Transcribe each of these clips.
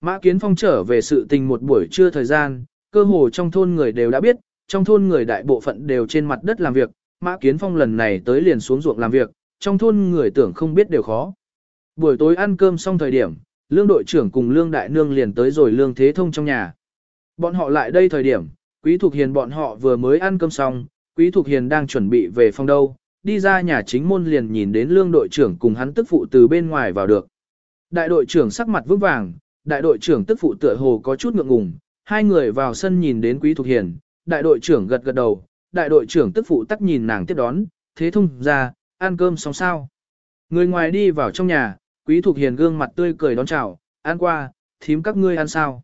Mã Kiến Phong trở về sự tình một buổi trưa thời gian, cơ hồ trong thôn người đều đã biết, trong thôn người đại bộ phận đều trên mặt đất làm việc, Mã Kiến Phong lần này tới liền xuống ruộng làm việc, trong thôn người tưởng không biết đều khó. Buổi tối ăn cơm xong thời điểm, lương đội trưởng cùng lương đại nương liền tới rồi lương thế thông trong nhà. Bọn họ lại đây thời điểm, quý thuộc hiền bọn họ vừa mới ăn cơm xong, quý thuộc hiền đang chuẩn bị về phòng đâu, đi ra nhà chính môn liền nhìn đến lương đội trưởng cùng hắn tức phụ từ bên ngoài vào được. Đại đội trưởng sắc mặt vững vàng, đại đội trưởng tức phụ tựa hồ có chút ngượng ngùng, hai người vào sân nhìn đến quý thuộc hiền, đại đội trưởng gật gật đầu, đại đội trưởng tức phụ tắc nhìn nàng tiếp đón, thế thông ra, ăn cơm xong sao. Người ngoài đi vào trong nhà, quý thuộc hiền gương mặt tươi cười đón chào, ăn qua, thím các ngươi ăn sao.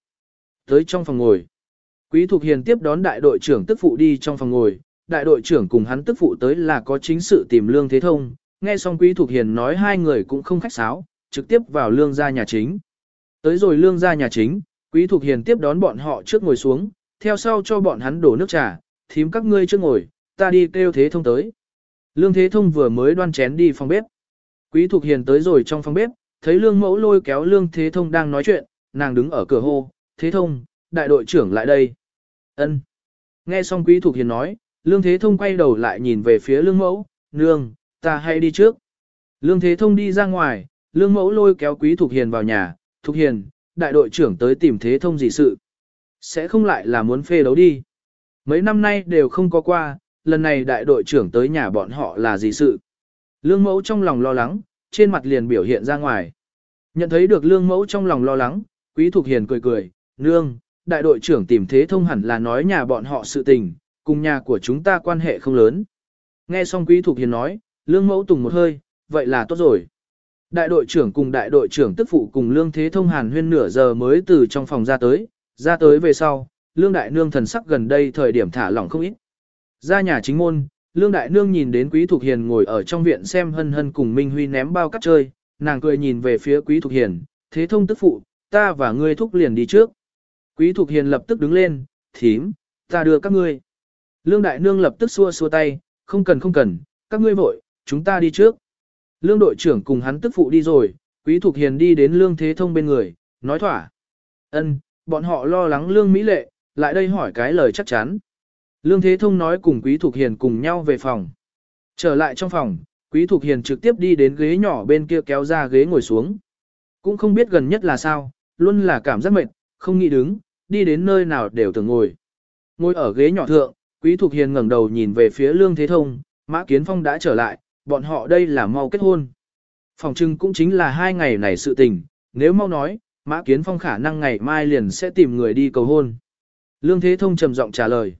Tới trong phòng ngồi. Quý thuộc hiền tiếp đón đại đội trưởng tức phụ đi trong phòng ngồi, đại đội trưởng cùng hắn tức phụ tới là có chính sự tìm lương thế thông, nghe xong quý thuộc hiền nói hai người cũng không khách sáo, trực tiếp vào lương gia nhà chính. Tới rồi lương gia nhà chính, quý thuộc hiền tiếp đón bọn họ trước ngồi xuống, theo sau cho bọn hắn đổ nước trà, thím các ngươi trước ngồi, ta đi kêu thế thông tới. Lương thế thông vừa mới đoan chén đi phòng bếp. Quý thuộc hiền tới rồi trong phòng bếp, thấy lương mẫu lôi kéo lương thế thông đang nói chuyện, nàng đứng ở cửa hô, thế thông, đại đội trưởng lại đây. ân Nghe xong quý thuộc hiền nói, lương thế thông quay đầu lại nhìn về phía lương mẫu, nương, ta hay đi trước. Lương thế thông đi ra ngoài, lương mẫu lôi kéo quý thuộc hiền vào nhà, thuộc hiền, đại đội trưởng tới tìm thế thông gì sự. Sẽ không lại là muốn phê đấu đi. Mấy năm nay đều không có qua, lần này đại đội trưởng tới nhà bọn họ là gì sự. Lương mẫu trong lòng lo lắng, trên mặt liền biểu hiện ra ngoài. Nhận thấy được lương mẫu trong lòng lo lắng, quý thục hiền cười cười, nương, đại đội trưởng tìm thế thông hẳn là nói nhà bọn họ sự tình, cùng nhà của chúng ta quan hệ không lớn. Nghe xong quý thục hiền nói, lương mẫu tùng một hơi, vậy là tốt rồi. Đại đội trưởng cùng đại đội trưởng tức phụ cùng lương thế thông hàn huyên nửa giờ mới từ trong phòng ra tới, ra tới về sau, lương đại nương thần sắc gần đây thời điểm thả lỏng không ít. Ra nhà chính môn, lương đại nương nhìn đến quý thục hiền ngồi ở trong viện xem hân hân cùng Minh Huy ném bao cắt chơi, nàng cười nhìn về phía quý thục hiền, thế thông tức phụ, ta và ngươi thúc liền đi trước. Quý thục hiền lập tức đứng lên, thím, ta đưa các ngươi. Lương đại nương lập tức xua xua tay, không cần không cần, các ngươi vội, chúng ta đi trước. Lương đội trưởng cùng hắn tức phụ đi rồi, quý thục hiền đi đến lương thế thông bên người, nói thỏa. ân bọn họ lo lắng lương mỹ lệ, lại đây hỏi cái lời chắc chắn. Lương Thế Thông nói cùng Quý Thục Hiền cùng nhau về phòng. Trở lại trong phòng, Quý Thục Hiền trực tiếp đi đến ghế nhỏ bên kia kéo ra ghế ngồi xuống. Cũng không biết gần nhất là sao, luôn là cảm giác mệt, không nghĩ đứng, đi đến nơi nào đều tưởng ngồi. Ngồi ở ghế nhỏ thượng, Quý Thục Hiền ngẩng đầu nhìn về phía Lương Thế Thông, Mã Kiến Phong đã trở lại, bọn họ đây là mau kết hôn. Phòng trưng cũng chính là hai ngày này sự tình, nếu mau nói, Mã Kiến Phong khả năng ngày mai liền sẽ tìm người đi cầu hôn. Lương Thế Thông trầm giọng trả lời.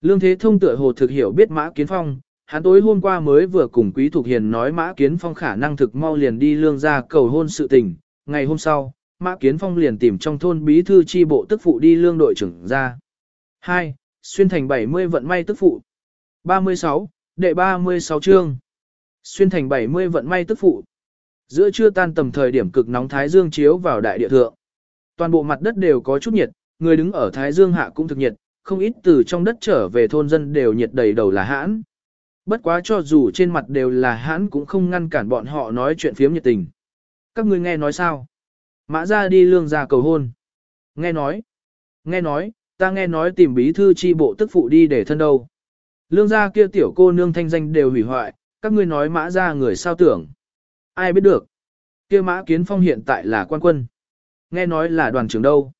Lương Thế Thông tựa hồ thực hiểu biết Mã Kiến Phong, hắn tối hôm qua mới vừa cùng Quý Thục Hiền nói Mã Kiến Phong khả năng thực mau liền đi lương ra cầu hôn sự tình. Ngày hôm sau, Mã Kiến Phong liền tìm trong thôn bí thư chi bộ tức phụ đi lương đội trưởng ra. 2. Xuyên thành 70 vận may tức phụ. 36. Đệ 36 chương. Xuyên thành 70 vận may tức phụ. Giữa trưa tan tầm thời điểm cực nóng Thái Dương chiếu vào đại địa thượng. Toàn bộ mặt đất đều có chút nhiệt, người đứng ở Thái Dương hạ cũng thực nhiệt, không ít từ trong đất trở về thôn dân đều nhiệt đầy đầu là hãn. Bất quá cho dù trên mặt đều là hãn cũng không ngăn cản bọn họ nói chuyện phiếm nhiệt tình. Các ngươi nghe nói sao? Mã ra đi lương ra cầu hôn. Nghe nói. Nghe nói, ta nghe nói tìm bí thư chi bộ tức phụ đi để thân đâu. Lương gia kia tiểu cô nương thanh danh đều hủy hoại, các ngươi nói mã ra người sao tưởng. Ai biết được. kia mã kiến phong hiện tại là quan quân. Nghe nói là đoàn trưởng đâu.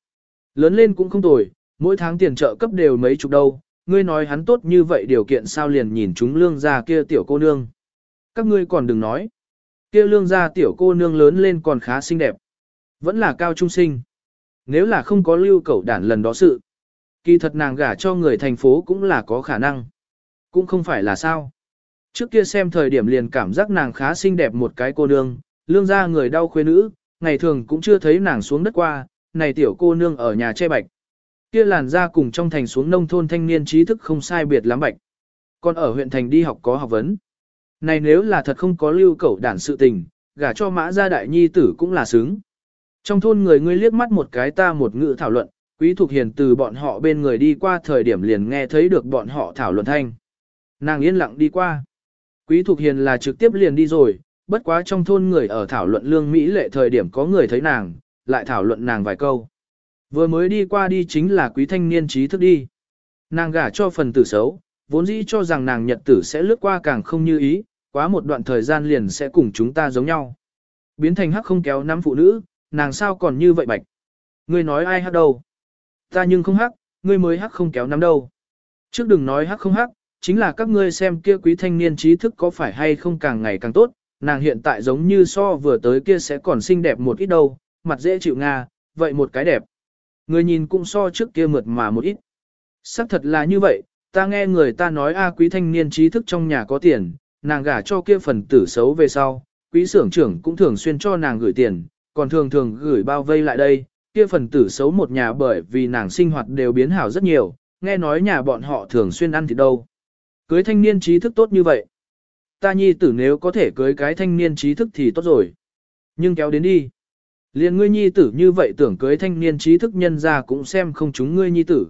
Lớn lên cũng không tồi, mỗi tháng tiền trợ cấp đều mấy chục đâu, ngươi nói hắn tốt như vậy điều kiện sao liền nhìn chúng lương gia kia tiểu cô nương. Các ngươi còn đừng nói. Kia lương gia tiểu cô nương lớn lên còn khá xinh đẹp. Vẫn là cao trung sinh. Nếu là không có lưu cẩu đản lần đó sự. Kỳ thật nàng gả cho người thành phố cũng là có khả năng. Cũng không phải là sao. Trước kia xem thời điểm liền cảm giác nàng khá xinh đẹp một cái cô nương, lương gia người đau khuê nữ, ngày thường cũng chưa thấy nàng xuống đất qua, này tiểu cô nương ở nhà che bạch. Kia làn ra cùng trong thành xuống nông thôn thanh niên trí thức không sai biệt lắm bạch. Còn ở huyện thành đi học có học vấn. Này nếu là thật không có lưu cẩu đản sự tình, gả cho mã gia đại nhi tử cũng là xứng. Trong thôn người ngươi liếc mắt một cái ta một ngữ thảo luận, quý thuộc hiền từ bọn họ bên người đi qua thời điểm liền nghe thấy được bọn họ thảo luận thanh. Nàng yên lặng đi qua. Quý Thục hiền là trực tiếp liền đi rồi, bất quá trong thôn người ở thảo luận lương Mỹ lệ thời điểm có người thấy nàng, lại thảo luận nàng vài câu. Vừa mới đi qua đi chính là quý thanh niên trí thức đi. Nàng gả cho phần tử xấu, vốn dĩ cho rằng nàng nhật tử sẽ lướt qua càng không như ý, quá một đoạn thời gian liền sẽ cùng chúng ta giống nhau. Biến thành hắc không kéo năm phụ nữ, nàng sao còn như vậy bạch. Ngươi nói ai hắc đâu? Ta nhưng không hắc, ngươi mới hắc không kéo nắm đâu. Trước đừng nói hắc không hắc, chính là các ngươi xem kia quý thanh niên trí thức có phải hay không càng ngày càng tốt, nàng hiện tại giống như so vừa tới kia sẽ còn xinh đẹp một ít đâu, mặt dễ chịu nga, vậy một cái đẹp. Người nhìn cũng so trước kia mượt mà một ít. Sắc thật là như vậy, ta nghe người ta nói a quý thanh niên trí thức trong nhà có tiền, nàng gả cho kia phần tử xấu về sau, quý xưởng trưởng cũng thường xuyên cho nàng gửi tiền, còn thường thường gửi bao vây lại đây, kia phần tử xấu một nhà bởi vì nàng sinh hoạt đều biến hảo rất nhiều, nghe nói nhà bọn họ thường xuyên ăn thịt đâu. Cưới thanh niên trí thức tốt như vậy. Ta nhi tử nếu có thể cưới cái thanh niên trí thức thì tốt rồi. Nhưng kéo đến đi. liền ngươi nhi tử như vậy tưởng cưới thanh niên trí thức nhân ra cũng xem không chúng ngươi nhi tử.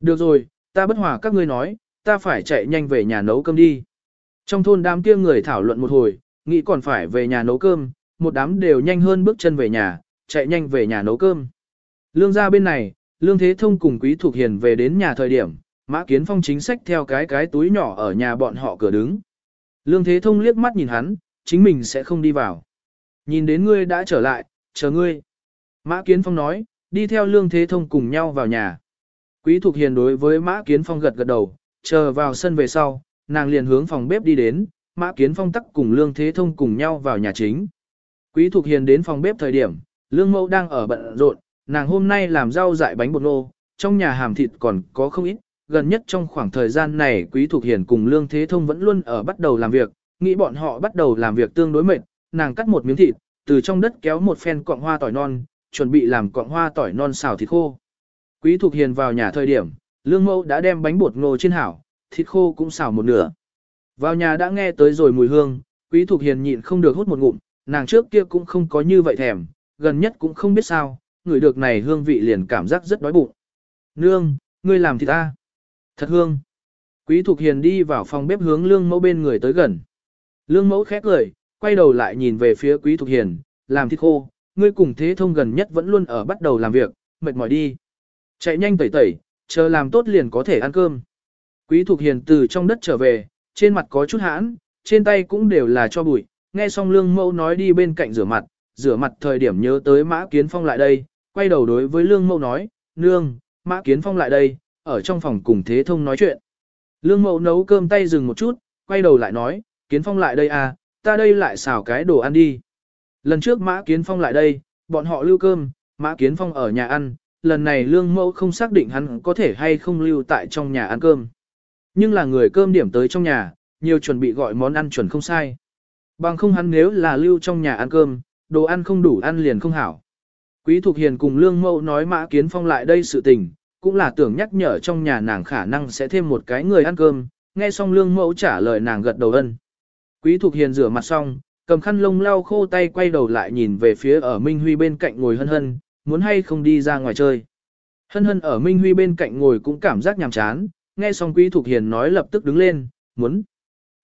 Được rồi, ta bất hòa các ngươi nói, ta phải chạy nhanh về nhà nấu cơm đi. Trong thôn đám kia người thảo luận một hồi, nghĩ còn phải về nhà nấu cơm, một đám đều nhanh hơn bước chân về nhà, chạy nhanh về nhà nấu cơm. Lương gia bên này, Lương Thế Thông cùng Quý Thục Hiền về đến nhà thời điểm, Mã Kiến Phong chính sách theo cái cái túi nhỏ ở nhà bọn họ cửa đứng. Lương Thế Thông liếc mắt nhìn hắn, chính mình sẽ không đi vào. Nhìn đến ngươi đã trở lại, chờ ngươi. Mã Kiến Phong nói, đi theo Lương Thế Thông cùng nhau vào nhà. Quý Thục Hiền đối với Mã Kiến Phong gật gật đầu, chờ vào sân về sau, nàng liền hướng phòng bếp đi đến, Mã Kiến Phong tắc cùng Lương Thế Thông cùng nhau vào nhà chính. Quý Thục Hiền đến phòng bếp thời điểm, Lương Mẫu đang ở bận rộn, nàng hôm nay làm rau dại bánh bột nô, trong nhà hàm thịt còn có không ít, gần nhất trong khoảng thời gian này Quý Thục Hiền cùng Lương Thế Thông vẫn luôn ở bắt đầu làm việc, nghĩ bọn họ bắt đầu làm việc tương đối mệt, nàng cắt một miếng thịt, từ trong đất kéo một phen cọng hoa tỏi non, chuẩn bị làm cọng hoa tỏi non xào thịt khô. Quý Thục Hiền vào nhà thời điểm, Lương Mẫu đã đem bánh bột ngô trên hảo, thịt khô cũng xào một nửa. Vào nhà đã nghe tới rồi mùi hương, Quý Thục Hiền nhịn không được hút một ngụm, nàng trước kia cũng không có như vậy thèm, gần nhất cũng không biết sao, người được này hương vị liền cảm giác rất đói bụng. Nương, ngươi làm thịt ta. Thật hương. Quý Thục Hiền đi vào phòng bếp hướng Lương Mẫu bên người tới gần. Lương Mẫu khẽ cười, quay đầu lại nhìn về phía Quý Thục Hiền, làm thịt khô, ngươi cùng thế thông gần nhất vẫn luôn ở bắt đầu làm việc, mệt mỏi đi. Chạy nhanh tẩy tẩy, chờ làm tốt liền có thể ăn cơm. Quý Thục Hiền từ trong đất trở về, trên mặt có chút hãn, trên tay cũng đều là cho bụi, nghe xong Lương Mẫu nói đi bên cạnh rửa mặt, rửa mặt thời điểm nhớ tới Mã Kiến Phong lại đây, quay đầu đối với Lương Mẫu nói, Nương, Mã Kiến Phong lại đây, ở trong phòng cùng Thế Thông nói chuyện. Lương mậu nấu cơm tay dừng một chút, quay đầu lại nói, Kiến Phong lại đây à, ta đây lại xào cái đồ ăn đi. Lần trước Mã Kiến Phong lại đây, bọn họ lưu cơm, Mã Kiến Phong ở nhà ăn, lần này Lương Mẫu không xác định hắn có thể hay không lưu tại trong nhà ăn cơm. Nhưng là người cơm điểm tới trong nhà, nhiều chuẩn bị gọi món ăn chuẩn không sai. Bằng không hắn nếu là lưu trong nhà ăn cơm, đồ ăn không đủ ăn liền không hảo. Quý Thục Hiền cùng Lương Mẫu nói Mã Kiến Phong lại đây sự tình, cũng là tưởng nhắc nhở trong nhà nàng khả năng sẽ thêm một cái người ăn cơm, nghe xong Lương Mẫu trả lời nàng gật đầu ân. Quý Thục Hiền rửa mặt xong, cầm khăn lông lau khô tay quay đầu lại nhìn về phía ở Minh Huy bên cạnh ngồi hân hân, muốn hay không đi ra ngoài chơi. Hân hân ở Minh Huy bên cạnh ngồi cũng cảm giác nhàm chán, nghe xong Quý Thục Hiền nói lập tức đứng lên, muốn.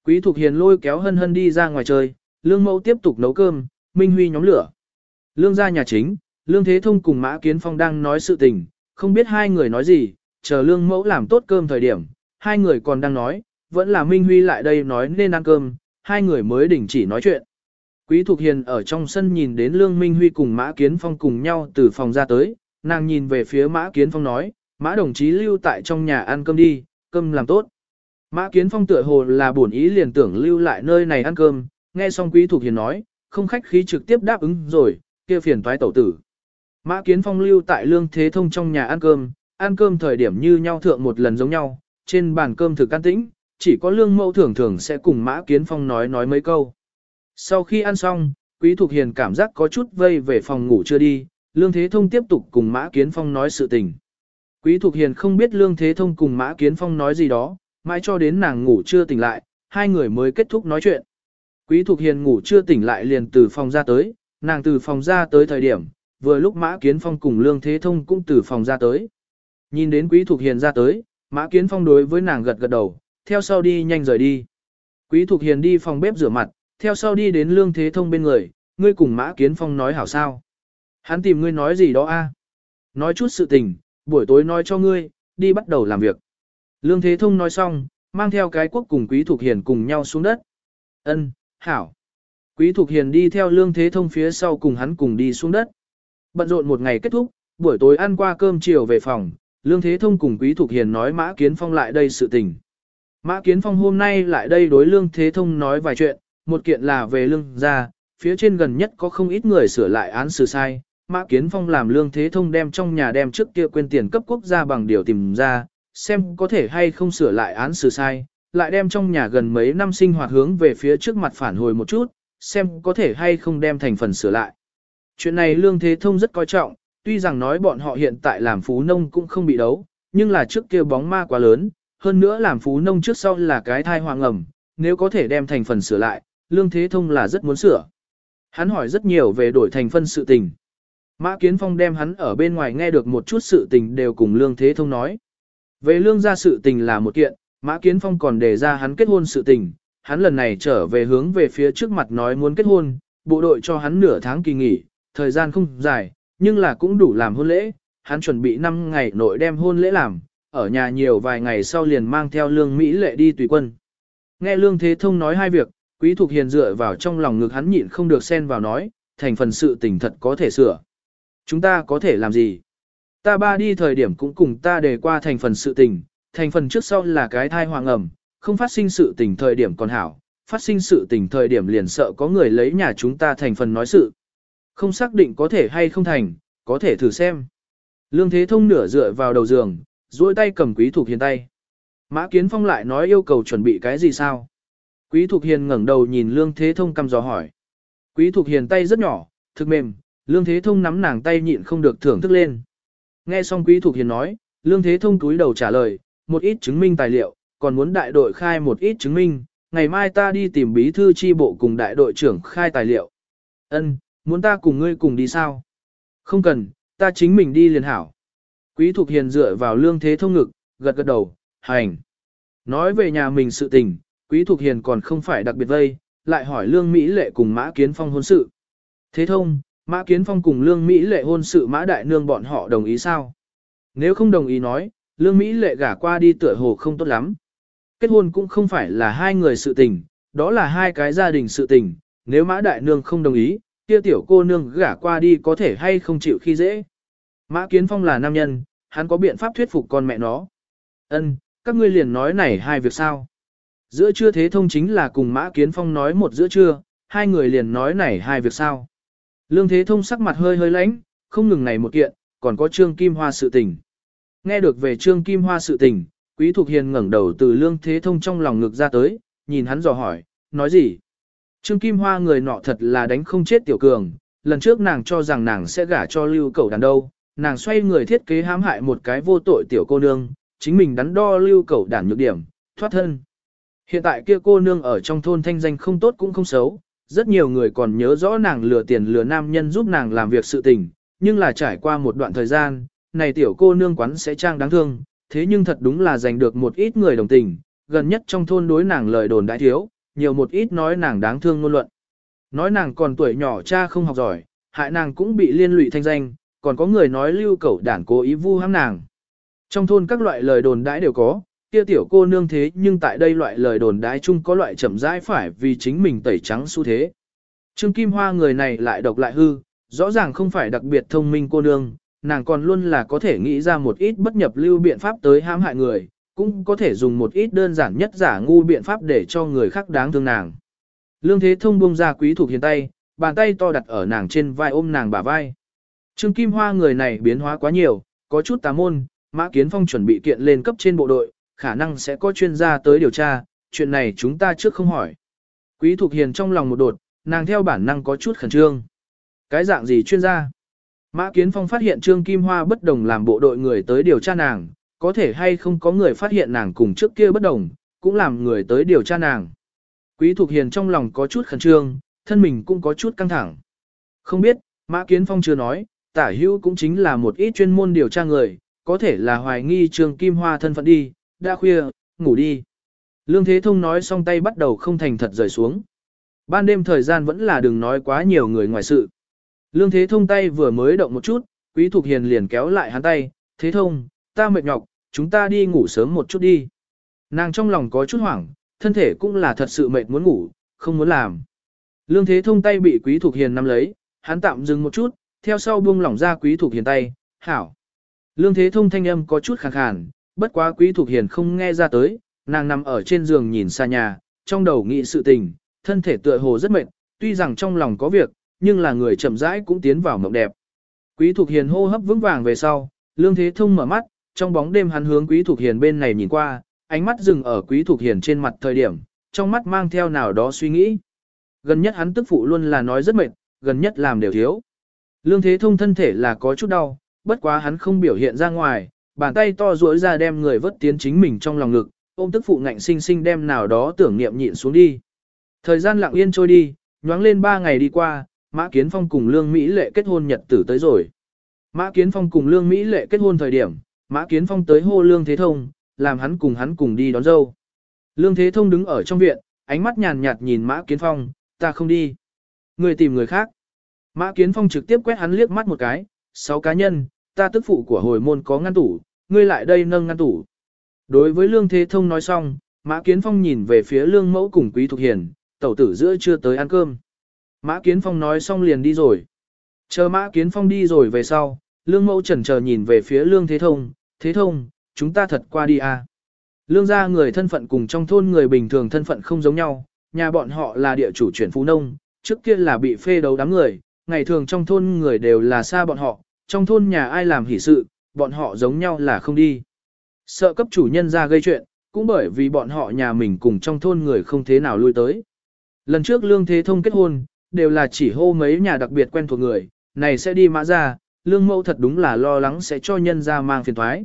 Quý Thục Hiền lôi kéo hân hân đi ra ngoài chơi, Lương Mẫu tiếp tục nấu cơm, Minh Huy nhóm lửa. Lương ra nhà chính, Lương Thế Thông cùng Mã Kiến Phong đang nói sự tình, không biết hai người nói gì, chờ Lương Mẫu làm tốt cơm thời điểm, hai người còn đang nói, vẫn là Minh Huy lại đây nói nên ăn cơm, hai người mới đình chỉ nói chuyện. Quý Thục Hiền ở trong sân nhìn đến Lương Minh Huy cùng Mã Kiến Phong cùng nhau từ phòng ra tới, nàng nhìn về phía Mã Kiến Phong nói, Mã đồng chí lưu tại trong nhà ăn cơm đi, cơm làm tốt. Mã Kiến Phong tựa hồ là buồn ý liền tưởng lưu lại nơi này ăn cơm, nghe xong Quý Thục Hiền nói, không khách khí trực tiếp đáp ứng rồi, kia phiền toái tẩu tử. Mã Kiến Phong lưu tại Lương Thế Thông trong nhà ăn cơm, ăn cơm thời điểm như nhau thượng một lần giống nhau, trên bàn cơm thực an tĩnh, chỉ có Lương Mẫu thường thường sẽ cùng Mã Kiến Phong nói nói mấy câu. Sau khi ăn xong, Quý Thục Hiền cảm giác có chút vây về phòng ngủ chưa đi, Lương Thế Thông tiếp tục cùng Mã Kiến Phong nói sự tình. Quý Thục Hiền không biết Lương Thế Thông cùng Mã Kiến Phong nói gì đó, mãi cho đến nàng ngủ chưa tỉnh lại, hai người mới kết thúc nói chuyện. Quý Thục Hiền ngủ chưa tỉnh lại liền từ phòng ra tới, nàng từ phòng ra tới thời điểm, vừa lúc Mã Kiến Phong cùng Lương Thế Thông cũng từ phòng ra tới. Nhìn đến Quý Thục Hiền ra tới, Mã Kiến Phong đối với nàng gật gật đầu, theo sau đi nhanh rời đi. Quý Thục Hiền đi phòng bếp rửa mặt, theo sau đi đến Lương Thế Thông bên người, ngươi cùng Mã Kiến Phong nói hảo sao. Hắn tìm ngươi nói gì đó a? Nói chút sự tình, buổi tối nói cho ngươi, đi bắt đầu làm việc. Lương Thế Thông nói xong, mang theo cái quốc cùng Quý Thục Hiền cùng nhau xuống đất. Ân, hảo. Quý Thục Hiền đi theo Lương Thế Thông phía sau cùng hắn cùng đi xuống đất. Bận rộn một ngày kết thúc, buổi tối ăn qua cơm chiều về phòng, Lương Thế Thông cùng Quý Thục Hiền nói Mã Kiến Phong lại đây sự tình. Mã Kiến Phong hôm nay lại đây đối Lương Thế Thông nói vài chuyện, một kiện là về lương gia, phía trên gần nhất có không ít người sửa lại án xử sai. Mã Kiến Phong làm Lương Thế Thông đem trong nhà đem trước kia quên tiền cấp quốc gia bằng điều tìm ra, xem có thể hay không sửa lại án xử sai, lại đem trong nhà gần mấy năm sinh hoạt hướng về phía trước mặt phản hồi một chút, xem có thể hay không đem thành phần sửa lại. Chuyện này Lương Thế Thông rất coi trọng, tuy rằng nói bọn họ hiện tại làm phú nông cũng không bị đấu, nhưng là trước kia bóng ma quá lớn, hơn nữa làm phú nông trước sau là cái thai hoàng ẩm, nếu có thể đem thành phần sửa lại, Lương Thế Thông là rất muốn sửa. Hắn hỏi rất nhiều về đổi thành phân sự tình. Mã Kiến Phong đem hắn ở bên ngoài nghe được một chút sự tình đều cùng Lương Thế Thông nói. Về lương gia sự tình là một kiện, Mã Kiến Phong còn đề ra hắn kết hôn sự tình, hắn lần này trở về hướng về phía trước mặt nói muốn kết hôn, bộ đội cho hắn nửa tháng kỳ nghỉ, thời gian không dài, nhưng là cũng đủ làm hôn lễ, hắn chuẩn bị 5 ngày nội đem hôn lễ làm, ở nhà nhiều vài ngày sau liền mang theo lương Mỹ lệ đi tùy quân. Nghe lương thế thông nói hai việc, quý thuộc hiền dựa vào trong lòng ngực hắn nhịn không được xen vào nói, thành phần sự tình thật có thể sửa. Chúng ta có thể làm gì? Ta ba đi thời điểm cũng cùng ta đề qua thành phần sự tình, thành phần trước sau là cái thai hoàng ẩm, không phát sinh sự tình thời điểm còn hảo, phát sinh sự tình thời điểm liền sợ có người lấy nhà chúng ta thành phần nói sự. Không xác định có thể hay không thành, có thể thử xem. Lương Thế Thông nửa dựa vào đầu giường, duỗi tay cầm Quý Thục Hiền tay. Mã Kiến Phong lại nói yêu cầu chuẩn bị cái gì sao? Quý Thục Hiền ngẩng đầu nhìn Lương Thế Thông cầm dò hỏi. Quý Thục Hiền tay rất nhỏ, thực mềm, Lương Thế Thông nắm nàng tay nhịn không được thưởng thức lên. Nghe xong Quý Thục Hiền nói, Lương Thế Thông túi đầu trả lời, một ít chứng minh tài liệu, còn muốn đại đội khai một ít chứng minh, ngày mai ta đi tìm bí thư chi bộ cùng đại đội trưởng khai tài liệu. Ân, muốn ta cùng ngươi cùng đi sao? Không cần, ta chính mình đi liền hảo. Quý Thục Hiền dựa vào Lương Thế Thông ngực, gật gật đầu, hành. Nói về nhà mình sự tình, Quý Thục Hiền còn không phải đặc biệt vây, lại hỏi Lương Mỹ Lệ cùng Mã Kiến Phong hôn sự. Thế thông, Mã Kiến Phong cùng Lương Mỹ Lệ hôn sự Mã Đại Nương bọn họ đồng ý sao? Nếu không đồng ý nói, Lương Mỹ Lệ gả qua đi tựa hồ không tốt lắm. Kết hôn cũng không phải là hai người sự tình, đó là hai cái gia đình sự tình, nếu Mã Đại Nương không đồng ý, kia tiểu cô nương gả qua đi có thể hay không chịu khi dễ. Mã Kiến Phong là nam nhân, hắn có biện pháp thuyết phục con mẹ nó. Ân, các ngươi liền nói này hai việc sao? Giữa trưa thế thông chính là cùng Mã Kiến Phong nói một giữa trưa, hai người liền nói này hai việc sao? Lương Thế Thông sắc mặt hơi hơi lãnh, không ngừng này một kiện, còn có Trương Kim Hoa sự tình. Nghe được về Trương Kim Hoa sự tình, Quý Thục Hiền ngẩng đầu từ Lương Thế Thông trong lòng ngực ra tới, nhìn hắn dò hỏi, nói gì? Trương Kim Hoa người nọ thật là đánh không chết tiểu cường, lần trước nàng cho rằng nàng sẽ gả cho lưu cầu đàn đâu, nàng xoay người thiết kế hãm hại một cái vô tội tiểu cô nương, chính mình đắn đo lưu cầu đàn nhược điểm, thoát thân. Hiện tại kia cô nương ở trong thôn thanh danh không tốt cũng không xấu, rất nhiều người còn nhớ rõ nàng lừa tiền lừa nam nhân giúp nàng làm việc sự tình, nhưng là trải qua một đoạn thời gian, này tiểu cô nương quán sẽ trang đáng thương, thế nhưng thật đúng là giành được một ít người đồng tình, gần nhất trong thôn đối nàng lời đồn đại thiếu, nhiều một ít nói nàng đáng thương ngôn luận. Nói nàng còn tuổi nhỏ cha không học giỏi, hại nàng cũng bị liên lụy thanh danh, còn có người nói lưu cẩu đản cố ý vu hãm nàng. Trong thôn các loại lời đồn đãi đều có, kia tiểu cô nương thế nhưng tại đây loại lời đồn đãi chung có loại chậm rãi phải vì chính mình tẩy trắng xu thế. Trương Kim Hoa người này lại độc lại hư, rõ ràng không phải đặc biệt thông minh cô nương, nàng còn luôn là có thể nghĩ ra một ít bất nhập lưu biện pháp tới hãm hại người, cũng có thể dùng một ít đơn giản nhất giả ngu biện pháp để cho người khác đáng thương nàng. Lương Thế Thông buông ra quý thuộc hiền tay, bàn tay to đặt ở nàng trên vai ôm nàng bả vai. Trương Kim Hoa người này biến hóa quá nhiều, có chút tà môn, Mã Kiến Phong chuẩn bị kiện lên cấp trên bộ đội, khả năng sẽ có chuyên gia tới điều tra, chuyện này chúng ta trước không hỏi. Quý Thục Hiền trong lòng một đột, nàng theo bản năng có chút khẩn trương. Cái dạng gì chuyên gia? Mã Kiến Phong phát hiện Trương Kim Hoa bất đồng làm bộ đội người tới điều tra nàng, có thể hay không có người phát hiện nàng cùng trước kia bất đồng, cũng làm người tới điều tra nàng. Quý Thục Hiền trong lòng có chút khẩn trương, thân mình cũng có chút căng thẳng. Không biết, Mã Kiến Phong chưa nói, tả hữu cũng chính là một ít chuyên môn điều tra người, có thể là hoài nghi Trương Kim Hoa thân phận đi, đã khuya, ngủ đi. Lương Thế Thông nói xong tay bắt đầu không thành thật rời xuống. Ban đêm thời gian vẫn là đừng nói quá nhiều người ngoài sự. Lương Thế Thông tay vừa mới động một chút, Quý Thục Hiền liền kéo lại hắn tay, Thế Thông, ta mệt nhọc, chúng ta đi ngủ sớm một chút đi. Nàng trong lòng có chút hoảng, thân thể cũng là thật sự mệt muốn ngủ, không muốn làm. Lương Thế Thông tay bị Quý Thục Hiền nắm lấy, hắn tạm dừng một chút, theo sau buông lỏng ra Quý Thục Hiền tay, hảo. Lương Thế Thông thanh âm có chút khàn khàn, bất quá Quý Thục Hiền không nghe ra tới, nàng nằm ở trên giường nhìn xa nhà, trong đầu nghĩ sự tình, thân thể tựa hồ rất mệt, tuy rằng trong lòng có việc, nhưng là người chậm rãi cũng tiến vào mộng đẹp. Quý Thục Hiền hô hấp vững vàng về sau, Lương Thế Thông mở mắt, trong bóng đêm hắn hướng Quý Thục Hiền bên này nhìn qua, ánh mắt dừng ở Quý Thục Hiền trên mặt thời điểm, trong mắt mang theo nào đó suy nghĩ. Gần nhất hắn tức phụ luôn là nói rất mệt, gần nhất làm đều thiếu. Lương Thế Thông thân thể là có chút đau, bất quá hắn không biểu hiện ra ngoài, bàn tay to duỗi ra đem người vớt tiến chính mình trong lòng ngực, ôm tức phụ ngạnh sinh sinh đem nào đó tưởng niệm nhịn xuống đi. Thời gian lặng yên trôi đi, nhoáng lên 3 ngày đi qua, Mã Kiến Phong cùng Lương Mỹ Lệ kết hôn nhật tử tới rồi. Mã Kiến Phong cùng Lương Mỹ Lệ kết hôn thời điểm, Mã Kiến Phong tới hô Lương Thế Thông, làm hắn cùng hắn cùng đi đón dâu. Lương Thế Thông đứng ở trong viện, ánh mắt nhàn nhạt nhìn Mã Kiến Phong, ta không đi. Người tìm người khác. Mã Kiến Phong trực tiếp quét hắn liếc mắt một cái, sáu cá nhân, ta tức phụ của hồi môn có ngăn tủ, ngươi lại đây nâng ngăn tủ. Đối với Lương Thế Thông nói xong, Mã Kiến Phong nhìn về phía Lương Mẫu cùng Quý Thục Hiền, tẩu tử giữa chưa tới ăn cơm. Mã Kiến Phong nói xong liền đi rồi. Chờ Mã Kiến Phong đi rồi về sau, Lương Mẫu chần chờ nhìn về phía Lương Thế Thông, Thế Thông, chúng ta thật qua đi à. Lương gia người thân phận cùng trong thôn người bình thường thân phận không giống nhau, nhà bọn họ là địa chủ chuyển phú nông, trước kia là bị phê đấu đám người, ngày thường trong thôn người đều là xa bọn họ, trong thôn nhà ai làm hỷ sự, bọn họ giống nhau là không đi. Sợ cấp chủ nhân ra gây chuyện, cũng bởi vì bọn họ nhà mình cùng trong thôn người không thế nào lui tới. Lần trước Lương Thế Thông kết hôn, đều là chỉ hô mấy nhà đặc biệt quen thuộc người, này sẽ đi mã ra, Lương Mẫu thật đúng là lo lắng sẽ cho nhân ra mang phiền thoái.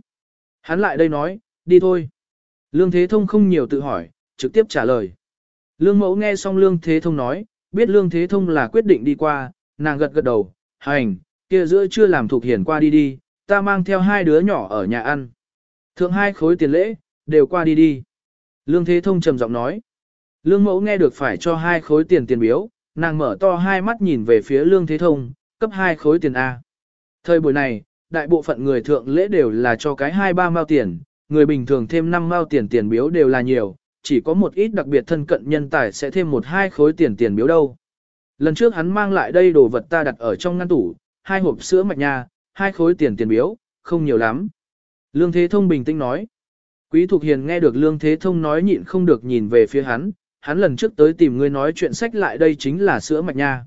Hắn lại đây nói, đi thôi. Lương Thế Thông không nhiều tự hỏi, trực tiếp trả lời. Lương Mẫu nghe xong Lương Thế Thông nói, biết Lương Thế Thông là quyết định đi qua, nàng gật gật đầu, hành, kia giữa chưa làm thuộc hiển qua đi đi, ta mang theo hai đứa nhỏ ở nhà ăn. Thượng hai khối tiền lễ, đều qua đi đi. Lương Thế Thông trầm giọng nói. Lương Mẫu nghe được phải cho hai khối tiền tiền biếu, nàng mở to hai mắt nhìn về phía Lương Thế Thông, cấp hai khối tiền A. Thời buổi này, đại bộ phận người thượng lễ đều là cho cái hai ba mao tiền, người bình thường thêm năm mao tiền tiền biếu đều là nhiều, chỉ có một ít đặc biệt thân cận nhân tài sẽ thêm một hai khối tiền tiền biếu đâu. Lần trước hắn mang lại đây đồ vật ta đặt ở trong ngăn tủ, hai hộp sữa mạch nha, hai khối tiền tiền biếu, không nhiều lắm. Lương Thế Thông bình tĩnh nói. Quý Thục Hiền nghe được Lương Thế Thông nói nhịn không được nhìn về phía hắn, hắn lần trước tới tìm ngươi nói chuyện sách lại đây chính là sữa mạch nha.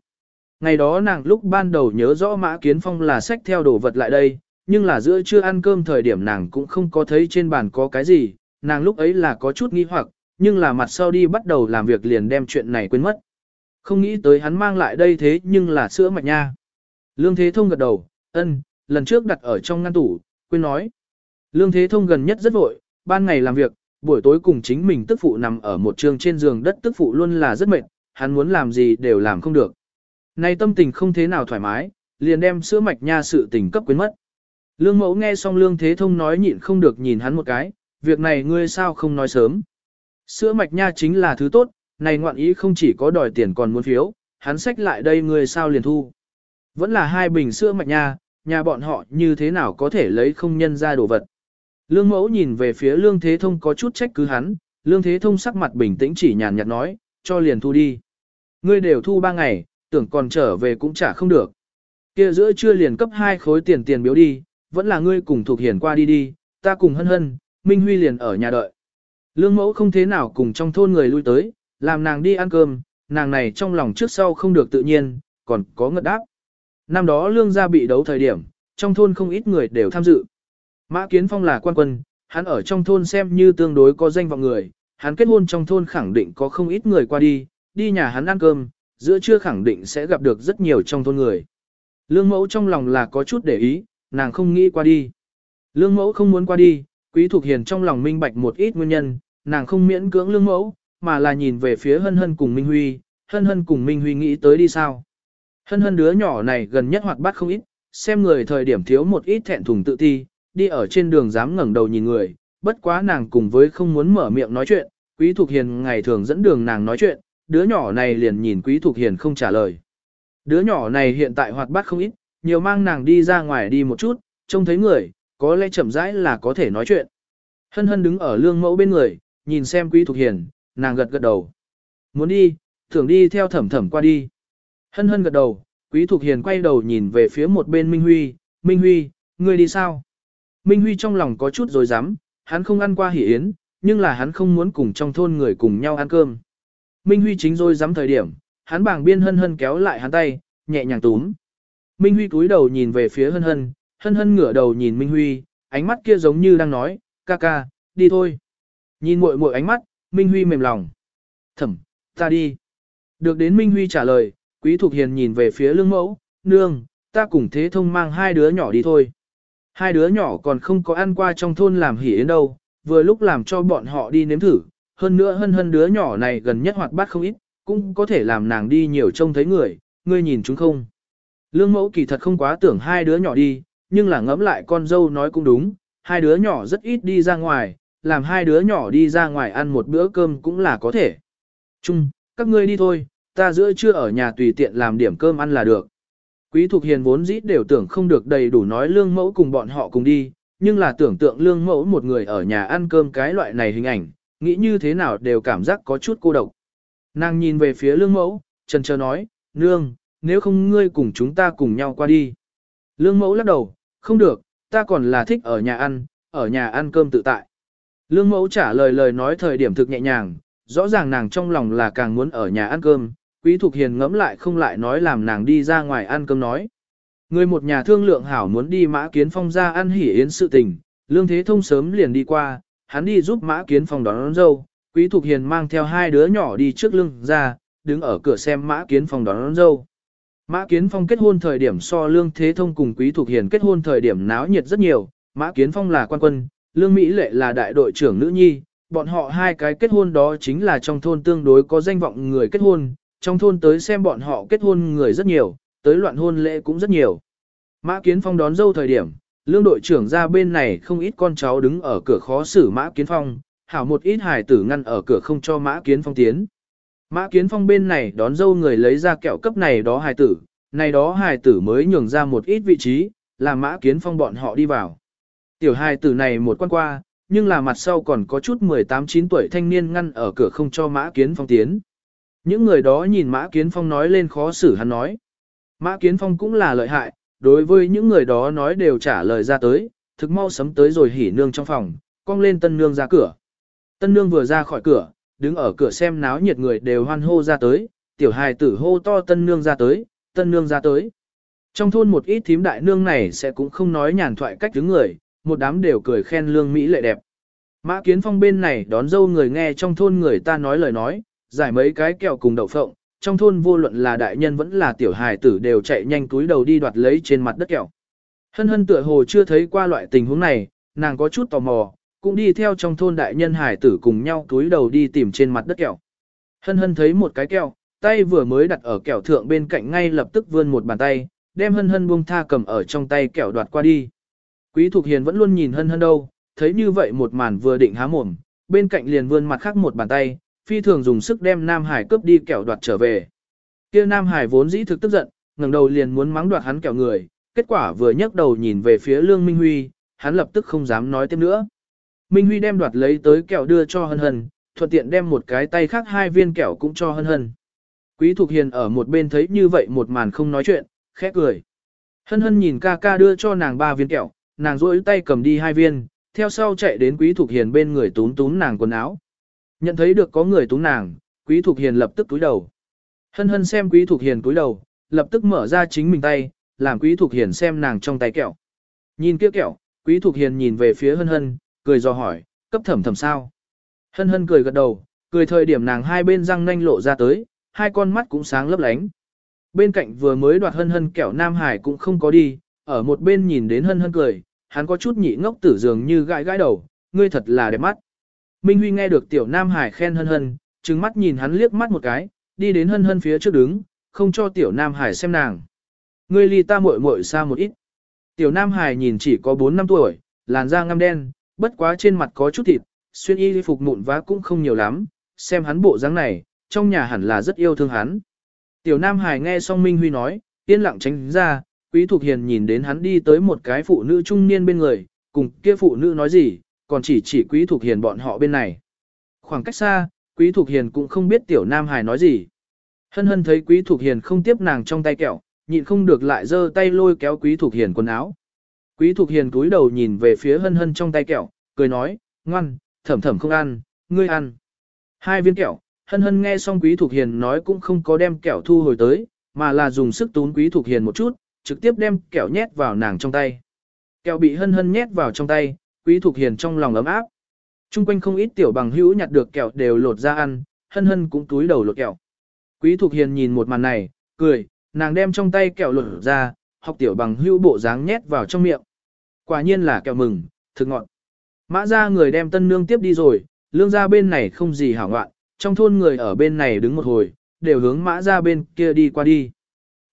Ngày đó nàng lúc ban đầu nhớ rõ Mã Kiến Phong là sách theo đồ vật lại đây, nhưng là giữa trưa ăn cơm thời điểm nàng cũng không có thấy trên bàn có cái gì, nàng lúc ấy là có chút nghi hoặc, nhưng là mặt sau đi bắt đầu làm việc liền đem chuyện này quên mất. Không nghĩ tới hắn mang lại đây thế nhưng là sữa mạch nha. Lương Thế Thông gật đầu, ân, lần trước đặt ở trong ngăn tủ, quên nói. Lương Thế Thông gần nhất rất vội, ban ngày làm việc, buổi tối cùng chính mình tức phụ nằm ở một trường trên giường đất tức phụ luôn là rất mệt, hắn muốn làm gì đều làm không được. Nay tâm tình không thế nào thoải mái, liền đem sữa mạch nha sự tình cấp quyến mất. Lương mẫu nghe xong lương thế thông nói nhịn không được nhìn hắn một cái, việc này ngươi sao không nói sớm. Sữa mạch nha chính là thứ tốt, này ngoạn ý không chỉ có đòi tiền còn muốn phiếu, hắn xách lại đây ngươi sao liền thu. Vẫn là hai bình sữa mạch nha, nhà bọn họ như thế nào có thể lấy không nhân ra đồ vật. Lương mẫu nhìn về phía lương thế thông có chút trách cứ hắn, lương thế thông sắc mặt bình tĩnh chỉ nhàn nhạt nói, cho liền thu đi. Ngươi đều thu ba ngày, tưởng còn trở về cũng trả không được. Kia giữa trưa liền cấp hai khối tiền tiền biếu đi, vẫn là ngươi cùng thuộc hiển qua đi đi, ta cùng hân hân, Minh Huy liền ở nhà đợi. Lương mẫu không thế nào cùng trong thôn người lui tới, làm nàng đi ăn cơm, nàng này trong lòng trước sau không được tự nhiên, còn có ngật đáp. Năm đó lương gia bị đấu thời điểm, trong thôn không ít người đều tham dự. Mã Kiến Phong là quan quân, hắn ở trong thôn xem như tương đối có danh vọng người, hắn kết hôn trong thôn khẳng định có không ít người qua đi, đi nhà hắn ăn cơm, giữa trưa khẳng định sẽ gặp được rất nhiều trong thôn người. Lương mẫu trong lòng là có chút để ý, nàng không nghĩ qua đi. Lương mẫu không muốn qua đi, quý thuộc hiền trong lòng minh bạch một ít nguyên nhân, nàng không miễn cưỡng lương mẫu, mà là nhìn về phía hân hân cùng Minh Huy, hân hân cùng Minh Huy nghĩ tới đi sao. Hân hân đứa nhỏ này gần nhất hoạt bát không ít, xem người thời điểm thiếu một ít thẹn thùng tự ti, đi ở trên đường dám ngẩng đầu nhìn người, bất quá nàng cùng với không muốn mở miệng nói chuyện, Quý thuộc Hiền ngày thường dẫn đường nàng nói chuyện, đứa nhỏ này liền nhìn Quý Thục Hiền không trả lời. Đứa nhỏ này hiện tại hoạt bát không ít, nhiều mang nàng đi ra ngoài đi một chút, trông thấy người, có lẽ chậm rãi là có thể nói chuyện. Hân hân đứng ở lương mẫu bên người, nhìn xem quý thục hiền, nàng gật gật đầu. Muốn đi, thường đi theo thẩm thẩm qua đi. Hân hân gật đầu, quý thục hiền quay đầu nhìn về phía một bên Minh Huy, Minh Huy, ngươi đi sao? Minh Huy trong lòng có chút rồi dám, hắn không ăn qua hỉ yến, nhưng là hắn không muốn cùng trong thôn người cùng nhau ăn cơm. Minh Huy chính rồi dám thời điểm, hắn bảng biên hân hân kéo lại hắn tay, nhẹ nhàng túm. Minh Huy cúi đầu nhìn về phía hân hân, hân hân ngửa đầu nhìn Minh Huy, ánh mắt kia giống như đang nói, ca ca, đi thôi. Nhìn muội muội ánh mắt, Minh Huy mềm lòng. Thẩm, ta đi. Được đến Minh Huy trả lời, Quý Thục Hiền nhìn về phía lương mẫu, nương, ta cùng thế thông mang hai đứa nhỏ đi thôi. Hai đứa nhỏ còn không có ăn qua trong thôn làm hỉ đến đâu, vừa lúc làm cho bọn họ đi nếm thử, hơn nữa hân hân đứa nhỏ này gần nhất hoạt bát không ít, cũng có thể làm nàng đi nhiều trông thấy người, ngươi nhìn chúng không. Lương mẫu kỳ thật không quá tưởng hai đứa nhỏ đi, nhưng là ngẫm lại con dâu nói cũng đúng, hai đứa nhỏ rất ít đi ra ngoài, làm hai đứa nhỏ đi ra ngoài ăn một bữa cơm cũng là có thể. Chung, các ngươi đi thôi, ta giữa trưa ở nhà tùy tiện làm điểm cơm ăn là được. Quý Thục Hiền vốn dĩ đều tưởng không được đầy đủ nói lương mẫu cùng bọn họ cùng đi, nhưng là tưởng tượng lương mẫu một người ở nhà ăn cơm cái loại này hình ảnh, nghĩ như thế nào đều cảm giác có chút cô độc. Nàng nhìn về phía lương mẫu, trần chờ nói, nương, nếu không ngươi cùng chúng ta cùng nhau qua đi. Lương mẫu lắc đầu, không được, ta còn là thích ở nhà ăn, ở nhà ăn cơm tự tại. Lương mẫu trả lời lời nói thời điểm thực nhẹ nhàng, rõ ràng nàng trong lòng là càng muốn ở nhà ăn cơm, quý thục hiền ngẫm lại không lại nói làm nàng đi ra ngoài ăn cơm nói. Người một nhà thương lượng hảo muốn đi mã kiến phong ra ăn hỉ yến sự tình, lương thế thông sớm liền đi qua, hắn đi giúp mã kiến phong đón, đón dâu, quý thục hiền mang theo hai đứa nhỏ đi trước lưng ra, đứng ở cửa xem mã kiến phong đón, đón dâu. Mã Kiến Phong kết hôn thời điểm so Lương Thế Thông cùng Quý Thục Hiền kết hôn thời điểm náo nhiệt rất nhiều, Mã Kiến Phong là quan quân, Lương Mỹ Lệ là đại đội trưởng nữ nhi, bọn họ hai cái kết hôn đó chính là trong thôn tương đối có danh vọng người kết hôn, trong thôn tới xem bọn họ kết hôn người rất nhiều, tới loạn hôn lễ cũng rất nhiều. Mã Kiến Phong đón dâu thời điểm, Lương đội trưởng ra bên này không ít con cháu đứng ở cửa khó xử Mã Kiến Phong, hảo một ít hài tử ngăn ở cửa không cho Mã Kiến Phong tiến. Mã Kiến Phong bên này đón dâu người lấy ra kẹo cấp này đó hài tử, này đó hài tử mới nhường ra một ít vị trí, làm Mã Kiến Phong bọn họ đi vào. Tiểu hài tử này một quan qua, nhưng là mặt sau còn có chút 18-9 tuổi thanh niên ngăn ở cửa không cho Mã Kiến Phong tiến. Những người đó nhìn Mã Kiến Phong nói lên khó xử hắn nói. Mã Kiến Phong cũng là lợi hại, đối với những người đó nói đều trả lời ra tới, thực mau sấm tới rồi hỉ nương trong phòng, cong lên tân nương ra cửa. Tân nương vừa ra khỏi cửa, đứng ở cửa xem náo nhiệt người đều hoan hô ra tới, tiểu hài tử hô to tân nương ra tới, tân nương ra tới. Trong thôn một ít thím đại nương này sẽ cũng không nói nhàn thoại cách đứng người, một đám đều cười khen lương Mỹ lệ đẹp. Mã Kiến Phong bên này đón dâu người nghe trong thôn người ta nói lời nói, giải mấy cái kẹo cùng đậu phộng, trong thôn vô luận là đại nhân vẫn là tiểu hài tử đều chạy nhanh túi đầu đi đoạt lấy trên mặt đất kẹo. Hân hân tựa hồ chưa thấy qua loại tình huống này, nàng có chút tò mò, cũng đi theo trong thôn đại nhân hài tử cùng nhau túi đầu đi tìm trên mặt đất kẹo. Hân hân thấy một cái kẹo, tay vừa mới đặt ở kẹo thượng bên cạnh ngay lập tức vươn một bàn tay, đem hân hân buông tha cầm ở trong tay kẹo đoạt qua đi. Quý Thục Hiền vẫn luôn nhìn hân hân đâu, thấy như vậy một màn vừa định há mồm, bên cạnh liền vươn mặt khác một bàn tay, phi thường dùng sức đem Nam Hải cướp đi kẹo đoạt trở về. Kia Nam Hải vốn dĩ thực tức giận, ngẩng đầu liền muốn mắng đoạt hắn kẹo người, kết quả vừa nhấc đầu nhìn về phía Lương Minh Huy, hắn lập tức không dám nói tiếp nữa. Minh Huy đem đoạt lấy tới kẹo đưa cho hân hân, thuận tiện đem một cái tay khác hai viên kẹo cũng cho hân hân. Quý Thục Hiền ở một bên thấy như vậy một màn không nói chuyện, khẽ cười. Hân hân nhìn ca ca đưa cho nàng ba viên kẹo, nàng rỗi tay cầm đi hai viên, theo sau chạy đến Quý Thục Hiền bên người tún tún nàng quần áo. Nhận thấy được có người túng nàng, Quý Thục Hiền lập tức túi đầu. Hân hân xem Quý Thục Hiền túi đầu, lập tức mở ra chính mình tay, làm Quý Thục Hiền xem nàng trong tay kẹo. Nhìn kia kẹo, Quý Thục Hiền nhìn về phía hân hân, cười do hỏi, cấp thẩm thẩm sao? Hân hân cười gật đầu, cười thời điểm nàng hai bên răng nanh lộ ra tới, hai con mắt cũng sáng lấp lánh. Bên cạnh vừa mới đoạt hân hân kẹo Nam Hải cũng không có đi, ở một bên nhìn đến hân hân cười, hắn có chút nhị ngốc tử dường như gãi gãi đầu, ngươi thật là đẹp mắt. Minh Huy nghe được tiểu Nam Hải khen hân hân, trừng mắt nhìn hắn liếc mắt một cái, đi đến hân hân phía trước đứng, không cho tiểu Nam Hải xem nàng. Ngươi ly ta muội muội xa một ít. Tiểu Nam Hải nhìn chỉ có 4 năm tuổi, làn da ngăm đen, bất quá trên mặt có chút thịt, xuyên y phục mụn vá cũng không nhiều lắm, xem hắn bộ dáng này, trong nhà hẳn là rất yêu thương hắn. Tiểu Nam Hải nghe xong Minh Huy nói, yên lặng tránh ra, Quý Thục Hiền nhìn đến hắn đi tới một cái phụ nữ trung niên bên người, cùng kia phụ nữ nói gì, còn chỉ chỉ Quý Thục Hiền bọn họ bên này. Khoảng cách xa, Quý Thục Hiền cũng không biết Tiểu Nam Hải nói gì. Hân hân thấy Quý Thục Hiền không tiếp nàng trong tay kẹo, nhịn không được lại giơ tay lôi kéo Quý Thục Hiền quần áo. Quý Thục Hiền cúi đầu nhìn về phía hân hân trong tay kẹo, cười nói, ngoan, thẩm thẩm không ăn, ngươi ăn. Hai viên kẹo, hân hân nghe xong Quý Thục Hiền nói cũng không có đem kẹo thu hồi tới, mà là dùng sức tún Quý Thục Hiền một chút, trực tiếp đem kẹo nhét vào nàng trong tay. Kẹo bị hân hân nhét vào trong tay, Quý Thục Hiền trong lòng ấm áp. Trung quanh không ít tiểu bằng hữu nhặt được kẹo đều lột ra ăn, hân hân cũng túi đầu lột kẹo. Quý Thục Hiền nhìn một màn này, cười, nàng đem trong tay kẹo lột ra, học tiểu bằng hữu bộ dáng nhét vào trong miệng. Quả nhiên là kẹo mừng, thực ngọt. Mã ra người đem tân nương tiếp đi rồi, lương ra bên này không gì hảo ngoạn, trong thôn người ở bên này đứng một hồi, đều hướng mã ra bên kia đi qua đi.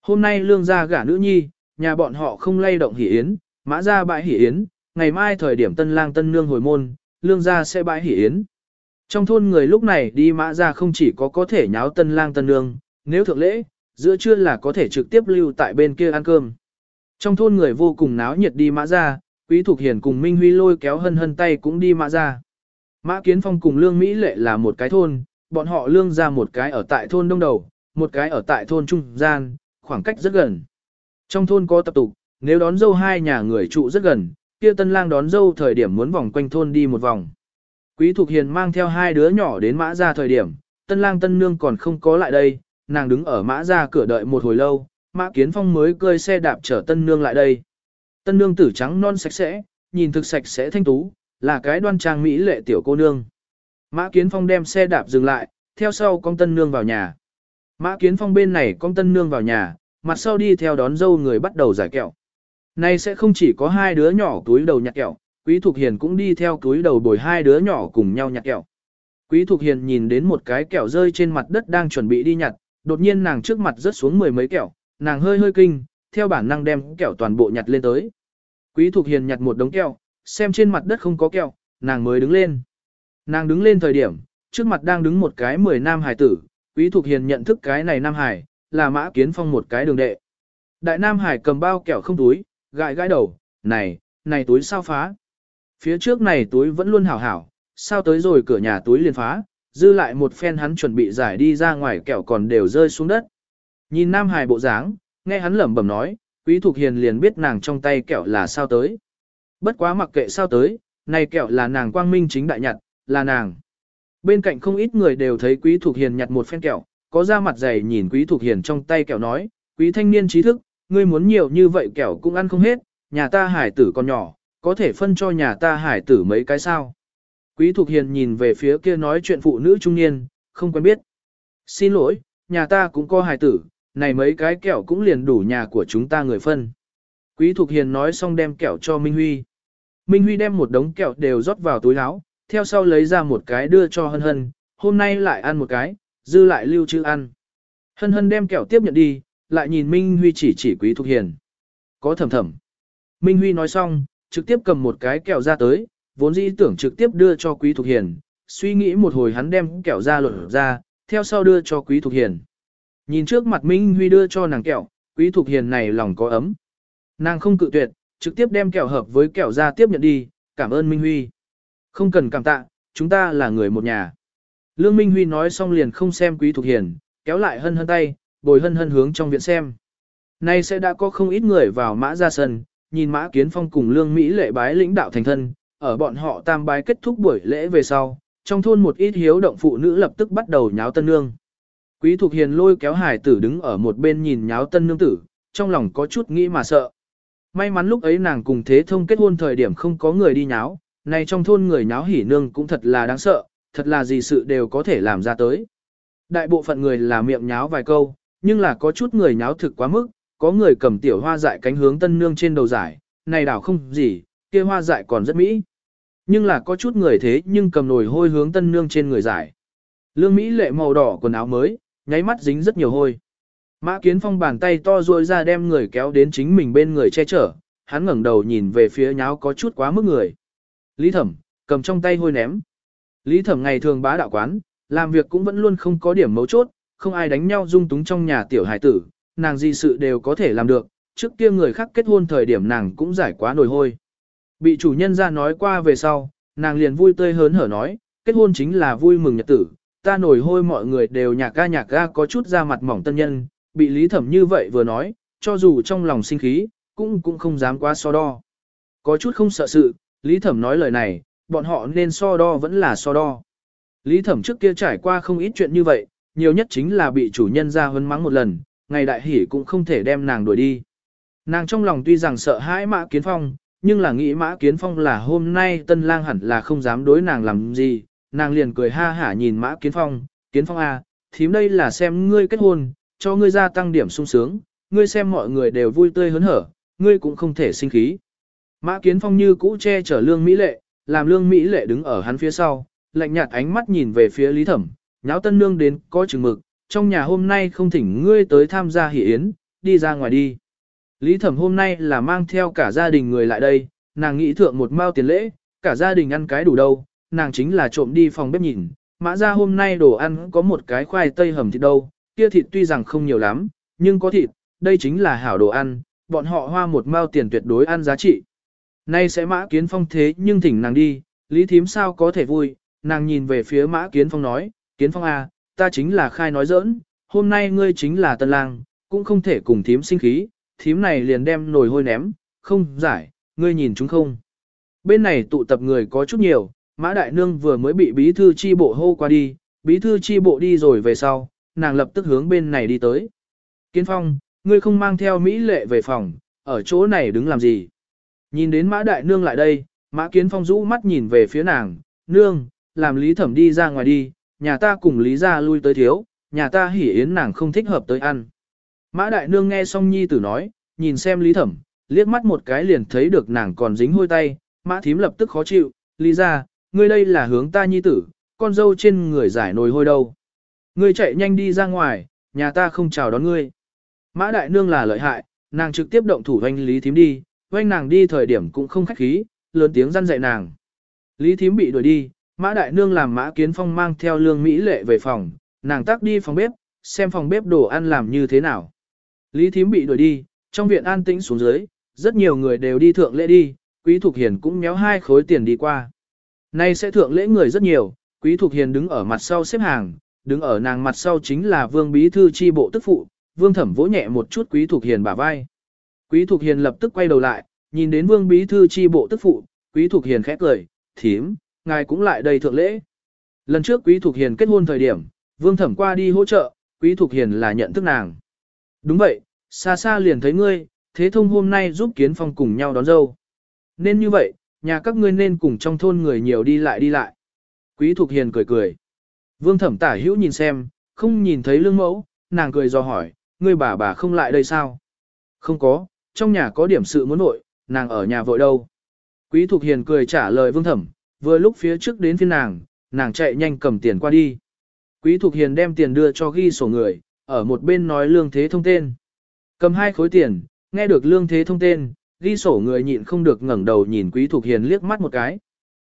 Hôm nay lương ra gả nữ nhi, nhà bọn họ không lay động hỉ yến, mã ra bãi hỉ yến, ngày mai thời điểm tân lang tân nương hồi môn, lương gia sẽ bãi hỉ yến. Trong thôn người lúc này đi mã ra không chỉ có có thể nháo tân lang tân nương, nếu thượng lễ, giữa trưa là có thể trực tiếp lưu tại bên kia ăn cơm. Trong thôn người vô cùng náo nhiệt đi mã ra, Quý Thục Hiền cùng Minh Huy lôi kéo hân hân tay cũng đi mã ra. Mã Kiến Phong cùng Lương Mỹ Lệ là một cái thôn, bọn họ lương ra một cái ở tại thôn đông đầu, một cái ở tại thôn trung gian, khoảng cách rất gần. Trong thôn có tập tục, nếu đón dâu hai nhà người trụ rất gần, kia tân lang đón dâu thời điểm muốn vòng quanh thôn đi một vòng. Quý Thục Hiền mang theo hai đứa nhỏ đến mã ra thời điểm, tân lang tân nương còn không có lại đây, nàng đứng ở mã ra cửa đợi một hồi lâu, mã kiến phong mới cơi xe đạp chở tân nương lại đây. Tân nương tử trắng non sạch sẽ, nhìn thực sạch sẽ thanh tú, là cái đoan trang mỹ lệ tiểu cô nương. Mã kiến phong đem xe đạp dừng lại, theo sau con tân nương vào nhà. Mã kiến phong bên này con tân nương vào nhà, mặt sau đi theo đón dâu người bắt đầu giải kẹo. Nay sẽ không chỉ có hai đứa nhỏ túi đầu nhặt kẹo, Quý Thục Hiền cũng đi theo túi đầu bồi hai đứa nhỏ cùng nhau nhặt kẹo. Quý Thục Hiền nhìn đến một cái kẹo rơi trên mặt đất đang chuẩn bị đi nhặt, đột nhiên nàng trước mặt rớt xuống mười mấy kẹo, nàng hơi hơi kinh, theo bản năng đem kẹo toàn bộ nhặt lên tới. Quý Thục Hiền nhặt một đống kẹo, xem trên mặt đất không có kẹo, nàng mới đứng lên. Nàng đứng lên thời điểm, trước mặt đang đứng một cái mười nam hải tử, Quý Thục Hiền nhận thức cái này nam hải, là mã kiến phong một cái đường đệ. Đại nam hải cầm bao kẹo không túi, gãi gãi đầu, này, này túi sao phá. Phía trước này túi vẫn luôn hảo hảo, sao tới rồi cửa nhà túi liền phá, dư lại một phen hắn chuẩn bị giải đi ra ngoài kẹo còn đều rơi xuống đất. Nhìn Nam Hải bộ dáng, nghe hắn lẩm bẩm nói, Quý Thục Hiền liền biết nàng trong tay kẹo là sao tới. Bất quá mặc kệ sao tới, này kẹo là nàng quang minh chính đại nhặt, là nàng. Bên cạnh không ít người đều thấy Quý Thục Hiền nhặt một phen kẹo, có ra mặt dày nhìn Quý Thục Hiền trong tay kẹo nói, Quý thanh niên trí thức, ngươi muốn nhiều như vậy kẹo cũng ăn không hết, nhà ta hải tử còn nhỏ, có thể phân cho nhà ta hải tử mấy cái sao. Quý Thục Hiền nhìn về phía kia nói chuyện phụ nữ trung niên, không quen biết. Xin lỗi, nhà ta cũng có hải tử, này mấy cái kẹo cũng liền đủ nhà của chúng ta người phân. Quý Thục Hiền nói xong đem kẹo cho Minh Huy. Minh Huy đem một đống kẹo đều rót vào túi áo, theo sau lấy ra một cái đưa cho Hân Hân, hôm nay lại ăn một cái, dư lại lưu trữ ăn. Hân Hân đem kẹo tiếp nhận đi, lại nhìn Minh Huy chỉ chỉ Quý Thục Hiền. Có thầm thầm. Minh Huy nói xong, trực tiếp cầm một cái kẹo ra tới, vốn dĩ tưởng trực tiếp đưa cho Quý Thục Hiền, suy nghĩ một hồi hắn đem kẹo ra lột ra, theo sau đưa cho Quý Thục Hiền. Nhìn trước mặt Minh Huy đưa cho nàng kẹo, Quý Thục Hiền này lòng có ấm. Nàng không cự tuyệt, trực tiếp đem kẹo hợp với kẹo ra tiếp nhận đi, cảm ơn Minh Huy. Không cần cảm tạ, chúng ta là người một nhà. Lương Minh Huy nói xong liền không xem Quý Thục Hiền, kéo lại hân hân tay, bồi hân hân hướng trong viện xem. Nay sẽ đã có không ít người vào mã ra sân, nhìn mã kiến phong cùng lương Mỹ lệ bái lĩnh đạo thành thân, ở bọn họ tam bái kết thúc buổi lễ về sau, trong thôn một ít hiếu động phụ nữ lập tức bắt đầu nháo tân nương. Quý Thục Hiền lôi kéo hải tử đứng ở một bên nhìn nháo tân nương tử, trong lòng có chút nghĩ mà sợ. May mắn lúc ấy nàng cùng thế thông kết hôn thời điểm không có người đi nháo, nay trong thôn người nháo hỉ nương cũng thật là đáng sợ, thật là gì sự đều có thể làm ra tới. Đại bộ phận người là miệng nháo vài câu, nhưng là có chút người nháo thực quá mức, có người cầm tiểu hoa dại cánh hướng tân nương trên đầu giải, này đảo không gì, kia hoa dại còn rất mỹ. Nhưng là có chút người thế nhưng cầm nồi hôi hướng tân nương trên người giải. Lương Mỹ lệ màu đỏ quần áo mới, nháy mắt dính rất nhiều hôi. Mã Kiến Phong bàn tay to ruôi ra đem người kéo đến chính mình bên người che chở, hắn ngẩng đầu nhìn về phía nháo có chút quá mức người. Lý Thẩm, cầm trong tay hôi ném. Lý Thẩm ngày thường bá đạo quán, làm việc cũng vẫn luôn không có điểm mấu chốt, không ai đánh nhau dung túng trong nhà tiểu hải tử, nàng gì sự đều có thể làm được, trước kia người khác kết hôn thời điểm nàng cũng giải quá nổi hôi. Bị chủ nhân ra nói qua về sau, nàng liền vui tươi hớn hở nói, kết hôn chính là vui mừng nhật tử, ta nổi hôi mọi người đều nhạc ga nhạc ga có chút ra mặt mỏng tân nhân, bị lý thẩm như vậy vừa nói, cho dù trong lòng sinh khí, cũng cũng không dám quá so đo. Có chút không sợ sự, lý thẩm nói lời này, bọn họ nên so đo vẫn là so đo. Lý thẩm trước kia trải qua không ít chuyện như vậy, nhiều nhất chính là bị chủ nhân ra hấn mắng một lần, ngày đại hỉ cũng không thể đem nàng đuổi đi. Nàng trong lòng tuy rằng sợ hãi mã kiến phong, nhưng là nghĩ mã kiến phong là hôm nay tân lang hẳn là không dám đối nàng làm gì, nàng liền cười ha hả nhìn mã kiến phong, kiến phong à, thím đây là xem ngươi kết hôn, cho ngươi gia tăng điểm sung sướng, ngươi xem mọi người đều vui tươi hớn hở, ngươi cũng không thể sinh khí. Mã kiến phong như cũ che chở lương Mỹ lệ, làm lương Mỹ lệ đứng ở hắn phía sau, lạnh nhạt ánh mắt nhìn về phía lý thẩm, nháo tân nương đến có chừng mực, trong nhà hôm nay không thỉnh ngươi tới tham gia hỷ yến, đi ra ngoài đi. Lý thẩm hôm nay là mang theo cả gia đình người lại đây, nàng nghĩ thượng một mao tiền lễ, cả gia đình ăn cái đủ đâu, nàng chính là trộm đi phòng bếp nhìn, mã ra hôm nay đồ ăn có một cái khoai tây hầm thịt đâu, kia thịt tuy rằng không nhiều lắm, nhưng có thịt, đây chính là hảo đồ ăn, bọn họ hoa một mao tiền tuyệt đối ăn giá trị. Nay sẽ mã kiến phong thế nhưng thỉnh nàng đi, lý thím sao có thể vui, nàng nhìn về phía mã kiến phong nói, kiến phong à, ta chính là khai nói giỡn, hôm nay ngươi chính là tân lang, cũng không thể cùng thím sinh khí, thím này liền đem nồi hôi ném, không giải, ngươi nhìn chúng không. Bên này tụ tập người có chút nhiều, Mã Đại Nương vừa mới bị bí thư chi bộ hô qua đi, bí thư chi bộ đi rồi về sau, nàng lập tức hướng bên này đi tới. Kiến Phong, ngươi không mang theo Mỹ lệ về phòng, ở chỗ này đứng làm gì? Nhìn đến Mã Đại Nương lại đây, Mã Kiến Phong rũ mắt nhìn về phía nàng, Nương, làm Lý Thẩm đi ra ngoài đi, nhà ta cùng Lý ra lui tới thiếu, nhà ta hỉ yến nàng không thích hợp tới ăn. Mã Đại Nương nghe xong Nhi tử nói, nhìn xem Lý Thẩm, liếc mắt một cái liền thấy được nàng còn dính hôi tay, Mã Thím lập tức khó chịu, Lý ra, ngươi đây là hướng ta Nhi tử, con dâu trên người giải nồi hôi đâu. Ngươi chạy nhanh đi ra ngoài, nhà ta không chào đón ngươi. Mã Đại Nương là lợi hại, nàng trực tiếp động thủ hoanh Lý Thím đi, hoanh nàng đi thời điểm cũng không khách khí, lớn tiếng răn dạy nàng. Lý Thím bị đuổi đi, Mã Đại Nương làm Mã Kiến Phong mang theo lương Mỹ lệ về phòng, nàng tắc đi phòng bếp, xem phòng bếp đồ ăn làm như thế nào. Lý Thím bị đuổi đi, trong viện an tĩnh xuống dưới, rất nhiều người đều đi thượng lễ đi, Quý Thục Hiền cũng méo hai khối tiền đi qua. Nay sẽ thượng lễ người rất nhiều, Quý Thục Hiền đứng ở mặt sau xếp hàng, đứng ở nàng mặt sau chính là Vương Bí Thư chi bộ tức phụ, Vương Thẩm vỗ nhẹ một chút Quý Thục Hiền bả vai. Quý Thục Hiền lập tức quay đầu lại, nhìn đến Vương Bí Thư chi bộ tức phụ, Quý Thục Hiền khẽ cười, thím, ngài cũng lại đây thượng lễ. Lần trước Quý Thục Hiền kết hôn thời điểm, Vương Thẩm qua đi hỗ trợ, Quý Thục Hiền là nhận thức nàng. Đúng vậy, xa xa liền thấy ngươi, thế thông hôm nay giúp kiến phong cùng nhau đón dâu. Nên như vậy, nhà các ngươi nên cùng trong thôn người nhiều đi lại đi lại. Quý Thục Hiền cười cười. Vương Thẩm tả hữu nhìn xem, không nhìn thấy lương mẫu, nàng cười do hỏi, ngươi bà bà không lại đây sao? Không có, trong nhà có điểm sự muốn nội, nàng ở nhà vội đâu. Quý Thục Hiền cười trả lời Vương Thẩm, vừa lúc phía trước đến phiên nàng, nàng chạy nhanh cầm tiền qua đi. Quý Thục Hiền đem tiền đưa cho ghi sổ người, ở một bên nói lương thế thông tên. Cầm hai khối tiền, nghe được lương thế thông tên, ghi sổ người nhịn không được ngẩng đầu nhìn Quý Thục Hiền liếc mắt một cái.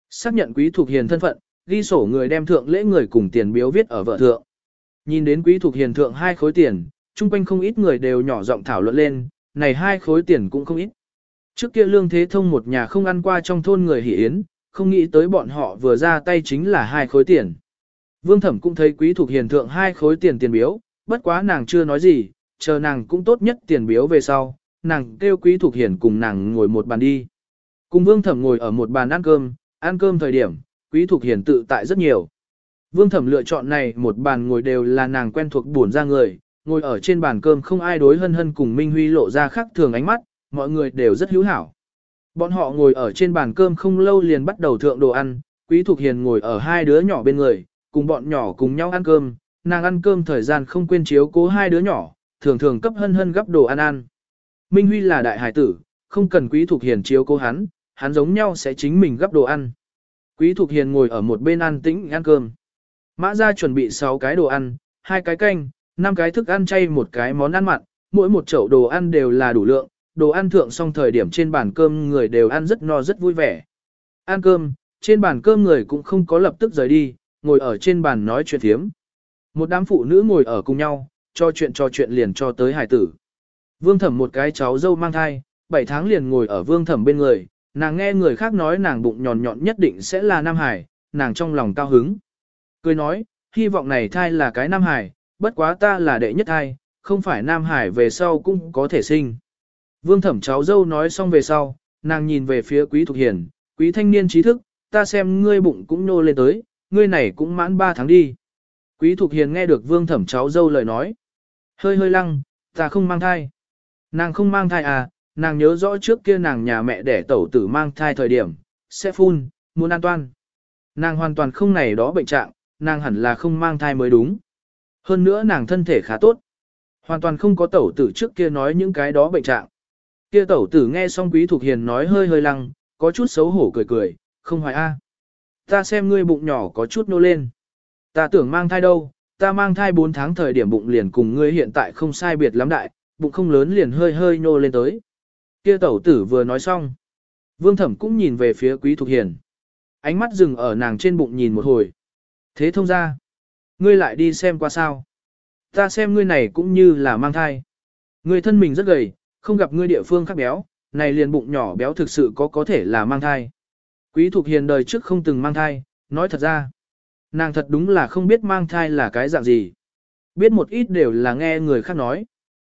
Xác nhận Quý Thục Hiền thân phận, ghi sổ người đem thượng lễ người cùng tiền biếu viết ở vợ thượng. Nhìn đến Quý Thục Hiền thượng hai khối tiền, chung quanh không ít người đều nhỏ giọng thảo luận lên, này hai khối tiền cũng không ít. Trước kia lương thế thông một nhà không ăn qua trong thôn người hỉ yến, không nghĩ tới bọn họ vừa ra tay chính là hai khối tiền. Vương Thẩm cũng thấy Quý Thục Hiền thượng hai khối tiền tiền biếu, bất quá nàng chưa nói gì, chờ nàng cũng tốt nhất tiền biếu về sau, nàng kêu Quý Thục Hiền cùng nàng ngồi một bàn đi. Cùng Vương Thẩm ngồi ở một bàn ăn cơm, ăn cơm thời điểm, Quý Thục Hiền tự tại rất nhiều. Vương Thẩm lựa chọn này một bàn ngồi đều là nàng quen thuộc buồn ra người, ngồi ở trên bàn cơm không ai đối hân hân cùng Minh Huy lộ ra khác thường ánh mắt, mọi người đều rất hữu hảo. Bọn họ ngồi ở trên bàn cơm không lâu liền bắt đầu thượng đồ ăn, Quý Thục Hiền ngồi ở hai đứa nhỏ bên người, cùng bọn nhỏ cùng nhau ăn cơm, nàng ăn cơm thời gian không quên chiếu cố hai đứa nhỏ, thường thường cấp hân hân gấp đồ ăn ăn. Minh Huy là đại hải tử, không cần Quý Thục Hiền chiếu cố hắn, hắn giống nhau sẽ chính mình gấp đồ ăn. Quý Thục Hiền ngồi ở một bên ăn tĩnh ăn cơm. Mã ra chuẩn bị 6 cái đồ ăn, hai cái canh, 5 cái thức ăn chay một cái món ăn mặn, mỗi một chậu đồ ăn đều là đủ lượng, đồ ăn thượng xong thời điểm trên bàn cơm người đều ăn rất no rất vui vẻ. Ăn cơm, trên bàn cơm người cũng không có lập tức rời đi, ngồi ở trên bàn nói chuyện thiếm. Một đám phụ nữ ngồi ở cùng nhau, cho chuyện cho chuyện liền cho tới hải tử. Vương thẩm một cái cháu dâu mang thai, 7 tháng liền ngồi ở vương thẩm bên người, nàng nghe người khác nói nàng bụng nhọn nhọn nhất định sẽ là Nam Hải, nàng trong lòng cao hứng. Cười nói, hy vọng này thai là cái Nam Hải, bất quá ta là đệ nhất thai, không phải Nam Hải về sau cũng có thể sinh. Vương thẩm cháu dâu nói xong về sau, nàng nhìn về phía quý thục hiền, quý thanh niên trí thức, ta xem ngươi bụng cũng nô lên tới, ngươi này cũng mãn 3 tháng đi. Quý thục hiền nghe được vương thẩm cháu dâu lời nói. Hơi hơi lăng, ta không mang thai. Nàng không mang thai à, nàng nhớ rõ trước kia nàng nhà mẹ đẻ tẩu tử mang thai thời điểm, sẽ phun, muốn an toàn. Nàng hoàn toàn không này đó bệnh trạng, nàng hẳn là không mang thai mới đúng. Hơn nữa nàng thân thể khá tốt. Hoàn toàn không có tẩu tử trước kia nói những cái đó bệnh trạng. Kia tẩu tử nghe xong quý thuộc hiền nói hơi hơi lăng, có chút xấu hổ cười cười, không hoài a. Ta xem ngươi bụng nhỏ có chút nô lên. Ta tưởng mang thai đâu, ta mang thai 4 tháng thời điểm bụng liền cùng ngươi hiện tại không sai biệt lắm đại, bụng không lớn liền hơi hơi nô lên tới. Kia tẩu tử vừa nói xong. Vương thẩm cũng nhìn về phía quý thuộc hiền. Ánh mắt dừng ở nàng trên bụng nhìn một hồi. Thế thông ra. Ngươi lại đi xem qua sao. Ta xem ngươi này cũng như là mang thai. Ngươi thân mình rất gầy, không gặp ngươi địa phương khác béo, này liền bụng nhỏ béo thực sự có có thể là mang thai. Quý Thục Hiền đời trước không từng mang thai, nói thật ra. Nàng thật đúng là không biết mang thai là cái dạng gì. Biết một ít đều là nghe người khác nói.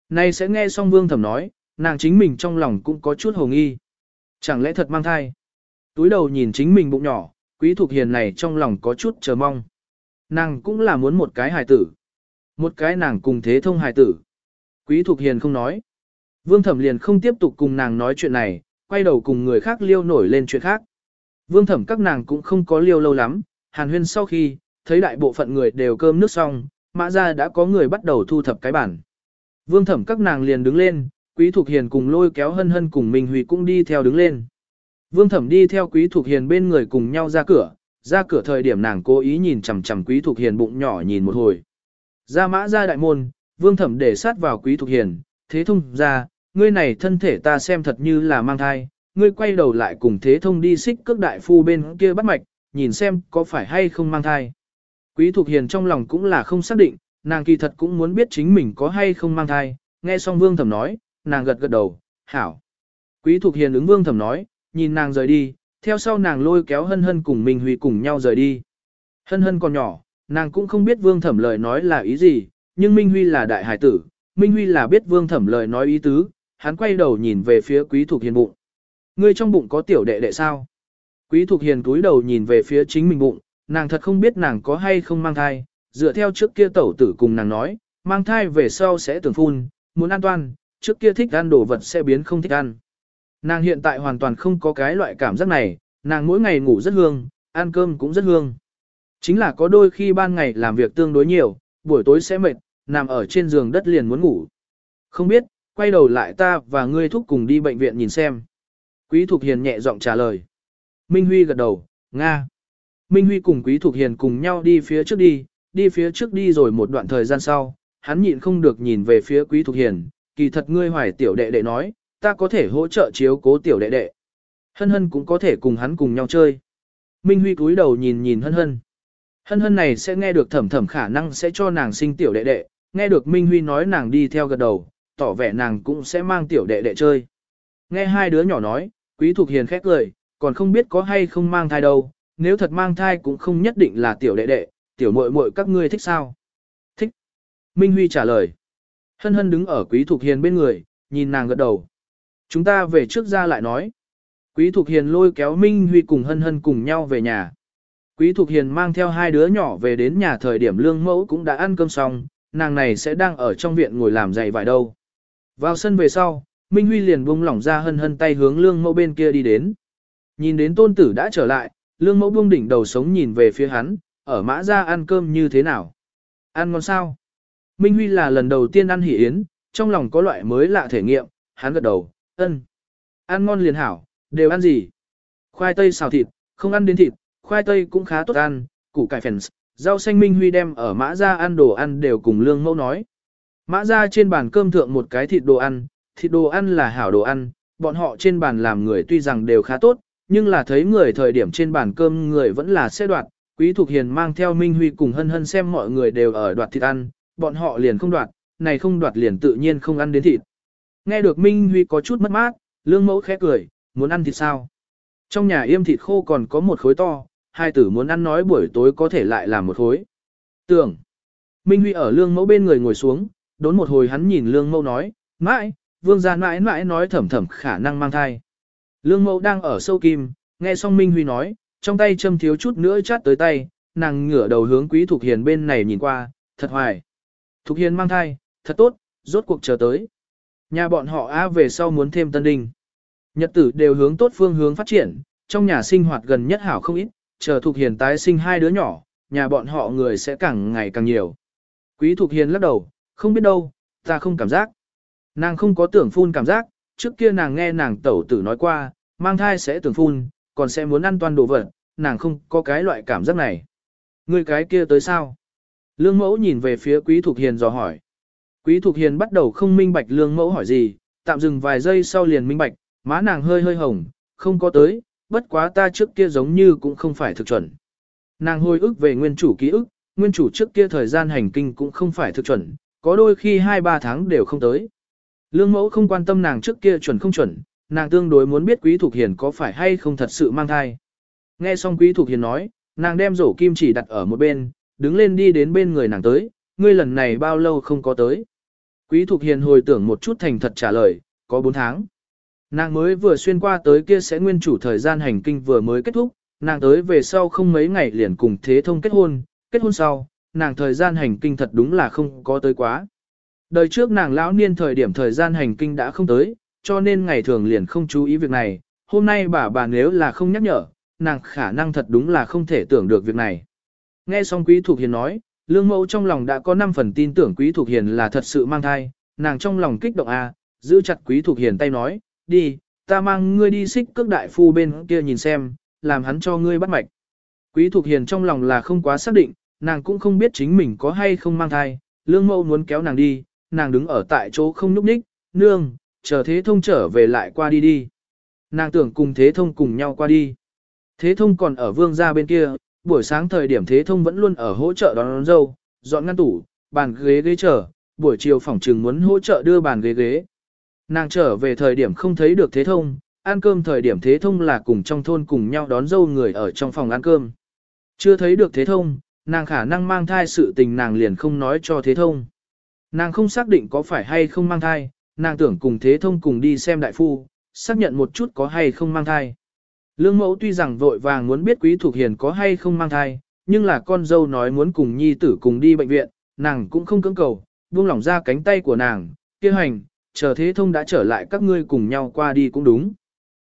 Này sẽ nghe xong vương thẩm nói, nàng chính mình trong lòng cũng có chút hồ nghi. Chẳng lẽ thật mang thai? Túi đầu nhìn chính mình bụng nhỏ, quý thuộc Hiền này trong lòng có chút chờ mong. Nàng cũng là muốn một cái hài tử. Một cái nàng cùng thế thông hài tử. Quý thuộc Hiền không nói. Vương Thẩm liền không tiếp tục cùng nàng nói chuyện này, quay đầu cùng người khác liêu nổi lên chuyện khác. Vương Thẩm các nàng cũng không có liêu lâu lắm, hàn huyên sau khi, thấy đại bộ phận người đều cơm nước xong, mã ra đã có người bắt đầu thu thập cái bản. Vương Thẩm các nàng liền đứng lên, Quý Thục Hiền cùng lôi kéo hân hân cùng Minh Huy cũng đi theo đứng lên. Vương Thẩm đi theo Quý Thục Hiền bên người cùng nhau ra cửa, ra cửa thời điểm nàng cố ý nhìn chằm chằm Quý Thục Hiền bụng nhỏ nhìn một hồi. Ra mã ra đại môn, Vương Thẩm để sát vào Quý Thục Hiền, thế thông ra, ngươi này thân thể ta xem thật như là mang thai, ngươi quay đầu lại cùng thế thông đi xích cước đại phu bên kia bắt mạch, nhìn xem có phải hay không mang thai. Quý Thục Hiền trong lòng cũng là không xác định, nàng kỳ thật cũng muốn biết chính mình có hay không mang thai, nghe xong Vương Thẩm nói, nàng gật gật đầu, hảo. Quý Thục Hiền ứng Vương Thẩm nói, nhìn nàng rời đi, theo sau nàng lôi kéo Hân Hân cùng Minh Huy cùng nhau rời đi. Hân Hân còn nhỏ, nàng cũng không biết Vương Thẩm lời nói là ý gì, nhưng Minh Huy là đại hải tử, Minh Huy là biết Vương Thẩm lời nói ý tứ, hắn quay đầu nhìn về phía Quý Thục Hiền bụng. Ngươi trong bụng có tiểu đệ đệ sao? Quý Thục Hiền cúi đầu nhìn về phía chính mình bụng, nàng thật không biết nàng có hay không mang thai, dựa theo trước kia tẩu tử cùng nàng nói, mang thai về sau sẽ tưởng phun, muốn an toàn, trước kia thích ăn đồ vật sẽ biến không thích ăn. Nàng hiện tại hoàn toàn không có cái loại cảm giác này, nàng mỗi ngày ngủ rất hương, ăn cơm cũng rất hương. Chính là có đôi khi ban ngày làm việc tương đối nhiều, buổi tối sẽ mệt, nằm ở trên giường đất liền muốn ngủ. Không biết, quay đầu lại ta và ngươi thúc cùng đi bệnh viện nhìn xem. Quý Thục Hiền nhẹ giọng trả lời. Minh Huy gật đầu, Nga. Minh Huy cùng Quý Thục Hiền cùng nhau đi phía trước đi, đi phía trước đi rồi một đoạn thời gian sau, hắn nhịn không được nhìn về phía Quý Thục Hiền, kỳ thật ngươi hoài tiểu đệ đệ nói, ta có thể hỗ trợ chiếu cố tiểu đệ đệ. Hân hân cũng có thể cùng hắn cùng nhau chơi. Minh Huy cúi đầu nhìn nhìn hân hân. Hân hân này sẽ nghe được thẩm thẩm khả năng sẽ cho nàng sinh tiểu đệ đệ, nghe được Minh Huy nói nàng đi theo gật đầu, tỏ vẻ nàng cũng sẽ mang tiểu đệ đệ chơi. Nghe hai đứa nhỏ nói, Quý Thục Hiền khét lời, còn không biết có hay không mang thai đâu, nếu thật mang thai cũng không nhất định là tiểu đệ đệ, tiểu muội muội các ngươi thích sao? Thích. Minh Huy trả lời. Hân hân đứng ở Quý Thục Hiền bên người, nhìn nàng gật đầu. Chúng ta về trước ra lại nói. Quý Thục Hiền lôi kéo Minh Huy cùng hân hân cùng nhau về nhà. Quý Thục Hiền mang theo hai đứa nhỏ về đến nhà thời điểm lương mẫu cũng đã ăn cơm xong, nàng này sẽ đang ở trong viện ngồi làm giày vải đâu. Vào sân về sau, Minh Huy liền buông lỏng ra hân hân tay hướng lương mẫu bên kia đi đến. Nhìn đến tôn tử đã trở lại, lương mẫu buông đỉnh đầu sống nhìn về phía hắn, ở mã ra ăn cơm như thế nào? Ăn ngon sao? Minh Huy là lần đầu tiên ăn hỉ yến, trong lòng có loại mới lạ thể nghiệm, hắn gật đầu, ân. Ăn ngon liền hảo, đều ăn gì? Khoai tây xào thịt, không ăn đến thịt, khoai tây cũng khá tốt ăn, củ cải phèn, rau xanh Minh Huy đem ở mã ra ăn đồ ăn đều cùng lương mẫu nói. Mã ra trên bàn cơm thượng một cái thịt đồ ăn, thịt đồ ăn là hảo đồ ăn, bọn họ trên bàn làm người tuy rằng đều khá tốt, nhưng là thấy người thời điểm trên bàn cơm người vẫn là xe đoạt, Quý Thục Hiền mang theo Minh Huy cùng hân hân xem mọi người đều ở đoạt thịt ăn, bọn họ liền không đoạt, này không đoạt liền tự nhiên không ăn đến thịt. Nghe được Minh Huy có chút mất mát, lương mẫu khẽ cười, muốn ăn thịt sao? Trong nhà yêm thịt khô còn có một khối to, hai tử muốn ăn nói buổi tối có thể lại làm một khối. Tưởng, Minh Huy ở lương mẫu bên người ngồi xuống, đốn một hồi hắn nhìn lương mẫu nói, mãi, vương gia mãi mãi nói thầm thầm khả năng mang thai. Lương mẫu đang ở sâu kim, nghe xong Minh Huy nói, trong tay châm thiếu chút nữa chát tới tay, nàng ngửa đầu hướng quý Thục Hiền bên này nhìn qua, thật hoài. Thục Hiền mang thai, thật tốt, rốt cuộc chờ tới. Nhà bọn họ A về sau muốn thêm tân đình. Nhật tử đều hướng tốt phương hướng phát triển, trong nhà sinh hoạt gần nhất hảo không ít, chờ Thục Hiền tái sinh hai đứa nhỏ, nhà bọn họ người sẽ càng ngày càng nhiều. Quý Thục Hiền lắc đầu, không biết đâu, ta không cảm giác. Nàng không có tưởng phun cảm giác, trước kia nàng nghe nàng tẩu tử nói qua, mang thai sẽ tưởng phun, còn sẽ muốn ăn toàn đồ vật, nàng không có cái loại cảm giác này. Người cái kia tới sao? Lương mẫu nhìn về phía Quý Thục Hiền dò hỏi. Quý Thục Hiền bắt đầu không minh bạch lương mẫu hỏi gì, tạm dừng vài giây sau liền minh bạch, má nàng hơi hơi hồng, không có tới, bất quá ta trước kia giống như cũng không phải thực chuẩn. Nàng hồi ức về nguyên chủ ký ức, nguyên chủ trước kia thời gian hành kinh cũng không phải thực chuẩn, có đôi khi 2-3 tháng đều không tới. Lương mẫu không quan tâm nàng trước kia chuẩn không chuẩn, nàng tương đối muốn biết Quý Thục Hiền có phải hay không thật sự mang thai. Nghe xong Quý Thục Hiền nói, nàng đem rổ kim chỉ đặt ở một bên, đứng lên đi đến bên người nàng tới, ngươi lần này bao lâu không có tới. Quý Thục Hiền hồi tưởng một chút thành thật trả lời, có 4 tháng. Nàng mới vừa xuyên qua tới kia sẽ nguyên chủ thời gian hành kinh vừa mới kết thúc, nàng tới về sau không mấy ngày liền cùng thế thông kết hôn, kết hôn sau, nàng thời gian hành kinh thật đúng là không có tới quá. Đời trước nàng lão niên thời điểm thời gian hành kinh đã không tới, cho nên ngày thường liền không chú ý việc này, hôm nay bà bà nếu là không nhắc nhở, nàng khả năng thật đúng là không thể tưởng được việc này. Nghe xong Quý Thục Hiền nói, Lương Mẫu trong lòng đã có 5 phần tin tưởng Quý Thục Hiền là thật sự mang thai, nàng trong lòng kích động a, giữ chặt Quý Thục Hiền tay nói, đi, ta mang ngươi đi xích cước đại phu bên kia nhìn xem, làm hắn cho ngươi bắt mạch. Quý Thục Hiền trong lòng là không quá xác định, nàng cũng không biết chính mình có hay không mang thai, Lương Mẫu muốn kéo nàng đi, nàng đứng ở tại chỗ không nhúc nhích, nương, chờ thế thông trở về lại qua đi đi. Nàng tưởng cùng thế thông cùng nhau qua đi. Thế thông còn ở vương gia bên kia, buổi sáng thời điểm thế thông vẫn luôn ở hỗ trợ đón, đón dâu, dọn ngăn tủ, bàn ghế ghế chờ, buổi chiều phòng trừng muốn hỗ trợ đưa bàn ghế ghế. Nàng trở về thời điểm không thấy được thế thông, ăn cơm thời điểm thế thông là cùng trong thôn cùng nhau đón dâu người ở trong phòng ăn cơm. Chưa thấy được thế thông, nàng khả năng mang thai sự tình nàng liền không nói cho thế thông. Nàng không xác định có phải hay không mang thai, nàng tưởng cùng thế thông cùng đi xem đại phu, xác nhận một chút có hay không mang thai. Lương mẫu tuy rằng vội vàng muốn biết quý thuộc hiền có hay không mang thai, nhưng là con dâu nói muốn cùng nhi tử cùng đi bệnh viện, nàng cũng không cưỡng cầu, buông lỏng ra cánh tay của nàng, kia hành, chờ thế thông đã trở lại các ngươi cùng nhau qua đi cũng đúng.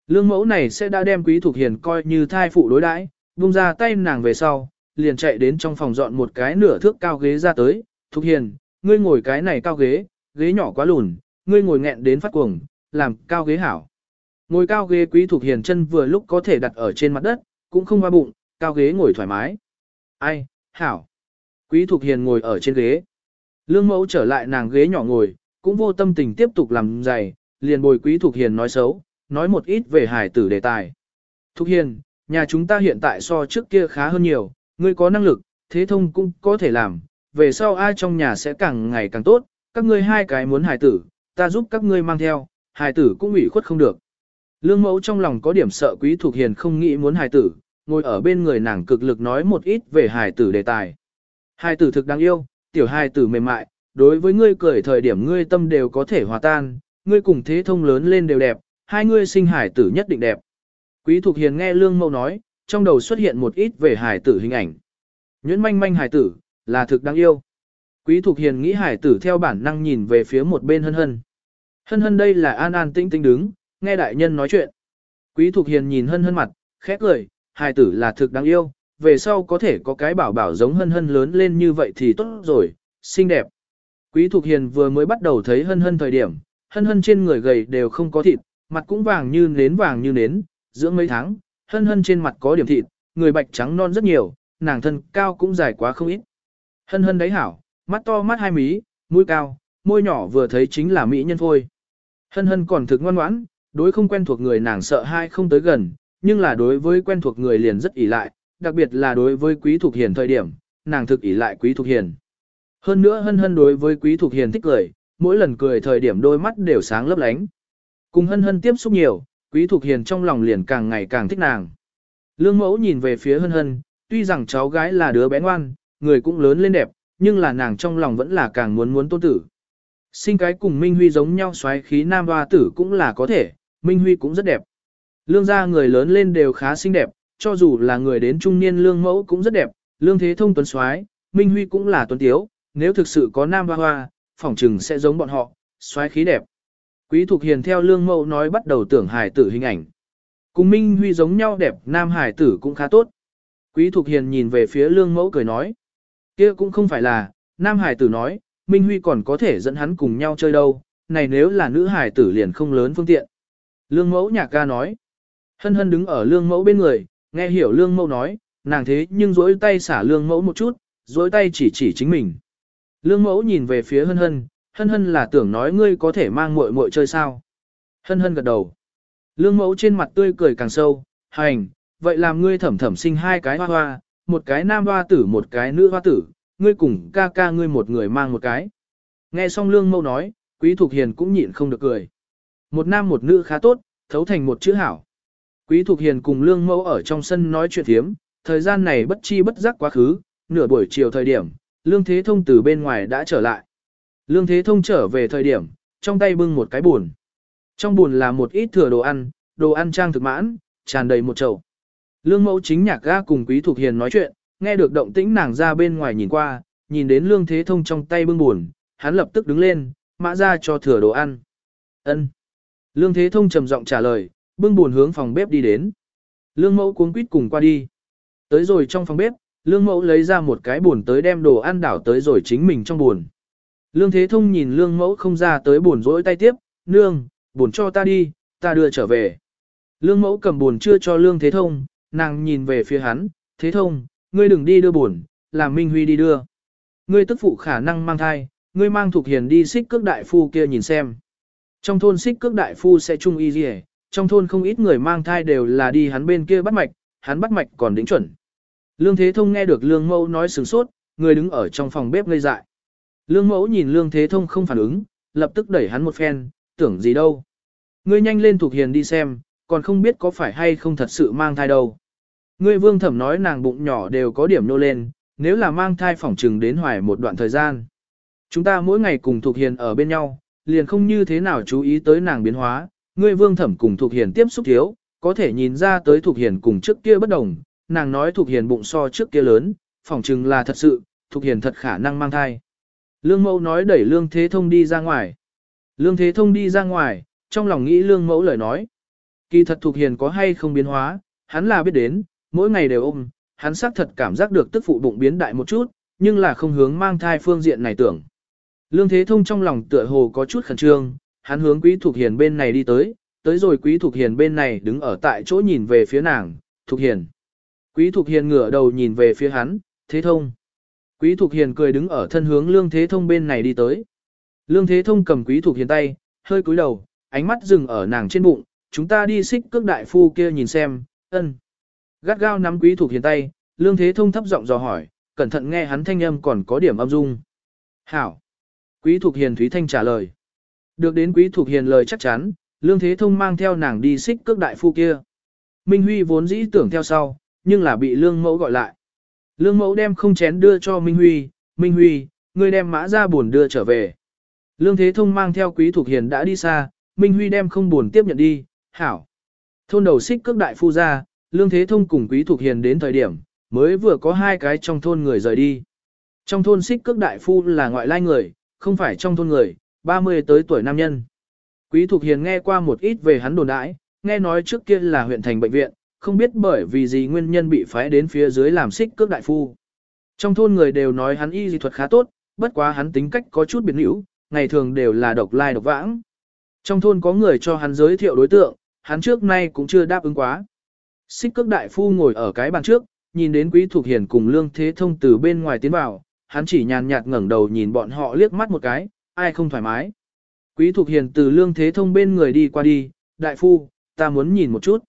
Lương mẫu này sẽ đã đem quý thuộc hiền coi như thai phụ đối đãi, buông ra tay nàng về sau, liền chạy đến trong phòng dọn một cái nửa thước cao ghế ra tới, Thục hiền, ngươi ngồi cái này cao ghế, ghế nhỏ quá lùn, ngươi ngồi nghẹn đến phát cuồng, làm cao ghế hảo. Ngồi cao ghế quý Thục hiền chân vừa lúc có thể đặt ở trên mặt đất, cũng không hoa bụng, cao ghế ngồi thoải mái. Ai, hảo. Quý Thục hiền ngồi ở trên ghế. Lương mẫu trở lại nàng ghế nhỏ ngồi, cũng vô tâm tình tiếp tục làm dày, liền bồi quý Thục hiền nói xấu, nói một ít về Hải tử đề tài. Thục hiền, nhà chúng ta hiện tại so trước kia khá hơn nhiều, ngươi có năng lực, thế thông cũng có thể làm, về sau ai trong nhà sẽ càng ngày càng tốt, các ngươi hai cái muốn hài tử, ta giúp các ngươi mang theo, hài tử cũng ủy khuất không được. Lương mẫu trong lòng có điểm sợ quý thuộc hiền không nghĩ muốn hài tử, ngồi ở bên người nàng cực lực nói một ít về hài tử đề tài. Hài tử thực đáng yêu, tiểu hài tử mềm mại, đối với ngươi cười thời điểm ngươi tâm đều có thể hòa tan, ngươi cùng thế thông lớn lên đều đẹp, hai ngươi sinh hài tử nhất định đẹp. Quý thuộc hiền nghe lương mẫu nói, trong đầu xuất hiện một ít về hải tử hình ảnh. Nhuyễn manh manh hải tử, là thực đáng yêu. Quý Thục Hiền nghĩ hải tử theo bản năng nhìn về phía một bên hân hân. Hân hân đây là an an tĩnh tĩnh đứng, nghe đại nhân nói chuyện. Quý Thục Hiền nhìn hân hân mặt, khẽ cười, hải tử là thực đáng yêu, về sau có thể có cái bảo bảo giống hân hân lớn lên như vậy thì tốt rồi, xinh đẹp. Quý Thục Hiền vừa mới bắt đầu thấy hân hân thời điểm, hân hân trên người gầy đều không có thịt, mặt cũng vàng như nến vàng như nến, dưỡng mấy tháng, hân hân trên mặt có điểm thịt, người bạch trắng non rất nhiều, nàng thân cao cũng dài quá không ít. Hân hân đấy hảo, mắt to mắt hai mí, mũi cao, môi nhỏ vừa thấy chính là mỹ nhân phôi. Hân hân còn thực ngoan ngoãn, đối không quen thuộc người nàng sợ hai không tới gần, nhưng là đối với quen thuộc người liền rất ỉ lại, đặc biệt là đối với Quý thuộc Hiền thời điểm, nàng thực ỷ lại Quý thuộc Hiền. Hơn nữa hân hân đối với Quý thuộc Hiền thích cười, mỗi lần cười thời điểm đôi mắt đều sáng lấp lánh. Cùng hân hân tiếp xúc nhiều, Quý Thục Hiền trong lòng liền càng ngày càng thích nàng. Lương mẫu nhìn về phía hân hân, tuy rằng cháu gái là đứa bé ngoan, người cũng lớn lên đẹp, nhưng là nàng trong lòng vẫn là càng muốn muốn tôn tử. Sinh cái cùng Minh Huy giống nhau xoáy khí nam hoa tử cũng là có thể, Minh Huy cũng rất đẹp. Lương gia người lớn lên đều khá xinh đẹp, cho dù là người đến trung niên lương mẫu cũng rất đẹp, lương thế thông tuấn xoáy, Minh Huy cũng là tuấn tiếu, nếu thực sự có nam hoa hoa, phỏng trừng sẽ giống bọn họ, xoáy khí đẹp. Quý Thục Hiền theo lương mẫu nói bắt đầu tưởng hài tử hình ảnh. Cùng Minh Huy giống nhau đẹp, nam hải tử cũng khá tốt. Quý Thục Hiền nhìn về phía lương mẫu cười nói. kia cũng không phải là, nam hải tử nói, Minh Huy còn có thể dẫn hắn cùng nhau chơi đâu, này nếu là nữ hải tử liền không lớn phương tiện. Lương mẫu nhạc ca nói. Hân hân đứng ở lương mẫu bên người, nghe hiểu lương mẫu nói, nàng thế nhưng dối tay xả lương mẫu một chút, dối tay chỉ chỉ chính mình. Lương mẫu nhìn về phía hân hân, hân hân là tưởng nói ngươi có thể mang muội muội chơi sao. Hân hân gật đầu. Lương mẫu trên mặt tươi cười càng sâu, hành, vậy làm ngươi thẩm thẩm sinh hai cái hoa hoa, một cái nam hoa tử một cái nữ hoa tử, ngươi cùng ca ca ngươi một người mang một cái. Nghe xong lương mẫu nói, quý thục hiền cũng nhịn không được cười. Một nam một nữ khá tốt, thấu thành một chữ hảo. Quý thục hiền cùng lương mẫu ở trong sân nói chuyện thiếm, thời gian này bất chi bất giác quá khứ, nửa buổi chiều thời điểm, lương thế thông từ bên ngoài đã trở lại. Lương thế thông trở về thời điểm, trong tay bưng một cái buồn. Trong buồn là một ít thừa đồ ăn, đồ ăn trang thực mãn, tràn đầy một chậu. Lương mẫu chính nhạc ga cùng quý thuộc hiền nói chuyện, nghe được động tĩnh nàng ra bên ngoài nhìn qua, nhìn đến lương thế thông trong tay bưng buồn, hắn lập tức đứng lên, mã ra cho thừa đồ ăn. ân Lương thế thông trầm giọng trả lời, bưng buồn hướng phòng bếp đi đến. Lương mẫu cuống quýt cùng qua đi. Tới rồi trong phòng bếp, lương mẫu lấy ra một cái buồn tới đem đồ ăn đảo tới rồi chính mình trong buồn. Lương thế thông nhìn lương mẫu không ra tới buồn rỗi tay tiếp, nương, buồn cho ta đi, ta đưa trở về. Lương mẫu cầm buồn chưa cho lương thế thông, nàng nhìn về phía hắn, thế thông, ngươi đừng đi đưa buồn, làm Minh Huy đi đưa. Ngươi tức phụ khả năng mang thai, ngươi mang thuộc hiền đi xích cước đại phu kia nhìn xem. Trong thôn xích cước đại phu sẽ chung y gì trong thôn không ít người mang thai đều là đi hắn bên kia bắt mạch, hắn bắt mạch còn đính chuẩn. Lương Thế Thông nghe được Lương Mẫu nói sừng sốt, người đứng ở trong phòng bếp ngây dại. Lương Mẫu nhìn Lương Thế Thông không phản ứng, lập tức đẩy hắn một phen, tưởng gì đâu. Ngươi nhanh lên thuộc hiền đi xem, còn không biết có phải hay không thật sự mang thai đâu. Ngươi vương thẩm nói nàng bụng nhỏ đều có điểm nô lên, nếu là mang thai phỏng trừng đến hoài một đoạn thời gian. Chúng ta mỗi ngày cùng thuộc hiền ở bên nhau, liền không như thế nào chú ý tới nàng biến hóa, ngươi vương thẩm cùng thuộc hiền tiếp xúc thiếu, có thể nhìn ra tới thuộc hiền cùng trước kia bất đồng, nàng nói thuộc hiền bụng so trước kia lớn, phỏng chừng là thật sự, thuộc hiền thật khả năng mang thai. Lương mẫu nói đẩy lương thế thông đi ra ngoài. Lương thế thông đi ra ngoài, trong lòng nghĩ lương mẫu lời nói. Kỳ thật thuộc hiền có hay không biến hóa, hắn là biết đến, mỗi ngày đều ôm, hắn xác thật cảm giác được tức phụ bụng biến đại một chút, nhưng là không hướng mang thai phương diện này tưởng. Lương Thế Thông trong lòng tựa hồ có chút khẩn trương, hắn hướng Quý Thục Hiền bên này đi tới, tới rồi Quý Thục Hiền bên này đứng ở tại chỗ nhìn về phía nàng, Thục Hiền. Quý Thục Hiền ngửa đầu nhìn về phía hắn, Thế Thông. Quý Thục Hiền cười đứng ở thân hướng Lương Thế Thông bên này đi tới. Lương Thế Thông cầm Quý Thục Hiền tay, hơi cúi đầu, ánh mắt dừng ở nàng trên bụng, chúng ta đi xích cước đại phu kia nhìn xem, ân. Gắt gao nắm Quý Thục Hiền tay, Lương Thế Thông thấp giọng dò hỏi, cẩn thận nghe hắn thanh âm còn có điểm âm dung. Hảo. Quý Thục Hiền Thúy Thanh trả lời. Được đến Quý Thục Hiền lời chắc chắn, Lương Thế Thông mang theo nàng đi xích cước đại phu kia. Minh Huy vốn dĩ tưởng theo sau, nhưng là bị Lương Mẫu gọi lại. Lương Mẫu đem không chén đưa cho Minh Huy, Minh Huy, ngươi đem mã ra buồn đưa trở về. Lương Thế Thông mang theo Quý thuộc Hiền đã đi xa, Minh Huy đem không buồn tiếp nhận đi, hảo. Thôn đầu xích cước đại phu ra, Lương Thế Thông cùng Quý thuộc Hiền đến thời điểm, mới vừa có hai cái trong thôn người rời đi. Trong thôn xích cước đại phu là ngoại lai người, không phải trong thôn người, 30 tới tuổi nam nhân. Quý Thục Hiền nghe qua một ít về hắn đồn đãi, nghe nói trước kia là huyện thành bệnh viện, không biết bởi vì gì nguyên nhân bị phái đến phía dưới làm xích cước đại phu. Trong thôn người đều nói hắn y dị thuật khá tốt, bất quá hắn tính cách có chút biệt hữu, ngày thường đều là độc lai độc vãng. Trong thôn có người cho hắn giới thiệu đối tượng, hắn trước nay cũng chưa đáp ứng quá. Xích cước đại phu ngồi ở cái bàn trước, nhìn đến quý thuộc hiền cùng lương thế thông từ bên ngoài tiến vào, hắn chỉ nhàn nhạt ngẩng đầu nhìn bọn họ liếc mắt một cái, ai không thoải mái. Quý thuộc Hiền từ lương thế thông bên người đi qua đi, đại phu, ta muốn nhìn một chút.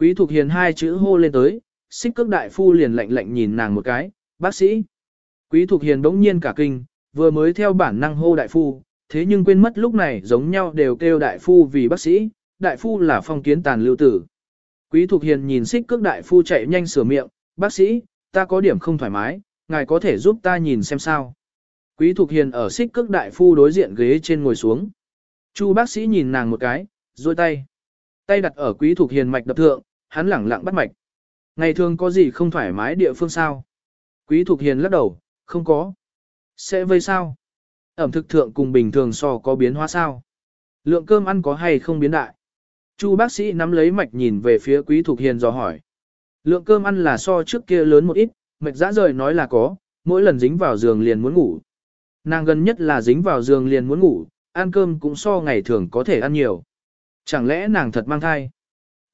Quý Thục Hiền hai chữ hô lên tới, xích cước đại phu liền lạnh lạnh nhìn nàng một cái, bác sĩ. Quý Thục Hiền đống nhiên cả kinh, vừa mới theo bản năng hô đại phu, thế nhưng quên mất lúc này giống nhau đều kêu đại phu vì bác sĩ, đại phu là phong kiến tàn lưu tử. Quý Thục Hiền nhìn xích cước đại phu chạy nhanh sửa miệng, bác sĩ, ta có điểm không thoải mái, ngài có thể giúp ta nhìn xem sao. Quý Thục Hiền ở xích cước đại phu đối diện ghế trên ngồi xuống. Chu bác sĩ nhìn nàng một cái, duỗi tay. Tay đặt ở Quý Thục Hiền mạch đập thượng, hắn lẳng lặng bắt mạch. Ngày thường có gì không thoải mái địa phương sao? Quý Thục Hiền lắc đầu, không có. Sẽ vây sao? Ẩm thực thượng cùng bình thường so có biến hóa sao? Lượng cơm ăn có hay không biến đại? Chu bác sĩ nắm lấy mạch nhìn về phía Quý Thục Hiền dò hỏi. Lượng cơm ăn là so trước kia lớn một ít, mạch dã rời nói là có, mỗi lần dính vào giường liền muốn ngủ. Nàng gần nhất là dính vào giường liền muốn ngủ, ăn cơm cũng so ngày thường có thể ăn nhiều. Chẳng lẽ nàng thật mang thai?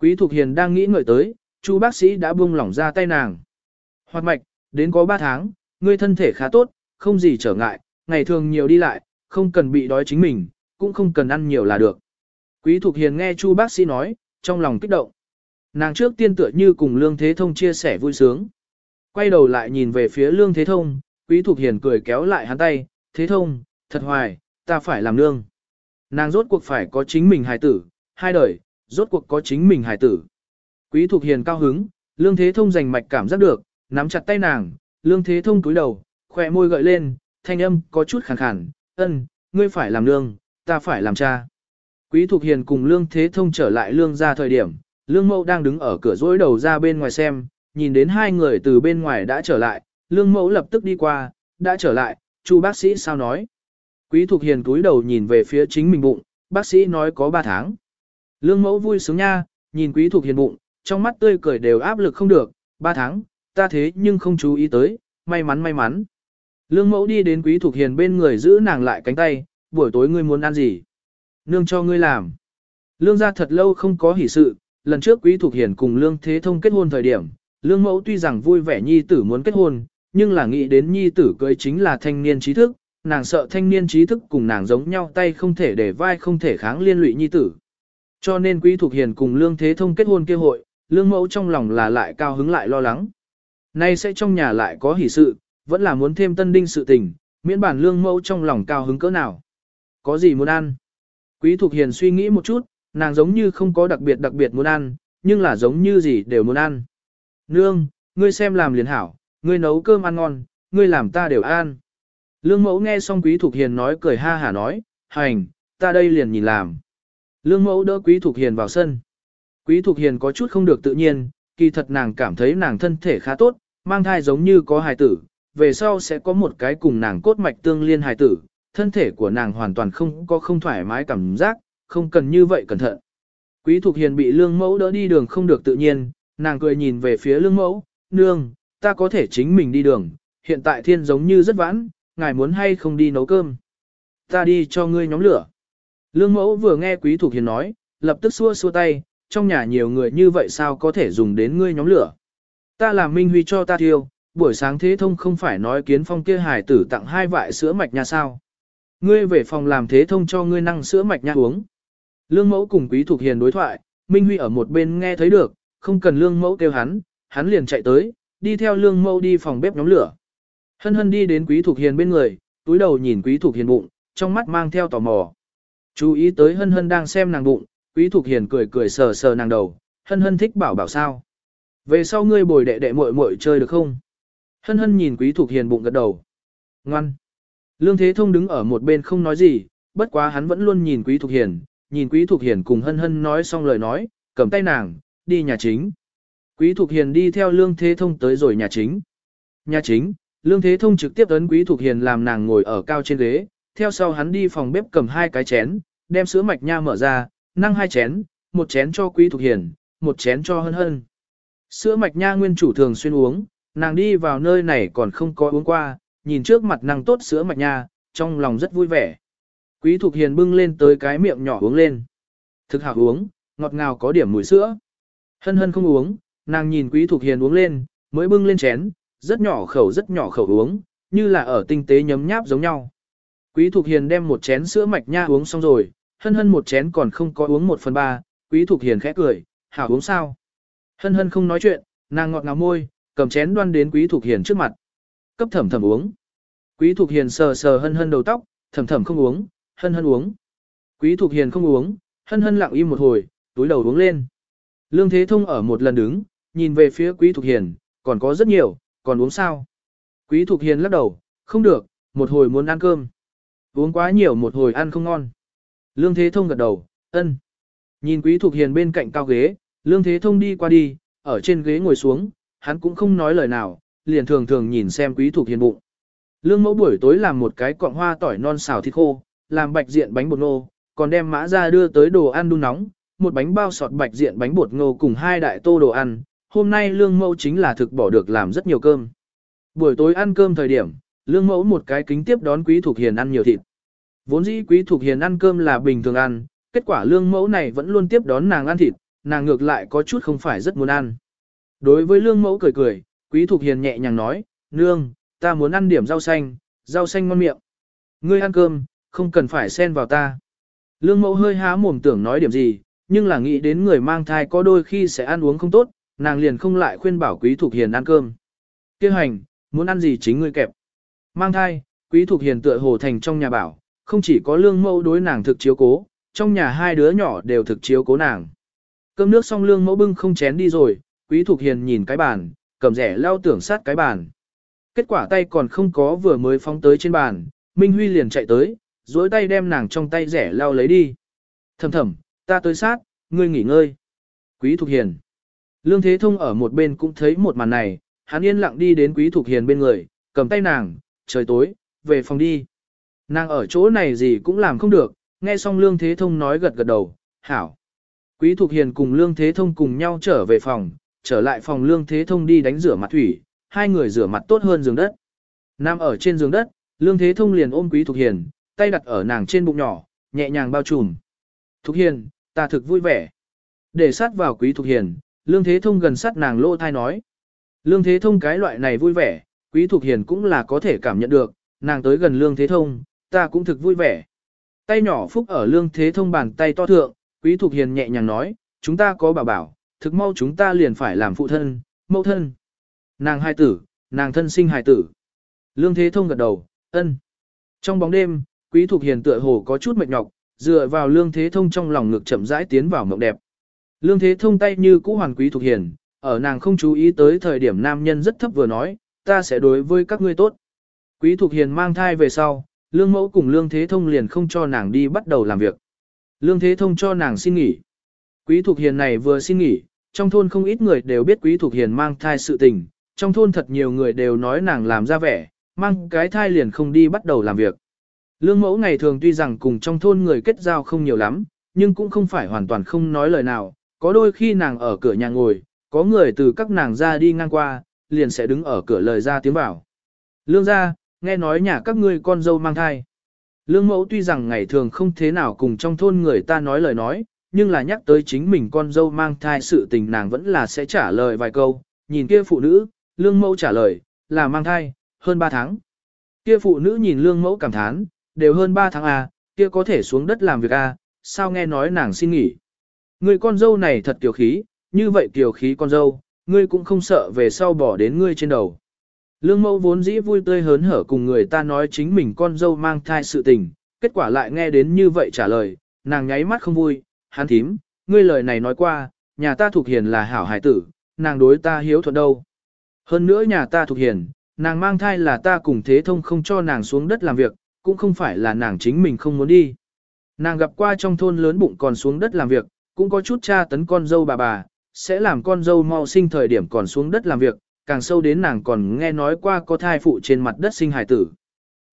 Quý Thục Hiền đang nghĩ ngợi tới, Chu bác sĩ đã buông lỏng ra tay nàng. Hoạt mạch, đến có 3 tháng, ngươi thân thể khá tốt, không gì trở ngại, ngày thường nhiều đi lại, không cần bị đói chính mình, cũng không cần ăn nhiều là được. Quý Thục Hiền nghe Chu bác sĩ nói, trong lòng kích động. Nàng trước tiên tựa như cùng Lương Thế Thông chia sẻ vui sướng. Quay đầu lại nhìn về phía Lương Thế Thông, Quý Thục Hiền cười kéo lại hắn tay, Thế Thông, thật hoài, ta phải làm nương. Nàng rốt cuộc phải có chính mình hài tử, hai đời, rốt cuộc có chính mình hài tử. Quý Thục Hiền cao hứng, Lương Thế Thông giành mạch cảm giác được, nắm chặt tay nàng, Lương Thế Thông cúi đầu, khỏe môi gợi lên, thanh âm có chút khàn khàn, ân, ngươi phải làm nương, ta phải làm cha. Quý Thục Hiền cùng Lương Thế Thông trở lại lương ra thời điểm, Lương Mẫu đang đứng ở cửa dối đầu ra bên ngoài xem, nhìn đến hai người từ bên ngoài đã trở lại, Lương Mẫu lập tức đi qua, đã trở lại, chu bác sĩ sao nói. Quý Thục Hiền cúi đầu nhìn về phía chính mình bụng, bác sĩ nói có 3 tháng. Lương Mẫu vui sướng nha, nhìn Quý thuộc Hiền bụng, trong mắt tươi cười đều áp lực không được, Ba tháng, ta thế nhưng không chú ý tới, may mắn may mắn. Lương Mẫu đi đến Quý thuộc Hiền bên người giữ nàng lại cánh tay, buổi tối ngươi muốn ăn gì? Nương cho ngươi làm. Lương gia thật lâu không có hỷ sự, lần trước Quý thuộc Hiền cùng Lương Thế Thông kết hôn thời điểm, Lương Mẫu tuy rằng vui vẻ nhi tử muốn kết hôn, nhưng là nghĩ đến nhi tử cưới chính là thanh niên trí thức, nàng sợ thanh niên trí thức cùng nàng giống nhau tay không thể để vai không thể kháng liên lụy nhi tử. Cho nên Quý Thục Hiền cùng Lương Thế Thông kết hôn kia hội, Lương Mẫu trong lòng là lại cao hứng lại lo lắng. Nay sẽ trong nhà lại có hỷ sự, vẫn là muốn thêm tân đinh sự tình, miễn bản Lương Mẫu trong lòng cao hứng cỡ nào. Có gì muốn ăn? Quý Thục Hiền suy nghĩ một chút, nàng giống như không có đặc biệt đặc biệt muốn ăn, nhưng là giống như gì đều muốn ăn. Nương, ngươi xem làm liền hảo, ngươi nấu cơm ăn ngon, ngươi làm ta đều ăn. Lương mẫu nghe xong Quý thuộc Hiền nói cười ha hả nói, hành, ta đây liền nhìn làm. Lương mẫu đỡ Quý Thục Hiền vào sân. Quý Thục Hiền có chút không được tự nhiên, kỳ thật nàng cảm thấy nàng thân thể khá tốt, mang thai giống như có hài tử, về sau sẽ có một cái cùng nàng cốt mạch tương liên hài tử, thân thể của nàng hoàn toàn không có không thoải mái cảm giác, không cần như vậy cẩn thận. Quý Thục Hiền bị lương mẫu đỡ đi đường không được tự nhiên, nàng cười nhìn về phía lương mẫu, nương, ta có thể chính mình đi đường, hiện tại thiên giống như rất vãn, ngài muốn hay không đi nấu cơm. Ta đi cho ngươi nhóm lửa. Lương mẫu vừa nghe Quý thuộc Hiền nói, lập tức xua xua tay, trong nhà nhiều người như vậy sao có thể dùng đến ngươi nhóm lửa. Ta làm minh huy cho ta thiêu, buổi sáng thế thông không phải nói kiến phong kia hài tử tặng hai vại sữa mạch nha sao. Ngươi về phòng làm thế thông cho ngươi năng sữa mạch nha uống. Lương mẫu cùng quý thuộc hiền đối thoại, Minh Huy ở một bên nghe thấy được, không cần lương mẫu kêu hắn, hắn liền chạy tới, đi theo lương mẫu đi phòng bếp nhóm lửa. Hân hân đi đến quý thuộc hiền bên người, túi đầu nhìn quý thuộc hiền bụng, trong mắt mang theo tò mò. Chú ý tới hân hân đang xem nàng bụng, quý thuộc hiền cười cười sờ sờ nàng đầu, hân hân thích bảo bảo sao. Về sau ngươi bồi đệ đệ muội muội chơi được không? Hân hân nhìn quý thuộc hiền bụng gật đầu. Ngoan. Lương Thế Thông đứng ở một bên không nói gì, bất quá hắn vẫn luôn nhìn Quý Thục Hiền, nhìn Quý Thục Hiền cùng hân hân nói xong lời nói, cầm tay nàng, đi nhà chính. Quý Thục Hiền đi theo Lương Thế Thông tới rồi nhà chính. Nhà chính, Lương Thế Thông trực tiếp ấn Quý Thục Hiền làm nàng ngồi ở cao trên ghế, theo sau hắn đi phòng bếp cầm hai cái chén, đem sữa mạch nha mở ra, năng hai chén, một chén cho Quý Thục Hiền, một chén cho hân hân. Sữa mạch nha nguyên chủ thường xuyên uống, nàng đi vào nơi này còn không có uống qua, nhìn trước mặt nàng tốt sữa mạch nha, trong lòng rất vui vẻ. Quý Thục Hiền bưng lên tới cái miệng nhỏ uống lên. Thực hảo uống, ngọt ngào có điểm mùi sữa. Hân hân không uống, nàng nhìn Quý Thục Hiền uống lên, mới bưng lên chén, rất nhỏ khẩu rất nhỏ khẩu uống, như là ở tinh tế nhấm nháp giống nhau. Quý Thục Hiền đem một chén sữa mạch nha uống xong rồi, hân hân một chén còn không có uống một phần ba, Quý Thục Hiền khẽ cười, hảo uống sao. Hân hân không nói chuyện, nàng ngọt ngào môi, cầm chén đoan đến Quý Thục Hiền trước mặt. Cấp thẩm thẩm uống. Quý Thục Hiền sờ sờ hân hân đầu tóc, thẩm thẩm không uống, hân hân uống. Quý Thục Hiền không uống, hân hân lặng im một hồi, túi đầu uống lên. Lương Thế Thông ở một lần đứng, nhìn về phía Quý Thục Hiền, còn có rất nhiều, còn uống sao? Quý Thục Hiền lắc đầu, không được, một hồi muốn ăn cơm. Uống quá nhiều một hồi ăn không ngon. Lương Thế Thông gật đầu, ân. Nhìn Quý Thục Hiền bên cạnh cao ghế, Lương Thế Thông đi qua đi, ở trên ghế ngồi xuống, hắn cũng không nói lời nào, liền thường thường nhìn xem Quý Thục Hiền bụng. Lương mẫu buổi tối làm một cái cọng hoa tỏi non xào thịt khô, làm bạch diện bánh bột ngô, còn đem mã ra đưa tới đồ ăn đun nóng, một bánh bao sọt bạch diện bánh bột ngô cùng hai đại tô đồ ăn. Hôm nay lương mẫu chính là thực bỏ được làm rất nhiều cơm. Buổi tối ăn cơm thời điểm, lương mẫu một cái kính tiếp đón quý thuộc hiền ăn nhiều thịt. Vốn dĩ quý thuộc hiền ăn cơm là bình thường ăn, kết quả lương mẫu này vẫn luôn tiếp đón nàng ăn thịt, nàng ngược lại có chút không phải rất muốn ăn. Đối với lương mẫu cười cười, quý thuộc hiền nhẹ nhàng nói, nương, ta muốn ăn điểm rau xanh, rau xanh ngon miệng. Ngươi ăn cơm, không cần phải xen vào ta. Lương mẫu hơi há mồm tưởng nói điểm gì, nhưng là nghĩ đến người mang thai có đôi khi sẽ ăn uống không tốt, nàng liền không lại khuyên bảo quý thuộc hiền ăn cơm. Kêu hành, muốn ăn gì chính ngươi kẹp. Mang thai, quý thuộc hiền tựa hồ thành trong nhà bảo, không chỉ có lương mẫu đối nàng thực chiếu cố, trong nhà hai đứa nhỏ đều thực chiếu cố nàng. Cơm nước xong lương mẫu bưng không chén đi rồi, quý thuộc hiền nhìn cái bàn, cầm rẻ lao tưởng sát cái bàn. Kết quả tay còn không có vừa mới phóng tới trên bàn, Minh Huy liền chạy tới, duỗi tay đem nàng trong tay rẻ lao lấy đi. Thầm thầm, ta tới sát, ngươi nghỉ ngơi. Quý Thục Hiền. Lương Thế Thông ở một bên cũng thấy một màn này, hắn yên lặng đi đến Quý Thục Hiền bên người, cầm tay nàng, trời tối, về phòng đi. Nàng ở chỗ này gì cũng làm không được, nghe xong Lương Thế Thông nói gật gật đầu, hảo. Quý Thục Hiền cùng Lương Thế Thông cùng nhau trở về phòng, trở lại phòng Lương Thế Thông đi đánh rửa mặt thủy, hai người rửa mặt tốt hơn giường đất. Nam ở trên giường đất, Lương Thế Thông liền ôm Quý Thục Hiền, tay đặt ở nàng trên bụng nhỏ, nhẹ nhàng bao trùm. Thục Hiền, ta thực vui vẻ. Để sát vào Quý Thục Hiền, Lương Thế Thông gần sát nàng lô thai nói. Lương Thế Thông cái loại này vui vẻ, Quý Thục Hiền cũng là có thể cảm nhận được, nàng tới gần Lương Thế Thông, ta cũng thực vui vẻ. Tay nhỏ phúc ở Lương Thế Thông bàn tay to thượng, Quý thuộc Hiền nhẹ nhàng nói, chúng ta có bảo bảo, thực mau chúng ta liền phải làm phụ thân, mẫu thân. Nàng hai tử, nàng thân sinh hài tử. Lương Thế Thông gật đầu, ân. Trong bóng đêm, Quý thuộc Hiền tựa hồ có chút mệt nhọc, dựa vào Lương Thế Thông trong lòng ngực chậm rãi tiến vào mộng đẹp. Lương Thế Thông tay như cũ hoàn Quý thuộc Hiền, ở nàng không chú ý tới thời điểm nam nhân rất thấp vừa nói, ta sẽ đối với các ngươi tốt. Quý Thục Hiền mang thai về sau, Lương Mẫu cùng Lương Thế Thông liền không cho nàng đi bắt đầu làm việc. Lương Thế Thông cho nàng xin nghỉ. Quý Thục Hiền này vừa xin nghỉ, trong thôn không ít người đều biết Quý Thục Hiền mang thai sự tình, trong thôn thật nhiều người đều nói nàng làm ra vẻ, mang cái thai liền không đi bắt đầu làm việc. Lương mẫu ngày thường tuy rằng cùng trong thôn người kết giao không nhiều lắm, nhưng cũng không phải hoàn toàn không nói lời nào, có đôi khi nàng ở cửa nhà ngồi, có người từ các nàng ra đi ngang qua, liền sẽ đứng ở cửa lời ra tiếng vào. Lương ra, nghe nói nhà các ngươi con dâu mang thai. Lương mẫu tuy rằng ngày thường không thế nào cùng trong thôn người ta nói lời nói, nhưng là nhắc tới chính mình con dâu mang thai sự tình nàng vẫn là sẽ trả lời vài câu, nhìn kia phụ nữ, lương mẫu trả lời, là mang thai, hơn 3 tháng. Kia phụ nữ nhìn lương mẫu cảm thán, đều hơn 3 tháng à, kia có thể xuống đất làm việc à, sao nghe nói nàng xin nghỉ. Người con dâu này thật kiều khí, như vậy kiều khí con dâu, ngươi cũng không sợ về sau bỏ đến ngươi trên đầu. Lương mẫu vốn dĩ vui tươi hớn hở cùng người ta nói chính mình con dâu mang thai sự tình, kết quả lại nghe đến như vậy trả lời, nàng nháy mắt không vui, hắn thím, ngươi lời này nói qua, nhà ta thuộc hiền là hảo hải tử, nàng đối ta hiếu thuận đâu. Hơn nữa nhà ta thuộc hiền, nàng mang thai là ta cùng thế thông không cho nàng xuống đất làm việc, cũng không phải là nàng chính mình không muốn đi. Nàng gặp qua trong thôn lớn bụng còn xuống đất làm việc, cũng có chút cha tấn con dâu bà bà, sẽ làm con dâu mau sinh thời điểm còn xuống đất làm việc, càng sâu đến nàng còn nghe nói qua có thai phụ trên mặt đất sinh hài tử.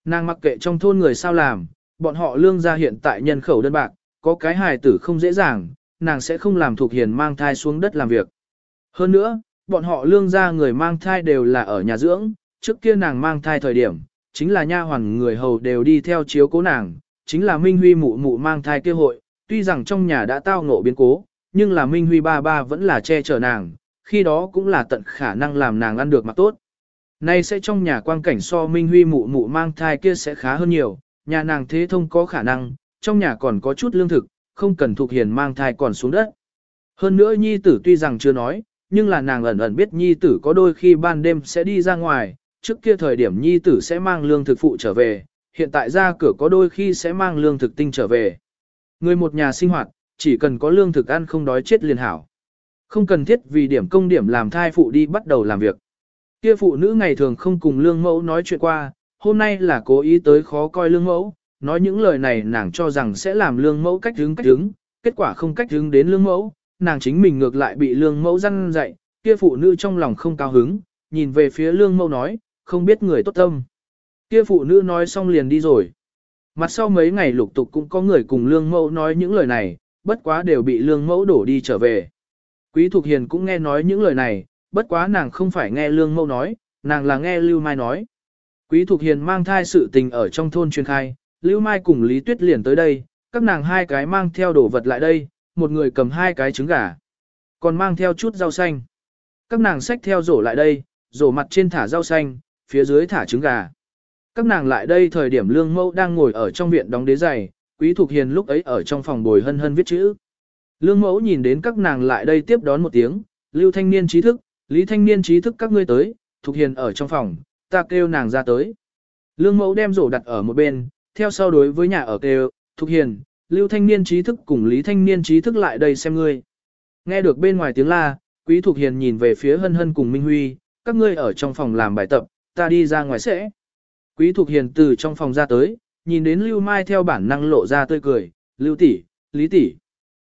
Nàng mặc kệ trong thôn người sao làm, bọn họ lương gia hiện tại nhân khẩu đơn bạc, có cái hài tử không dễ dàng, nàng sẽ không làm thuộc hiền mang thai xuống đất làm việc. Hơn nữa, bọn họ lương gia người mang thai đều là ở nhà dưỡng, trước kia nàng mang thai thời điểm, chính là nha hoàn người hầu đều đi theo chiếu cố nàng, chính là Minh Huy mụ mụ mang thai kia hội, tuy rằng trong nhà đã tao ngộ biến cố, nhưng là Minh Huy ba ba vẫn là che chở nàng, khi đó cũng là tận khả năng làm nàng ăn được mà tốt. Nay sẽ trong nhà quang cảnh so Minh Huy mụ mụ mang thai kia sẽ khá hơn nhiều, nhà nàng thế thông có khả năng, trong nhà còn có chút lương thực, không cần thuộc hiền mang thai còn xuống đất. Hơn nữa nhi tử tuy rằng chưa nói, nhưng là nàng ẩn ẩn biết nhi tử có đôi khi ban đêm sẽ đi ra ngoài, trước kia thời điểm nhi tử sẽ mang lương thực phụ trở về, hiện tại ra cửa có đôi khi sẽ mang lương thực tinh trở về. Người một nhà sinh hoạt, chỉ cần có lương thực ăn không đói chết liền hảo. Không cần thiết vì điểm công điểm làm thai phụ đi bắt đầu làm việc. Kia phụ nữ ngày thường không cùng lương mẫu nói chuyện qua, hôm nay là cố ý tới khó coi lương mẫu, nói những lời này nàng cho rằng sẽ làm lương mẫu cách hứng cách hứng, kết quả không cách hứng đến lương mẫu, nàng chính mình ngược lại bị lương mẫu răn dạy, kia phụ nữ trong lòng không cao hứng, nhìn về phía lương mẫu nói, không biết người tốt tâm. Kia phụ nữ nói xong liền đi rồi. Mặt sau mấy ngày lục tục cũng có người cùng lương mẫu nói những lời này, bất quá đều bị lương mẫu đổ đi trở về. Quý Thục Hiền cũng nghe nói những lời này, bất quá nàng không phải nghe lương mẫu nói, nàng là nghe Lưu Mai nói. Quý Thục Hiền mang thai sự tình ở trong thôn truyền khai, Lưu Mai cùng Lý Tuyết liền tới đây, các nàng hai cái mang theo đồ vật lại đây, một người cầm hai cái trứng gà, còn mang theo chút rau xanh. Các nàng xách theo rổ lại đây, rổ mặt trên thả rau xanh, phía dưới thả trứng gà. Các nàng lại đây thời điểm lương mẫu đang ngồi ở trong viện đóng đế giày, quý thục hiền lúc ấy ở trong phòng bồi hân hân viết chữ. Lương mẫu nhìn đến các nàng lại đây tiếp đón một tiếng, lưu thanh niên trí thức, lý thanh niên trí thức các ngươi tới, thục hiền ở trong phòng, ta kêu nàng ra tới. Lương mẫu đem rổ đặt ở một bên, theo sau đối với nhà ở kêu, thục hiền, lưu thanh niên trí thức cùng lý thanh niên trí thức lại đây xem ngươi. Nghe được bên ngoài tiếng la, quý thục hiền nhìn về phía hân hân cùng Minh Huy, các ngươi ở trong phòng làm bài tập, ta đi ra ngoài sẽ. Quý Thục Hiền từ trong phòng ra tới, nhìn đến Lưu Mai theo bản năng lộ ra tươi cười, Lưu tỷ, Lý tỷ.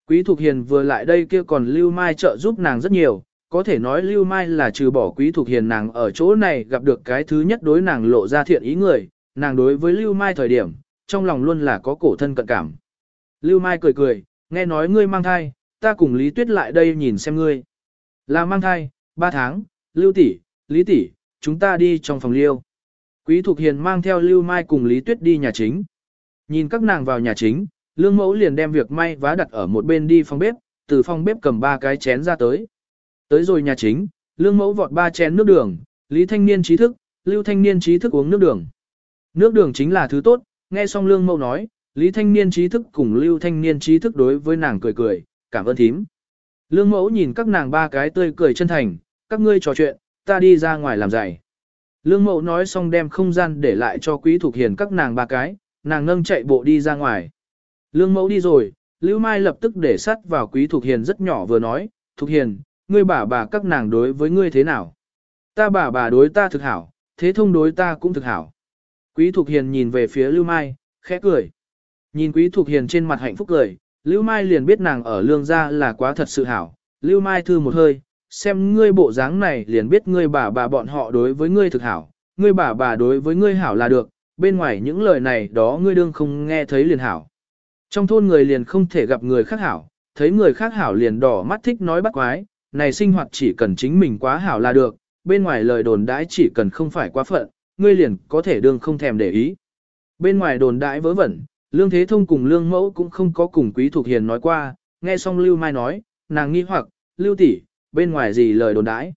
Quý Thục Hiền vừa lại đây kia còn Lưu Mai trợ giúp nàng rất nhiều, có thể nói Lưu Mai là trừ bỏ Quý Thục Hiền nàng ở chỗ này gặp được cái thứ nhất đối nàng lộ ra thiện ý người, nàng đối với Lưu Mai thời điểm, trong lòng luôn là có cổ thân cận cảm. Lưu Mai cười cười, nghe nói ngươi mang thai, ta cùng Lý Tuyết lại đây nhìn xem ngươi. Là mang thai, ba tháng, Lưu tỷ, Lý tỷ, chúng ta đi trong phòng liêu. Quý Thục Hiền mang theo Lưu Mai cùng Lý Tuyết đi nhà chính. Nhìn các nàng vào nhà chính, Lương Mẫu liền đem việc may vá đặt ở một bên đi phòng bếp, từ phòng bếp cầm ba cái chén ra tới. Tới rồi nhà chính, Lương Mẫu vọt ba chén nước đường, Lý Thanh Niên trí thức, Lưu Thanh Niên trí thức uống nước đường. Nước đường chính là thứ tốt, nghe xong Lương Mẫu nói, Lý Thanh Niên trí thức cùng Lưu Thanh Niên trí thức đối với nàng cười cười, cảm ơn thím. Lương Mẫu nhìn các nàng ba cái tươi cười chân thành, các ngươi trò chuyện, ta đi ra ngoài làm giày. Lương mẫu nói xong đem không gian để lại cho quý thuộc hiền các nàng ba cái, nàng ngâng chạy bộ đi ra ngoài. Lương mẫu đi rồi, Lưu Mai lập tức để sắt vào quý thục hiền rất nhỏ vừa nói, thục hiền, ngươi bà bà các nàng đối với ngươi thế nào? Ta bà bà đối ta thực hảo, thế thông đối ta cũng thực hảo. Quý thục hiền nhìn về phía Lưu Mai, khẽ cười. Nhìn quý thục hiền trên mặt hạnh phúc cười, Lưu Mai liền biết nàng ở lương gia là quá thật sự hảo. Lưu Mai thư một hơi, xem ngươi bộ dáng này liền biết ngươi bà bà bọn họ đối với ngươi thực hảo, ngươi bà bà đối với ngươi hảo là được, bên ngoài những lời này đó ngươi đương không nghe thấy liền hảo. Trong thôn người liền không thể gặp người khác hảo, thấy người khác hảo liền đỏ mắt thích nói bắt quái, này sinh hoạt chỉ cần chính mình quá hảo là được, bên ngoài lời đồn đãi chỉ cần không phải quá phận, ngươi liền có thể đương không thèm để ý. Bên ngoài đồn đãi vớ vẩn, Lương Thế Thông cùng Lương Mẫu cũng không có cùng Quý Thục Hiền nói qua, nghe xong Lưu Mai nói, nàng nghi hoặc, Lưu tỷ, bên ngoài gì lời đồn đãi.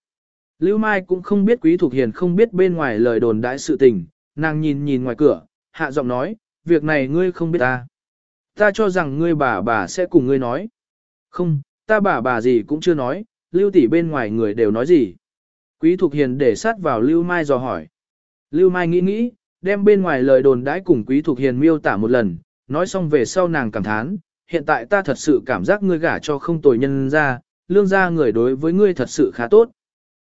Lưu Mai cũng không biết Quý Thục Hiền không biết bên ngoài lời đồn đãi sự tình, nàng nhìn nhìn ngoài cửa, hạ giọng nói, việc này ngươi không biết ta. Ta cho rằng ngươi bà bà sẽ cùng ngươi nói. Không, ta bà bà gì cũng chưa nói, Lưu tỷ bên ngoài người đều nói gì. Quý Thục Hiền để sát vào Lưu Mai dò hỏi. Lưu Mai nghĩ nghĩ, đem bên ngoài lời đồn đãi cùng Quý Thục Hiền miêu tả một lần, nói xong về sau nàng cảm thán, hiện tại ta thật sự cảm giác ngươi gả cho không tồi nhân ra, lương gia người đối với ngươi thật sự khá tốt.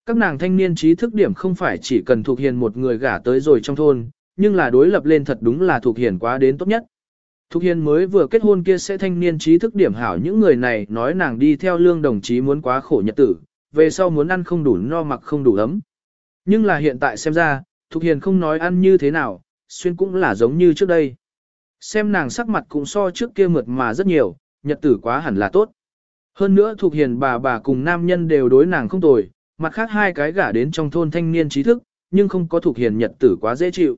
Các nàng thanh niên trí thức điểm không phải chỉ cần Thục hiền một người gả tới rồi trong thôn, nhưng là đối lập lên thật đúng là Thục hiền quá đến tốt nhất. Thục Hiền mới vừa kết hôn kia sẽ thanh niên trí thức điểm hảo những người này nói nàng đi theo lương đồng chí muốn quá khổ nhật tử, về sau muốn ăn không đủ no mặc không đủ ấm. Nhưng là hiện tại xem ra, Thục Hiền không nói ăn như thế nào, xuyên cũng là giống như trước đây. Xem nàng sắc mặt cũng so trước kia mượt mà rất nhiều, nhật tử quá hẳn là tốt. Hơn nữa Thục hiền bà bà cùng nam nhân đều đối nàng không tồi, mặt khác hai cái gả đến trong thôn thanh niên trí thức, nhưng không có Thục hiền nhật tử quá dễ chịu.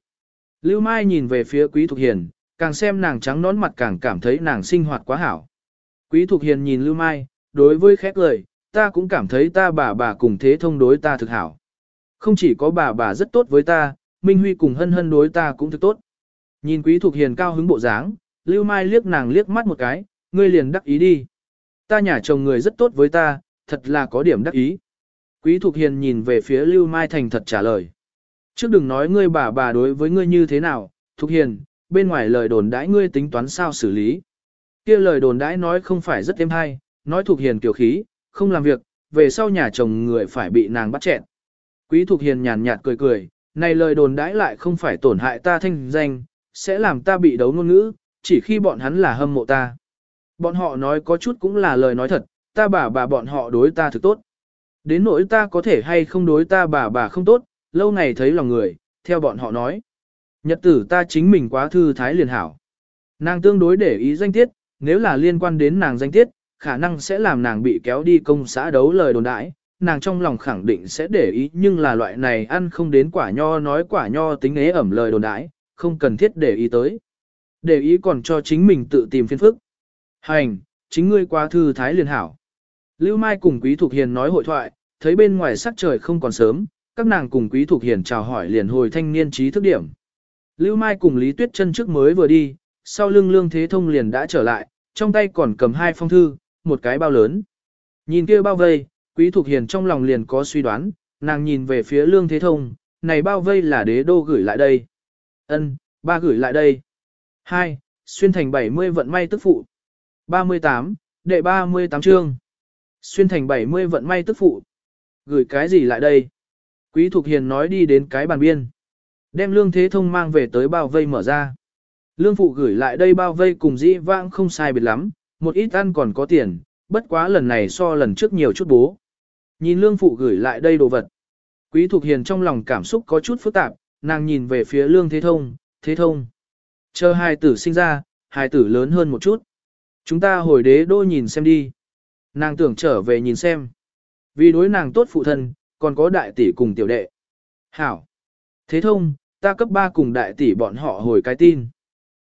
Lưu Mai nhìn về phía quý Thục hiền, càng xem nàng trắng nón mặt càng cảm thấy nàng sinh hoạt quá hảo. Quý Thục hiền nhìn Lưu Mai, đối với khét lời, ta cũng cảm thấy ta bà bà cùng thế thông đối ta thực hảo. Không chỉ có bà bà rất tốt với ta, Minh Huy cùng hân hân đối ta cũng thực tốt. Nhìn quý Thục hiền cao hứng bộ dáng, Lưu Mai liếc nàng liếc mắt một cái, ngươi liền đắc ý đi. Ta nhà chồng người rất tốt với ta, thật là có điểm đắc ý. Quý Thục Hiền nhìn về phía Lưu Mai thành thật trả lời. Trước đừng nói ngươi bà bà đối với ngươi như thế nào, Thục Hiền, bên ngoài lời đồn đãi ngươi tính toán sao xử lý. kia lời đồn đãi nói không phải rất êm hay, nói thuộc Hiền kiểu khí, không làm việc, về sau nhà chồng người phải bị nàng bắt chẹn. Quý thuộc Hiền nhàn nhạt cười cười, này lời đồn đãi lại không phải tổn hại ta thanh danh, sẽ làm ta bị đấu ngôn ngữ, chỉ khi bọn hắn là hâm mộ ta. Bọn họ nói có chút cũng là lời nói thật, ta bà bà bọn họ đối ta thực tốt. Đến nỗi ta có thể hay không đối ta bà bà không tốt, lâu ngày thấy lòng người, theo bọn họ nói. Nhật tử ta chính mình quá thư thái liền hảo. Nàng tương đối để ý danh tiết, nếu là liên quan đến nàng danh tiết, khả năng sẽ làm nàng bị kéo đi công xã đấu lời đồn đãi, nàng trong lòng khẳng định sẽ để ý nhưng là loại này ăn không đến quả nho nói quả nho tính ế ẩm lời đồn đãi, không cần thiết để ý tới. Để ý còn cho chính mình tự tìm phiên phức. Hành, chính ngươi qua thư thái liền hảo. Lưu Mai cùng Quý Thục Hiền nói hội thoại, thấy bên ngoài sắc trời không còn sớm, các nàng cùng Quý Thục Hiền chào hỏi liền hồi thanh niên trí thức điểm. Lưu Mai cùng Lý Tuyết chân trước mới vừa đi, sau lưng Lương Thế Thông liền đã trở lại, trong tay còn cầm hai phong thư, một cái bao lớn. Nhìn kia bao vây, Quý Thục Hiền trong lòng liền có suy đoán, nàng nhìn về phía Lương Thế Thông, này bao vây là đế đô gửi lại đây. Ân, ba gửi lại đây. Hai, xuyên thành 70 vận may tức phụ. 38, đệ 38 chương. Xuyên thành 70 vận may tức phụ. Gửi cái gì lại đây? Quý Thục Hiền nói đi đến cái bàn biên. Đem Lương Thế Thông mang về tới bao vây mở ra. Lương Phụ gửi lại đây bao vây cùng dĩ vãng không sai biệt lắm, một ít ăn còn có tiền, bất quá lần này so lần trước nhiều chút bố. Nhìn Lương Phụ gửi lại đây đồ vật. Quý Thục Hiền trong lòng cảm xúc có chút phức tạp, nàng nhìn về phía Lương Thế Thông, Thế Thông. Chờ hai tử sinh ra, hai tử lớn hơn một chút. Chúng ta hồi đế đô nhìn xem đi. Nàng tưởng trở về nhìn xem. Vì đối nàng tốt phụ thân, còn có đại tỷ cùng tiểu đệ. Hảo. Thế thông, ta cấp ba cùng đại tỷ bọn họ hồi cái tin.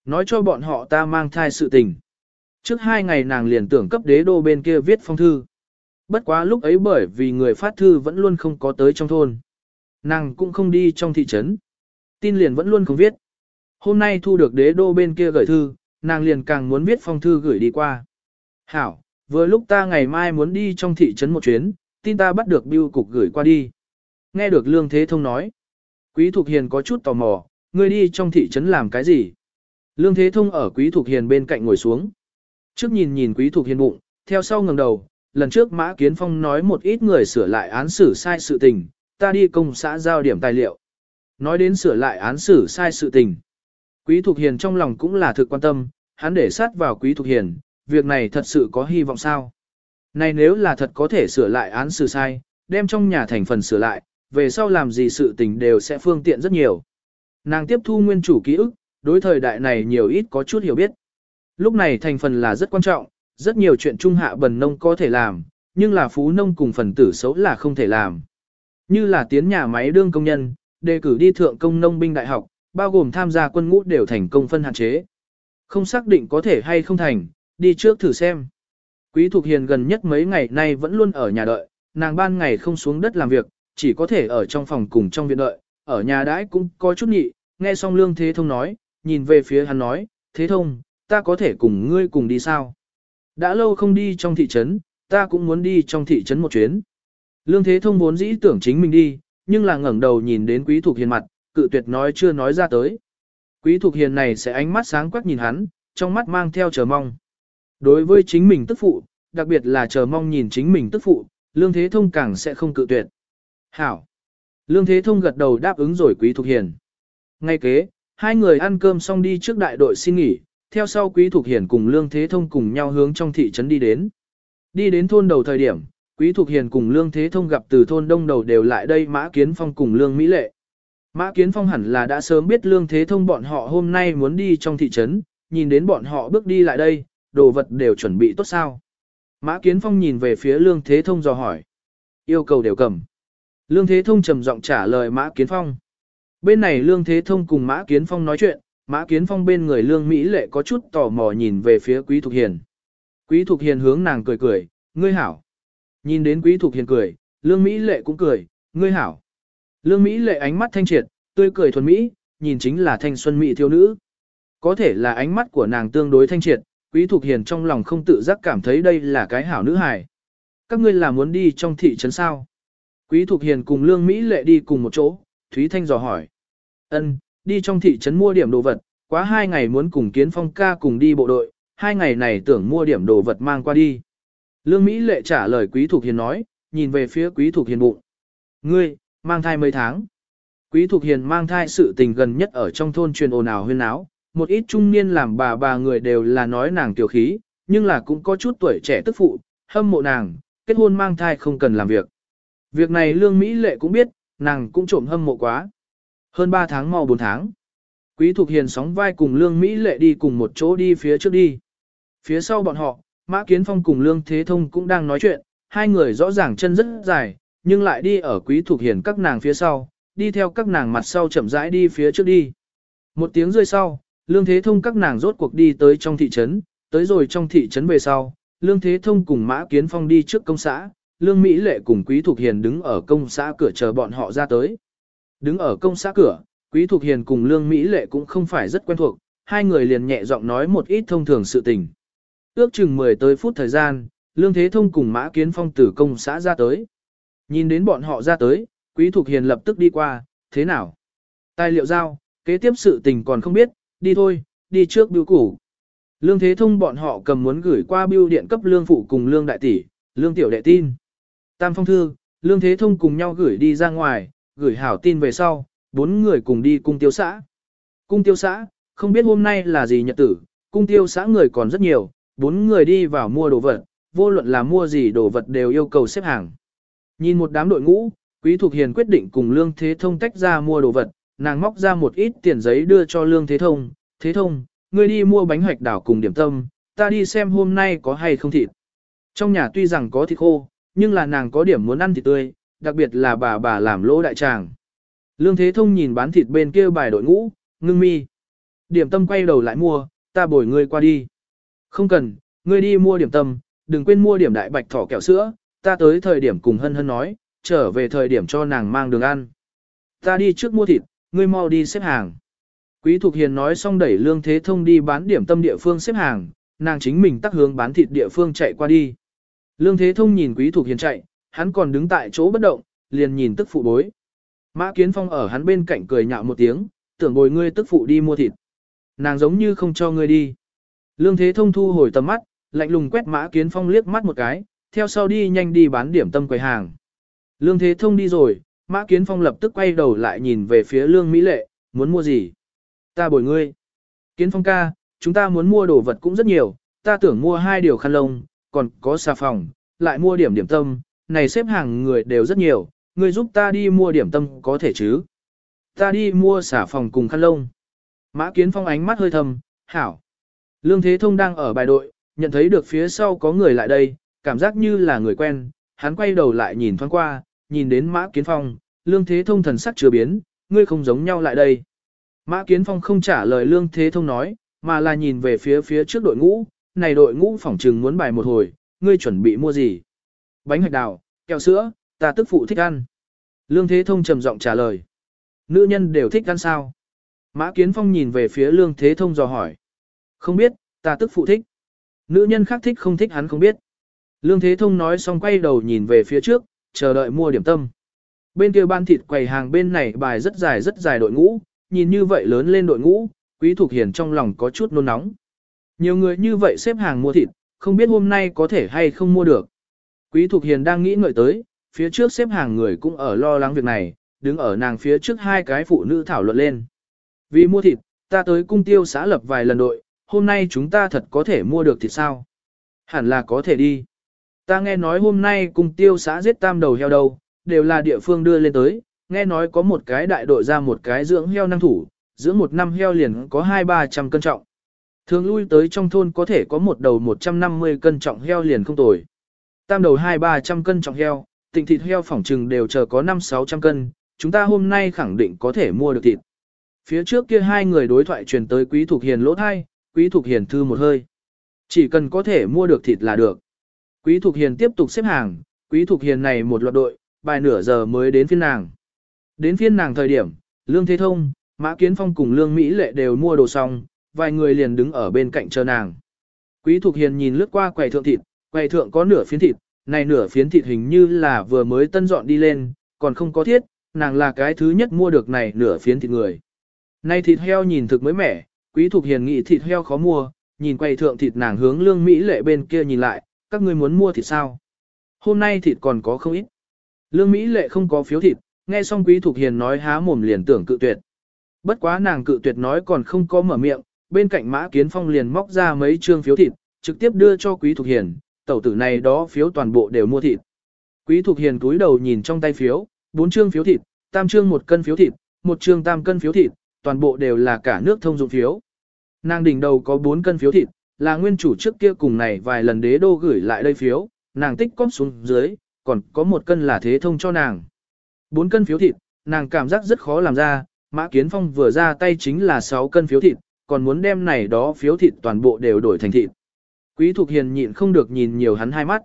Nói cho bọn họ ta mang thai sự tình. Trước hai ngày nàng liền tưởng cấp đế đô bên kia viết phong thư. Bất quá lúc ấy bởi vì người phát thư vẫn luôn không có tới trong thôn. Nàng cũng không đi trong thị trấn. Tin liền vẫn luôn không viết. Hôm nay thu được đế đô bên kia gửi thư, nàng liền càng muốn viết phong thư gửi đi qua. Hảo, vừa lúc ta ngày mai muốn đi trong thị trấn một chuyến, tin ta bắt được biêu cục gửi qua đi. Nghe được Lương Thế Thông nói. Quý Thục Hiền có chút tò mò, ngươi đi trong thị trấn làm cái gì? Lương Thế Thông ở Quý Thục Hiền bên cạnh ngồi xuống. Trước nhìn nhìn Quý Thục Hiền bụng, theo sau ngẩng đầu, lần trước Mã Kiến Phong nói một ít người sửa lại án xử sai sự tình, ta đi công xã giao điểm tài liệu. Nói đến sửa lại án xử sai sự tình. Quý Thục Hiền trong lòng cũng là thực quan tâm, hắn để sát vào Quý Thục Hiền, việc này thật sự có hy vọng sao? Này nếu là thật có thể sửa lại án xử sai, đem trong nhà thành phần sửa lại, về sau làm gì sự tình đều sẽ phương tiện rất nhiều. Nàng tiếp thu nguyên chủ ký ức, đối thời đại này nhiều ít có chút hiểu biết. Lúc này thành phần là rất quan trọng, rất nhiều chuyện trung hạ bần nông có thể làm, nhưng là phú nông cùng phần tử xấu là không thể làm. Như là tiến nhà máy đương công nhân, đề cử đi thượng công nông binh đại học, bao gồm tham gia quân ngũ đều thành công phân hạn chế. Không xác định có thể hay không thành, đi trước thử xem. Quý Thục Hiền gần nhất mấy ngày nay vẫn luôn ở nhà đợi, nàng ban ngày không xuống đất làm việc, chỉ có thể ở trong phòng cùng trong viện đợi, ở nhà đãi cũng có chút nhị, nghe xong Lương Thế Thông nói, nhìn về phía hắn nói, Thế Thông, ta có thể cùng ngươi cùng đi sao? Đã lâu không đi trong thị trấn, ta cũng muốn đi trong thị trấn một chuyến. Lương Thế Thông vốn dĩ tưởng chính mình đi, nhưng là ngẩng đầu nhìn đến Quý Thục Hiền mặt, cự tuyệt nói chưa nói ra tới. Quý Thục Hiền này sẽ ánh mắt sáng quắc nhìn hắn, trong mắt mang theo chờ mong. Đối với chính mình tức phụ, đặc biệt là chờ mong nhìn chính mình tức phụ, Lương Thế Thông càng sẽ không cự tuyệt. Hảo. Lương Thế Thông gật đầu đáp ứng rồi Quý Thục Hiền. Ngay kế, hai người ăn cơm xong đi trước đại đội xin nghỉ, theo sau Quý Thục Hiền cùng Lương Thế Thông cùng nhau hướng trong thị trấn đi đến. Đi đến thôn đầu thời điểm, Quý Thục Hiền cùng Lương Thế Thông gặp từ thôn đông đầu đều lại đây Mã Kiến Phong cùng Lương Mỹ Lệ. Mã Kiến Phong hẳn là đã sớm biết Lương Thế Thông bọn họ hôm nay muốn đi trong thị trấn, nhìn đến bọn họ bước đi lại đây, đồ vật đều chuẩn bị tốt sao. Mã Kiến Phong nhìn về phía Lương Thế Thông dò hỏi. Yêu cầu đều cầm. Lương Thế Thông trầm giọng trả lời Mã Kiến Phong. Bên này Lương Thế Thông cùng Mã Kiến Phong nói chuyện, Mã Kiến Phong bên người Lương Mỹ Lệ có chút tò mò nhìn về phía Quý Thục Hiền. Quý Thục Hiền hướng nàng cười cười, ngươi hảo. Nhìn đến Quý Thục Hiền cười, Lương Mỹ Lệ cũng cười, ngươi hảo. Lương Mỹ Lệ ánh mắt thanh triệt, tươi cười thuần Mỹ, nhìn chính là thanh xuân Mỹ thiếu nữ. Có thể là ánh mắt của nàng tương đối thanh triệt, Quý Thục Hiền trong lòng không tự giác cảm thấy đây là cái hảo nữ hài. Các ngươi là muốn đi trong thị trấn sao? Quý Thục Hiền cùng Lương Mỹ Lệ đi cùng một chỗ, Thúy Thanh dò hỏi. ân đi trong thị trấn mua điểm đồ vật, quá hai ngày muốn cùng Kiến Phong ca cùng đi bộ đội, hai ngày này tưởng mua điểm đồ vật mang qua đi. Lương Mỹ Lệ trả lời Quý Thục Hiền nói, nhìn về phía Quý Thục Hiền bụng. Ngươi, mang thai mấy tháng. Quý Thục Hiền mang thai sự tình gần nhất ở trong thôn truyền ồn ào huyên áo, một ít trung niên làm bà bà người đều là nói nàng tiểu khí, nhưng là cũng có chút tuổi trẻ tức phụ, hâm mộ nàng, kết hôn mang thai không cần làm việc. Việc này Lương Mỹ Lệ cũng biết, nàng cũng trộm hâm mộ quá. Hơn 3 tháng mau 4 tháng. Quý Thục Hiền sóng vai cùng Lương Mỹ Lệ đi cùng một chỗ đi phía trước đi. Phía sau bọn họ, Mã Kiến Phong cùng Lương Thế Thông cũng đang nói chuyện, hai người rõ ràng chân rất dài, nhưng lại đi ở Quý Thục Hiền các nàng phía sau, đi theo các nàng mặt sau chậm rãi đi phía trước đi. Một tiếng rơi sau, Lương Thế Thông các nàng rốt cuộc đi tới trong thị trấn, tới rồi trong thị trấn về sau, Lương Thế Thông cùng Mã Kiến Phong đi trước công xã, Lương Mỹ Lệ cùng Quý Thục Hiền đứng ở công xã cửa chờ bọn họ ra tới. Đứng ở công xã cửa, Quý Thục Hiền cùng Lương Mỹ Lệ cũng không phải rất quen thuộc, hai người liền nhẹ giọng nói một ít thông thường sự tình. Ước chừng 10 tới phút thời gian, Lương Thế Thông cùng Mã Kiến Phong từ công xã ra tới. Nhìn đến bọn họ ra tới, Quý Thục Hiền lập tức đi qua, thế nào? Tài liệu giao, kế tiếp sự tình còn không biết, đi thôi, đi trước biêu củ. Lương Thế Thông bọn họ cầm muốn gửi qua biêu điện cấp lương phụ cùng lương đại tỷ, lương tiểu đệ tin. Tam phong thư, Lương Thế Thông cùng nhau gửi đi ra ngoài, gửi hảo tin về sau, bốn người cùng đi cung tiêu xã. Cung tiêu xã, không biết hôm nay là gì nhật tử, cung tiêu xã người còn rất nhiều, bốn người đi vào mua đồ vật, vô luận là mua gì đồ vật đều yêu cầu xếp hàng. Nhìn một đám đội ngũ, Quý Thục Hiền quyết định cùng Lương Thế Thông tách ra mua đồ vật, nàng móc ra một ít tiền giấy đưa cho Lương Thế Thông. Thế Thông, ngươi đi mua bánh hoạch đảo cùng điểm tâm, ta đi xem hôm nay có hay không thịt. Trong nhà tuy rằng có thịt khô, nhưng là nàng có điểm muốn ăn thịt tươi, đặc biệt là bà bà làm lỗ đại tràng. Lương Thế Thông nhìn bán thịt bên kia bài đội ngũ, ngưng mi. Điểm tâm quay đầu lại mua, ta bồi ngươi qua đi. Không cần, ngươi đi mua điểm tâm, đừng quên mua điểm đại bạch thỏ kẹo sữa, ta tới thời điểm cùng hân hân nói, trở về thời điểm cho nàng mang đường ăn. Ta đi trước mua thịt, ngươi mau đi xếp hàng. Quý Thục Hiền nói xong đẩy Lương Thế Thông đi bán điểm tâm địa phương xếp hàng, nàng chính mình tắt hướng bán thịt địa phương chạy qua đi. Lương Thế Thông nhìn Quý Thục Hiền chạy, hắn còn đứng tại chỗ bất động, liền nhìn tức phụ bối. Mã Kiến Phong ở hắn bên cạnh cười nhạo một tiếng, tưởng bồi ngươi tức phụ đi mua thịt. Nàng giống như không cho ngươi đi. Lương Thế Thông thu hồi tầm mắt, lạnh lùng quét Mã Kiến Phong liếc mắt một cái, theo sau đi nhanh đi bán điểm tâm quầy hàng. Lương Thế Thông đi rồi, Mã Kiến Phong lập tức quay đầu lại nhìn về phía Lương Mỹ Lệ, muốn mua gì? Ta bồi ngươi. Kiến Phong ca, chúng ta muốn mua đồ vật cũng rất nhiều, ta tưởng mua hai điều khăn lông, còn có xà phòng, lại mua điểm điểm tâm, này xếp hàng người đều rất nhiều, ngươi giúp ta đi mua điểm tâm có thể chứ. Ta đi mua xà phòng cùng khăn lông. Mã Kiến Phong ánh mắt hơi thầm, hảo. Lương Thế Thông đang ở bài đội, nhận thấy được phía sau có người lại đây, cảm giác như là người quen, hắn quay đầu lại nhìn thoáng qua, nhìn đến Mã Kiến Phong, Lương Thế Thông thần sắc chưa biến, ngươi không giống nhau lại đây. Mã Kiến Phong không trả lời Lương Thế Thông nói, mà là nhìn về phía phía trước đội ngũ, này đội ngũ phỏng trừng muốn bài một hồi, ngươi chuẩn bị mua gì? Bánh hạch đào, kẹo sữa, ta tức phụ thích ăn. Lương Thế Thông trầm giọng trả lời. Nữ nhân đều thích ăn sao? Mã Kiến Phong nhìn về phía Lương Thế Thông dò hỏi. Không biết, ta tức phụ thích. Nữ nhân khác thích không thích hắn không biết. Lương Thế Thông nói xong quay đầu nhìn về phía trước, chờ đợi mua điểm tâm. Bên kia ban thịt quầy hàng bên này bài rất dài rất dài đội ngũ, nhìn như vậy lớn lên đội ngũ, Quý Thục Hiền trong lòng có chút nôn nóng. Nhiều người như vậy xếp hàng mua thịt, không biết hôm nay có thể hay không mua được. Quý Thục Hiền đang nghĩ ngợi tới, phía trước xếp hàng người cũng ở lo lắng việc này, đứng ở nàng phía trước hai cái phụ nữ thảo luận lên. Vì mua thịt, ta tới cung tiêu xã lập vài lần đội, hôm nay chúng ta thật có thể mua được thịt sao? Hẳn là có thể đi. Ta nghe nói hôm nay cung tiêu xã giết tam đầu heo đâu, đều là địa phương đưa lên tới, nghe nói có một cái đại đội ra một cái dưỡng heo năng thủ, dưỡng một năm heo liền có hai ba trăm cân trọng. Thường lui tới trong thôn có thể có một đầu 150 cân trọng heo liền không tồi. Tam đầu hai ba trăm cân trọng heo, tịnh thịt heo phỏng trừng đều chờ có 5-600 cân, chúng ta hôm nay khẳng định có thể mua được thịt. Phía trước kia hai người đối thoại truyền tới Quý Thục Hiền lỗ thai, Quý Thục Hiền thư một hơi. Chỉ cần có thể mua được thịt là được. Quý Thục Hiền tiếp tục xếp hàng, Quý Thục Hiền này một loạt đội, bài nửa giờ mới đến phiên nàng. Đến phiên nàng thời điểm, Lương Thế Thông, Mã Kiến Phong cùng Lương Mỹ Lệ đều mua đồ xong, vài người liền đứng ở bên cạnh chờ nàng. Quý Thục Hiền nhìn lướt qua quầy thượng thịt, quầy thượng có nửa phiến thịt, này nửa phiến thịt hình như là vừa mới tân dọn đi lên, còn không có thiết, nàng là cái thứ nhất mua được này nửa phiến thịt người. Này thịt heo nhìn thực mới mẻ, quý thục hiền nghĩ thịt heo khó mua, nhìn quầy thượng thịt nàng hướng lương Mỹ lệ bên kia nhìn lại, các ngươi muốn mua thịt sao? Hôm nay thịt còn có không ít. Lương Mỹ lệ không có phiếu thịt, nghe xong quý thục hiền nói há mồm liền tưởng cự tuyệt. Bất quá nàng cự tuyệt nói còn không có mở miệng, bên cạnh mã kiến phong liền móc ra mấy trương phiếu thịt, trực tiếp đưa cho quý thục hiền, tẩu tử này đó phiếu toàn bộ đều mua thịt. Quý thục hiền cúi đầu nhìn trong tay phiếu, bốn trương phiếu thịt, tam trương một cân phiếu thịt, một trương tam cân phiếu thịt, toàn bộ đều là cả nước thông dụng phiếu. Nàng đỉnh đầu có 4 cân phiếu thịt, là nguyên chủ trước kia cùng này vài lần đế đô gửi lại đây phiếu, nàng tích cóp xuống dưới, còn có một cân là thế thông cho nàng. 4 cân phiếu thịt, nàng cảm giác rất khó làm ra, Mã Kiến Phong vừa ra tay chính là 6 cân phiếu thịt, còn muốn đem này đó phiếu thịt toàn bộ đều đổi thành thịt. Quý Thục Hiền nhịn không được nhìn nhiều hắn hai mắt.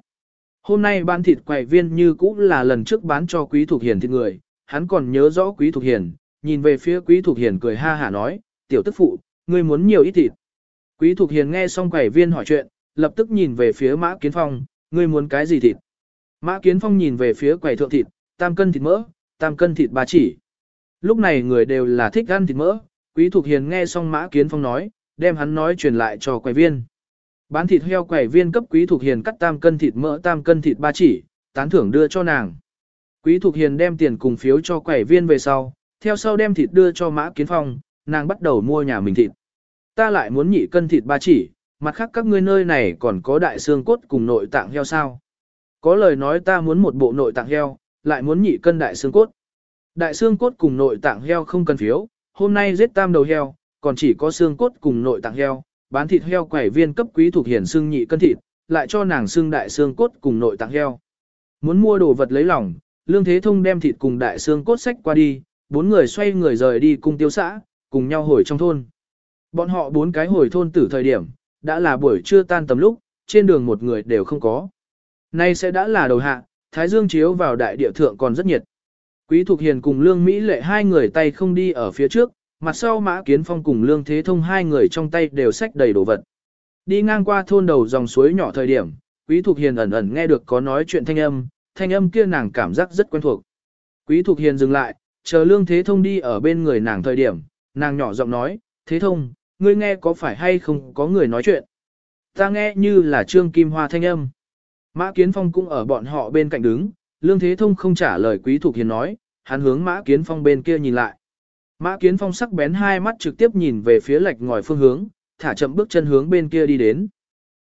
Hôm nay bán thịt quầy viên như cũ là lần trước bán cho Quý Thục Hiền thịt người, hắn còn nhớ rõ Quý Thục Hiền, nhìn về phía Quý Thục Hiền cười ha hả nói, tiểu tức phụ, ngươi muốn nhiều ít thịt. Quý Thục Hiền nghe xong quầy viên hỏi chuyện, lập tức nhìn về phía Mã Kiến Phong, ngươi muốn cái gì thịt? Mã Kiến Phong nhìn về phía quầy thượng thịt, tam cân thịt mỡ, tam cân thịt ba chỉ. Lúc này người đều là thích ăn thịt mỡ, Quý Thục Hiền nghe xong Mã Kiến Phong nói, đem hắn nói truyền lại cho quầy viên. Bán thịt heo quầy viên cấp Quý Thục Hiền cắt tam cân thịt mỡ tam cân thịt ba chỉ, tán thưởng đưa cho nàng. Quý Thục Hiền đem tiền cùng phiếu cho quầy viên về sau, theo sau đem thịt đưa cho Mã Kiến Phong, nàng bắt đầu mua nhà mình thịt. Ta lại muốn nhị cân thịt ba chỉ, mặt khác các ngươi nơi này còn có đại xương cốt cùng nội tạng heo sao. Có lời nói ta muốn một bộ nội tạng heo, lại muốn nhị cân đại xương cốt. Đại xương cốt cùng nội tạng heo không cần phiếu, hôm nay giết tam đầu heo, còn chỉ có xương cốt cùng nội tạng heo, bán thịt heo quẩy viên cấp quý thuộc hiển xương nhị cân thịt, lại cho nàng xương đại xương cốt cùng nội tạng heo. Muốn mua đồ vật lấy lòng, Lương Thế Thông đem thịt cùng đại xương cốt sách qua đi, bốn người xoay người rời đi cùng tiêu xã, cùng nhau hồi trong thôn. Bọn họ bốn cái hồi thôn tử thời điểm, đã là buổi trưa tan tầm lúc, trên đường một người đều không có. Nay sẽ đã là đầu hạ, Thái Dương chiếu vào đại địa thượng còn rất nhiệt. Quý Thục Hiền cùng Lương Mỹ lệ hai người tay không đi ở phía trước, mặt sau Mã Kiến Phong cùng Lương Thế Thông hai người trong tay đều xách đầy đồ vật. Đi ngang qua thôn đầu dòng suối nhỏ thời điểm, Quý Thục Hiền ẩn ẩn nghe được có nói chuyện thanh âm, thanh âm kia nàng cảm giác rất quen thuộc. Quý Thục Hiền dừng lại, chờ Lương Thế Thông đi ở bên người nàng thời điểm, nàng nhỏ giọng nói, Thế Thông, ngươi nghe có phải hay không có người nói chuyện? Ta nghe như là Trương Kim Hoa thanh âm. Mã Kiến Phong cũng ở bọn họ bên cạnh đứng, Lương Thế Thông không trả lời Quý Thục Hiền nói, hắn hướng Mã Kiến Phong bên kia nhìn lại. Mã Kiến Phong sắc bén hai mắt trực tiếp nhìn về phía lệch ngòi phương hướng, thả chậm bước chân hướng bên kia đi đến.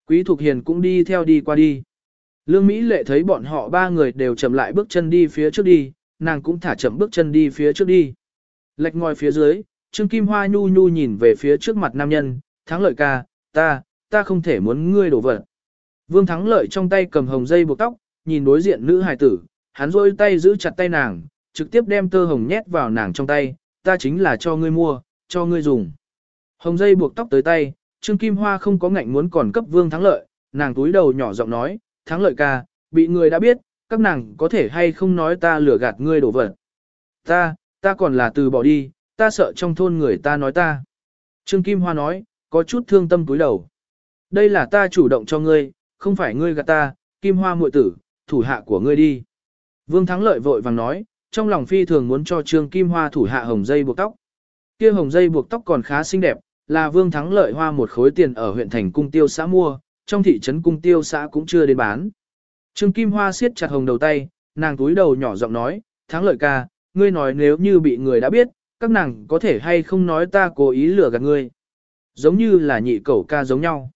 Quý Thục Hiền cũng đi theo đi qua đi. Lương Mỹ Lệ thấy bọn họ ba người đều chậm lại bước chân đi phía trước đi, nàng cũng thả chậm bước chân đi phía trước đi. Lệch ngòi phía dưới, Trương Kim Hoa nhu nhu nhìn về phía trước mặt nam nhân, thắng lợi ca, ta, ta không thể muốn ngươi đổ vật. Vương thắng lợi trong tay cầm hồng dây buộc tóc, nhìn đối diện nữ hài tử, hắn rôi tay giữ chặt tay nàng, trực tiếp đem tơ hồng nhét vào nàng trong tay, ta chính là cho ngươi mua, cho ngươi dùng. Hồng dây buộc tóc tới tay, Trương Kim Hoa không có ngạnh muốn còn cấp vương thắng lợi, nàng túi đầu nhỏ giọng nói, thắng lợi ca, bị người đã biết, các nàng có thể hay không nói ta lừa gạt ngươi đổ vật. Ta, ta còn là từ bỏ đi, ta sợ trong thôn người ta nói ta. Trương Kim Hoa nói, có chút thương tâm túi đầu. Đây là ta chủ động cho ngươi, không phải ngươi gạt ta, Kim Hoa muội tử, thủ hạ của ngươi đi. Vương Thắng Lợi vội vàng nói, trong lòng phi thường muốn cho Trương Kim Hoa thủ hạ hồng dây buộc tóc. Kia hồng dây buộc tóc còn khá xinh đẹp, là Vương Thắng Lợi hoa một khối tiền ở huyện thành cung tiêu xã mua, trong thị trấn cung tiêu xã cũng chưa đến bán. Trương Kim Hoa siết chặt hồng đầu tay, nàng túi đầu nhỏ giọng nói, Thắng Lợi ca, ngươi nói nếu như bị người đã biết, các nàng có thể hay không nói ta cố ý lừa gạt ngươi. Giống như là nhị cẩu ca giống nhau.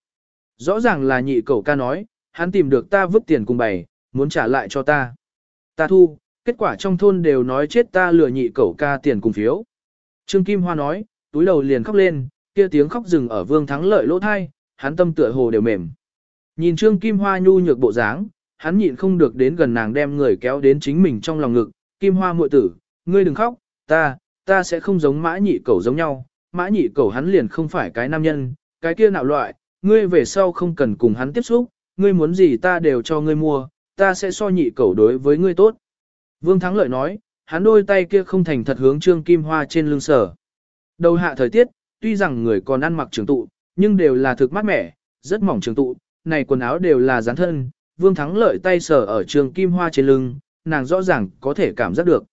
Rõ ràng là nhị cẩu ca nói, hắn tìm được ta vứt tiền cùng bày, muốn trả lại cho ta. Ta thu, kết quả trong thôn đều nói chết ta lừa nhị cẩu ca tiền cùng phiếu. Trương Kim Hoa nói, túi đầu liền khóc lên, kia tiếng khóc rừng ở vương thắng lợi lỗ thai, hắn tâm tựa hồ đều mềm. Nhìn Trương Kim Hoa nhu nhược bộ dáng, hắn nhịn không được đến gần nàng đem người kéo đến chính mình trong lòng ngực, Kim Hoa muội tử, ngươi đừng khóc, ta, ta sẽ không giống mã nhị cẩu giống nhau, mã nhị cẩu hắn liền không phải cái nam nhân, cái kia nạo loại, ngươi về sau không cần cùng hắn tiếp xúc, ngươi muốn gì ta đều cho ngươi mua, ta sẽ so nhị cẩu đối với ngươi tốt. Vương Thắng Lợi nói, hắn đôi tay kia không thành thật hướng Trương Kim Hoa trên lưng sở. Đầu hạ thời tiết, tuy rằng người còn ăn mặc trường tụ, nhưng đều là thực mát mẻ, rất mỏng trường tụ, này quần áo đều là dán thân, Vương Thắng lợi tay sở ở Trương Kim Hoa trên lưng, nàng rõ ràng có thể cảm giác được.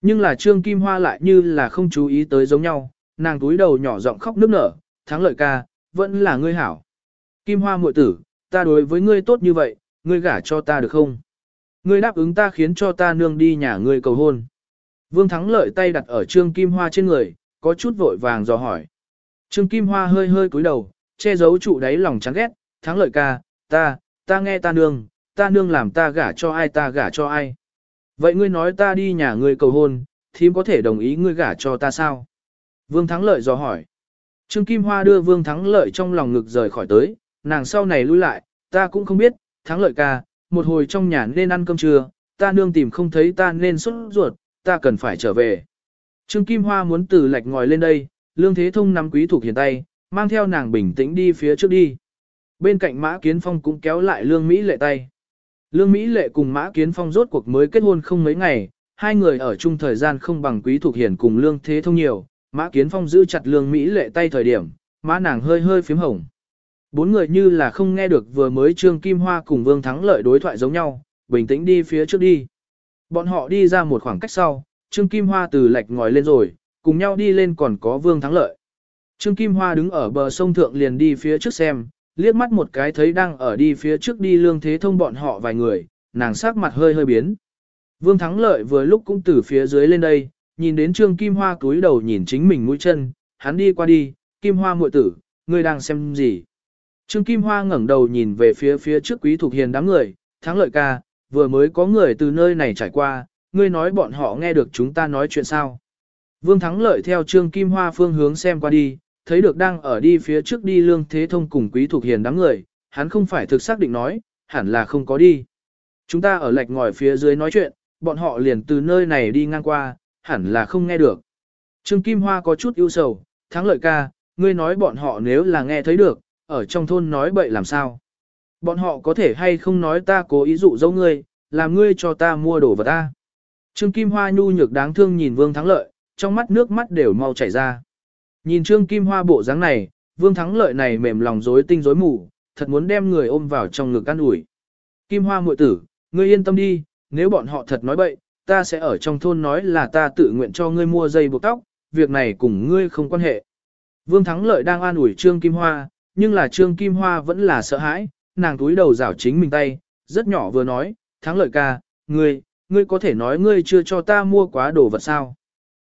Nhưng là Trương Kim Hoa lại như là không chú ý tới giống nhau, nàng túi đầu nhỏ giọng khóc nức nở, Thắng lợi ca, vẫn là ngươi hảo. Kim Hoa muội tử, ta đối với ngươi tốt như vậy, ngươi gả cho ta được không? Ngươi đáp ứng ta khiến cho ta nương đi nhà ngươi cầu hôn. Vương Thắng lợi tay đặt ở Trương Kim Hoa trên người, có chút vội vàng dò hỏi. Trương Kim Hoa hơi hơi cúi đầu, che giấu trụ đáy lòng chán ghét, Thắng lợi ca, ta, ta nghe ta nương, ta nương làm ta gả cho ai ta gả cho ai. Vậy ngươi nói ta đi nhà ngươi cầu hôn, thím có thể đồng ý ngươi gả cho ta sao? Vương Thắng Lợi dò hỏi. Trương Kim Hoa đưa Vương Thắng Lợi trong lòng ngực rời khỏi tới, nàng sau này lui lại, ta cũng không biết, Thắng Lợi ca, một hồi trong nhà nên ăn cơm trưa, ta nương tìm không thấy ta nên xuất ruột, ta cần phải trở về. Trương Kim Hoa muốn từ lạch ngòi lên đây, Lương Thế Thông nắm quý thuộc hiền tay, mang theo nàng bình tĩnh đi phía trước đi. Bên cạnh Mã Kiến Phong cũng kéo lại Lương Mỹ lệ tay. Lương Mỹ lệ cùng Mã Kiến Phong rốt cuộc mới kết hôn không mấy ngày, hai người ở chung thời gian không bằng quý thuộc hiền cùng Lương Thế Thông nhiều. Mã Kiến Phong giữ chặt Lương Mỹ lệ tay thời điểm, má nàng hơi hơi phím hồng. Bốn người như là không nghe được vừa mới Trương Kim Hoa cùng Vương Thắng Lợi đối thoại giống nhau, bình tĩnh đi phía trước đi. Bọn họ đi ra một khoảng cách sau, Trương Kim Hoa từ lạch ngồi lên rồi, cùng nhau đi lên còn có Vương Thắng Lợi. Trương Kim Hoa đứng ở bờ sông thượng liền đi phía trước xem, liếc mắt một cái thấy đang ở đi phía trước đi lương thế thông bọn họ vài người, nàng sắc mặt hơi hơi biến. Vương Thắng Lợi vừa lúc cũng từ phía dưới lên đây, nhìn đến Trương Kim Hoa cúi đầu nhìn chính mình mũi chân, hắn đi qua đi, Kim Hoa muội tử, ngươi đang xem gì? Trương Kim Hoa ngẩng đầu nhìn về phía phía trước quý thuộc hiền đám người, Thắng Lợi ca, vừa mới có người từ nơi này trải qua, ngươi nói bọn họ nghe được chúng ta nói chuyện sao? Vương Thắng Lợi theo Trương Kim Hoa phương hướng xem qua đi, thấy được đang ở đi phía trước đi lương thế thông cùng quý thuộc hiền đám người, hắn không phải thực xác định nói, hẳn là không có đi. Chúng ta ở lạch ngòi phía dưới nói chuyện, bọn họ liền từ nơi này đi ngang qua, hẳn là không nghe được. Trương Kim Hoa có chút ưu sầu, thắng lợi ca, ngươi nói bọn họ nếu là nghe thấy được, ở trong thôn nói bậy làm sao. Bọn họ có thể hay không nói ta cố ý dụ dấu ngươi, làm ngươi cho ta mua đồ vật ta. Trương Kim Hoa nhu nhược đáng thương nhìn Vương Thắng Lợi, trong mắt nước mắt đều mau chảy ra. Nhìn Trương Kim Hoa bộ dáng này, Vương Thắng Lợi này mềm lòng rối tinh rối mù, thật muốn đem người ôm vào trong ngực ăn ủi. Kim Hoa muội tử, ngươi yên tâm đi, nếu bọn họ thật nói bậy, ta sẽ ở trong thôn nói là ta tự nguyện cho ngươi mua dây buộc tóc, việc này cùng ngươi không quan hệ. Vương Thắng Lợi đang an ủi Trương Kim Hoa, nhưng là Trương Kim Hoa vẫn là sợ hãi, nàng túi đầu rảo chính mình tay, rất nhỏ vừa nói, Thắng Lợi ca, ngươi, ngươi có thể nói ngươi chưa cho ta mua quá đồ vật sao.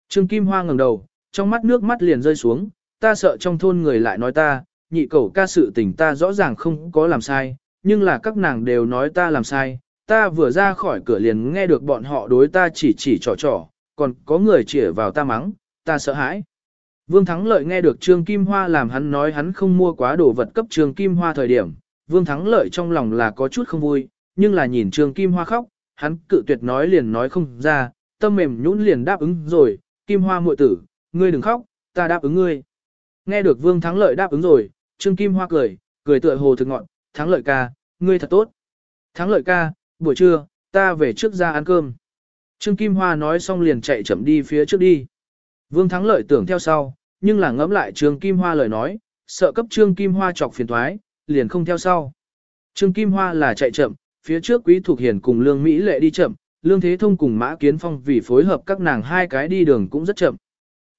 Trương Kim Hoa ngẩng đầu, trong mắt nước mắt liền rơi xuống, ta sợ trong thôn người lại nói ta, nhị cầu ca sự tình ta rõ ràng không có làm sai, nhưng là các nàng đều nói ta làm sai, ta vừa ra khỏi cửa liền nghe được bọn họ đối ta chỉ chỉ trò trò, còn có người chỉ vào ta mắng, ta sợ hãi. Vương Thắng Lợi nghe được Trương Kim Hoa làm hắn nói hắn không mua quá đồ vật cấp Trương Kim Hoa thời điểm, Vương Thắng Lợi trong lòng là có chút không vui, nhưng là nhìn Trương Kim Hoa khóc, hắn cự tuyệt nói liền nói không ra, tâm mềm nhũn liền đáp ứng rồi, Kim Hoa muội tử, ngươi đừng khóc, ta đáp ứng ngươi. Nghe được Vương Thắng Lợi đáp ứng rồi, Trương Kim Hoa cười, cười tựa hồ thực ngọn, Thắng Lợi ca, ngươi thật tốt. Thắng Lợi ca, buổi trưa, ta về trước ra ăn cơm. Trương Kim Hoa nói xong liền chạy chậm đi phía trước đi. Vương Thắng Lợi tưởng theo sau, nhưng là ngẫm lại Trương Kim Hoa lời nói, sợ cấp Trương Kim Hoa chọc phiền thoái, liền không theo sau. Trương Kim Hoa là chạy chậm, phía trước Quý Thục Hiền cùng Lương Mỹ Lệ đi chậm, Lương Thế Thông cùng Mã Kiến Phong vì phối hợp các nàng hai cái đi đường cũng rất chậm.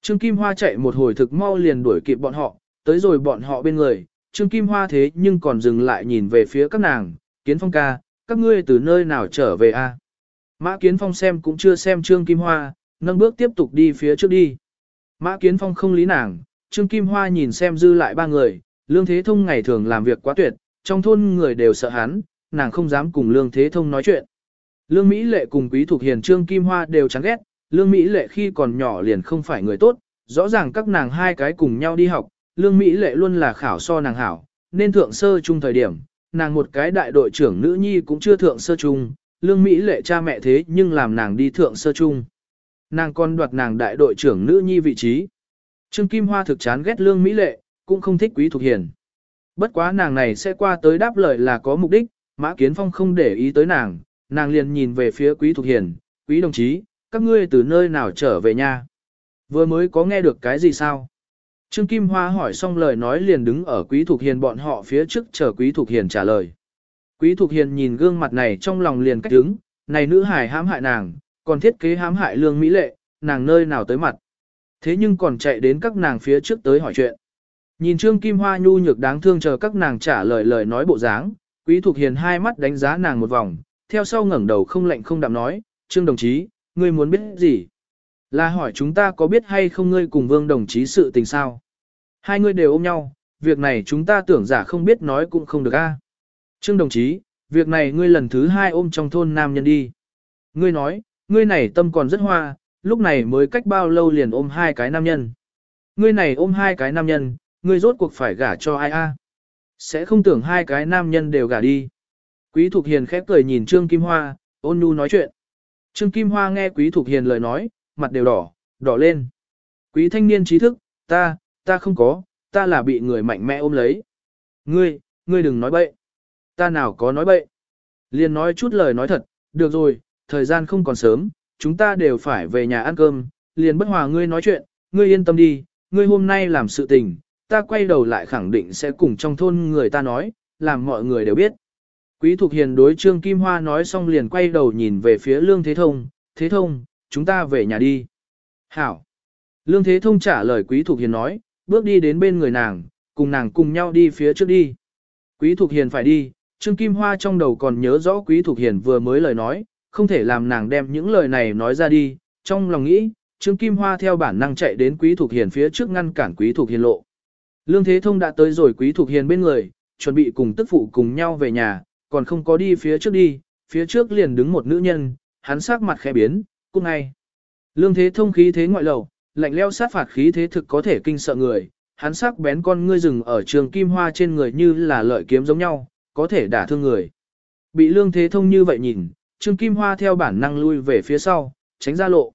Trương Kim Hoa chạy một hồi thực mau liền đuổi kịp bọn họ, tới rồi bọn họ bên người, Trương Kim Hoa thế nhưng còn dừng lại nhìn về phía các nàng, Kiến Phong ca, các ngươi từ nơi nào trở về a? Mã Kiến Phong xem cũng chưa xem Trương Kim Hoa, nâng bước tiếp tục đi phía trước đi. Mã Kiến Phong không lý nàng, Trương Kim Hoa nhìn xem dư lại ba người, Lương Thế Thông ngày thường làm việc quá tuyệt, trong thôn người đều sợ hắn, nàng không dám cùng Lương Thế Thông nói chuyện. Lương Mỹ Lệ cùng Quý Thục Hiền Trương Kim Hoa đều chán ghét, Lương Mỹ Lệ khi còn nhỏ liền không phải người tốt, rõ ràng các nàng hai cái cùng nhau đi học, Lương Mỹ Lệ luôn là khảo so nàng hảo, nên thượng sơ chung thời điểm, nàng một cái đại đội trưởng nữ nhi cũng chưa thượng sơ chung, Lương Mỹ Lệ cha mẹ thế nhưng làm nàng đi thượng sơ chung. Nàng còn đoạt nàng đại đội trưởng nữ nhi vị trí. Trương Kim Hoa thực chán ghét Lương Mỹ Lệ, cũng không thích Quý Thục Hiền. Bất quá nàng này sẽ qua tới đáp lời là có mục đích, Mã Kiến Phong không để ý tới nàng, nàng liền nhìn về phía Quý Thục Hiền, Quý đồng chí, các ngươi từ nơi nào trở về nha? Vừa mới có nghe được cái gì sao? Trương Kim Hoa hỏi xong lời nói liền đứng ở Quý Thục Hiền bọn họ phía trước chờ Quý Thục Hiền trả lời. Quý Thục Hiền nhìn gương mặt này trong lòng liền cách đứng, này nữ hài hãm hại nàng, còn thiết kế hãm hại lương mỹ lệ, nàng nơi nào tới mặt. Thế nhưng còn chạy đến các nàng phía trước tới hỏi chuyện. Nhìn Trương Kim Hoa nhu nhược đáng thương chờ các nàng trả lời lời nói bộ dáng, Quý Thục Hiền hai mắt đánh giá nàng một vòng, theo sau ngẩng đầu không lạnh không đạm nói, Trương đồng chí, ngươi muốn biết gì? Là hỏi chúng ta có biết hay không ngươi cùng vương đồng chí sự tình sao? Hai người đều ôm nhau, việc này chúng ta tưởng giả không biết nói cũng không được a. Trương đồng chí, việc này ngươi lần thứ hai ôm trong thôn nam nhân đi. Ngươi nói, ngươi này tâm còn rất hoa, lúc này mới cách bao lâu liền ôm hai cái nam nhân. Ngươi này ôm hai cái nam nhân, ngươi rốt cuộc phải gả cho ai a? Sẽ không tưởng hai cái nam nhân đều gả đi. Quý Thục Hiền khép cười nhìn Trương Kim Hoa, ôn nhu nói chuyện. Trương Kim Hoa nghe Quý Thục Hiền lời nói, mặt đều đỏ, đỏ lên. Quý thanh niên trí thức, ta, ta không có, ta là bị người mạnh mẽ ôm lấy. Ngươi, ngươi đừng nói bậy. Ta nào có nói bậy. Liền nói chút lời nói thật, được rồi, thời gian không còn sớm, chúng ta đều phải về nhà ăn cơm, liền bất hòa ngươi nói chuyện, ngươi yên tâm đi, ngươi hôm nay làm sự tình, ta quay đầu lại khẳng định sẽ cùng trong thôn người ta nói, làm mọi người đều biết. Quý Thục Hiền đối Trương Kim Hoa nói xong liền quay đầu nhìn về phía Lương Thế Thông, Thế Thông, chúng ta về nhà đi. Hảo. Lương Thế Thông trả lời Quý Thục Hiền nói, bước đi đến bên người nàng, cùng nàng cùng nhau đi phía trước đi. Quý Thục Hiền phải đi, Trương Kim Hoa trong đầu còn nhớ rõ Quý Thục Hiền vừa mới lời nói, không thể làm nàng đem những lời này nói ra đi, trong lòng nghĩ, Trương Kim Hoa theo bản năng chạy đến Quý Thục Hiền phía trước ngăn cản Quý Thục Hiền lộ. Lương Thế Thông đã tới rồi Quý Thục Hiền bên người, chuẩn bị cùng tức phụ cùng nhau về nhà, còn không có đi phía trước đi, phía trước liền đứng một nữ nhân, hắn sắc mặt khẽ biến, cung ngay. Lương Thế Thông khí thế ngoại lầu, lạnh leo sát phạt khí thế thực có thể kinh sợ người, hắn sắc bén con ngươi rừng ở trường kim hoa trên người như là lợi kiếm giống nhau, có thể đả thương người. Bị Lương Thế Thông như vậy nhìn, Trương Kim Hoa theo bản năng lui về phía sau, tránh ra lộ.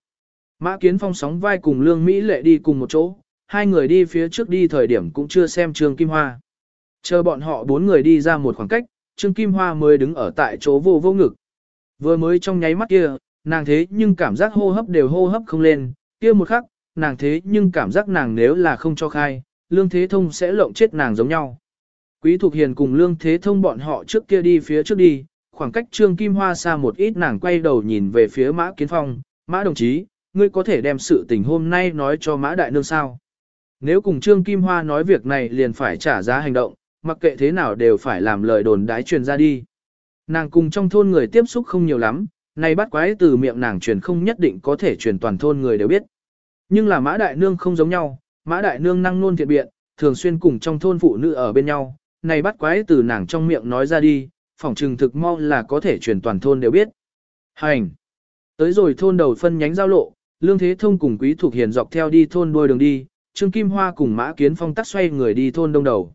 Mã Kiến Phong sóng vai cùng Lương Mỹ Lệ đi cùng một chỗ, hai người đi phía trước đi thời điểm cũng chưa xem Trương Kim Hoa. Chờ bọn họ bốn người đi ra một khoảng cách, Trương Kim Hoa mới đứng ở tại chỗ vô vô ngực. Vừa mới trong nháy mắt kia, nàng thế nhưng cảm giác hô hấp đều hô hấp không lên, kia một khắc, nàng thế nhưng cảm giác nàng nếu là không cho khai, Lương Thế Thông sẽ lộng chết nàng giống nhau. Quý Thục Hiền cùng Lương Thế Thông bọn họ trước kia đi phía trước đi, khoảng cách Trương Kim Hoa xa một ít nàng quay đầu nhìn về phía Mã Kiến Phong, Mã đồng chí, ngươi có thể đem sự tình hôm nay nói cho Mã Đại Nương sao? Nếu cùng Trương Kim Hoa nói việc này liền phải trả giá hành động, mặc kệ thế nào đều phải làm lời đồn đái truyền ra đi. Nàng cùng trong thôn người tiếp xúc không nhiều lắm, này bắt quái từ miệng nàng truyền không nhất định có thể truyền toàn thôn người đều biết. Nhưng là Mã Đại Nương không giống nhau, Mã Đại Nương năng luôn thiện biện, thường xuyên cùng trong thôn phụ nữ ở bên nhau, này bắt quái từ nàng trong miệng nói ra đi, phỏng trừng thực mau là có thể truyền toàn thôn đều biết. Hành! Tới rồi thôn đầu phân nhánh giao lộ, Lương Thế Thông cùng Quý Thục Hiền dọc theo đi thôn đuôi đường đi, Trương Kim Hoa cùng Mã Kiến Phong tắt xoay người đi thôn đông đầu.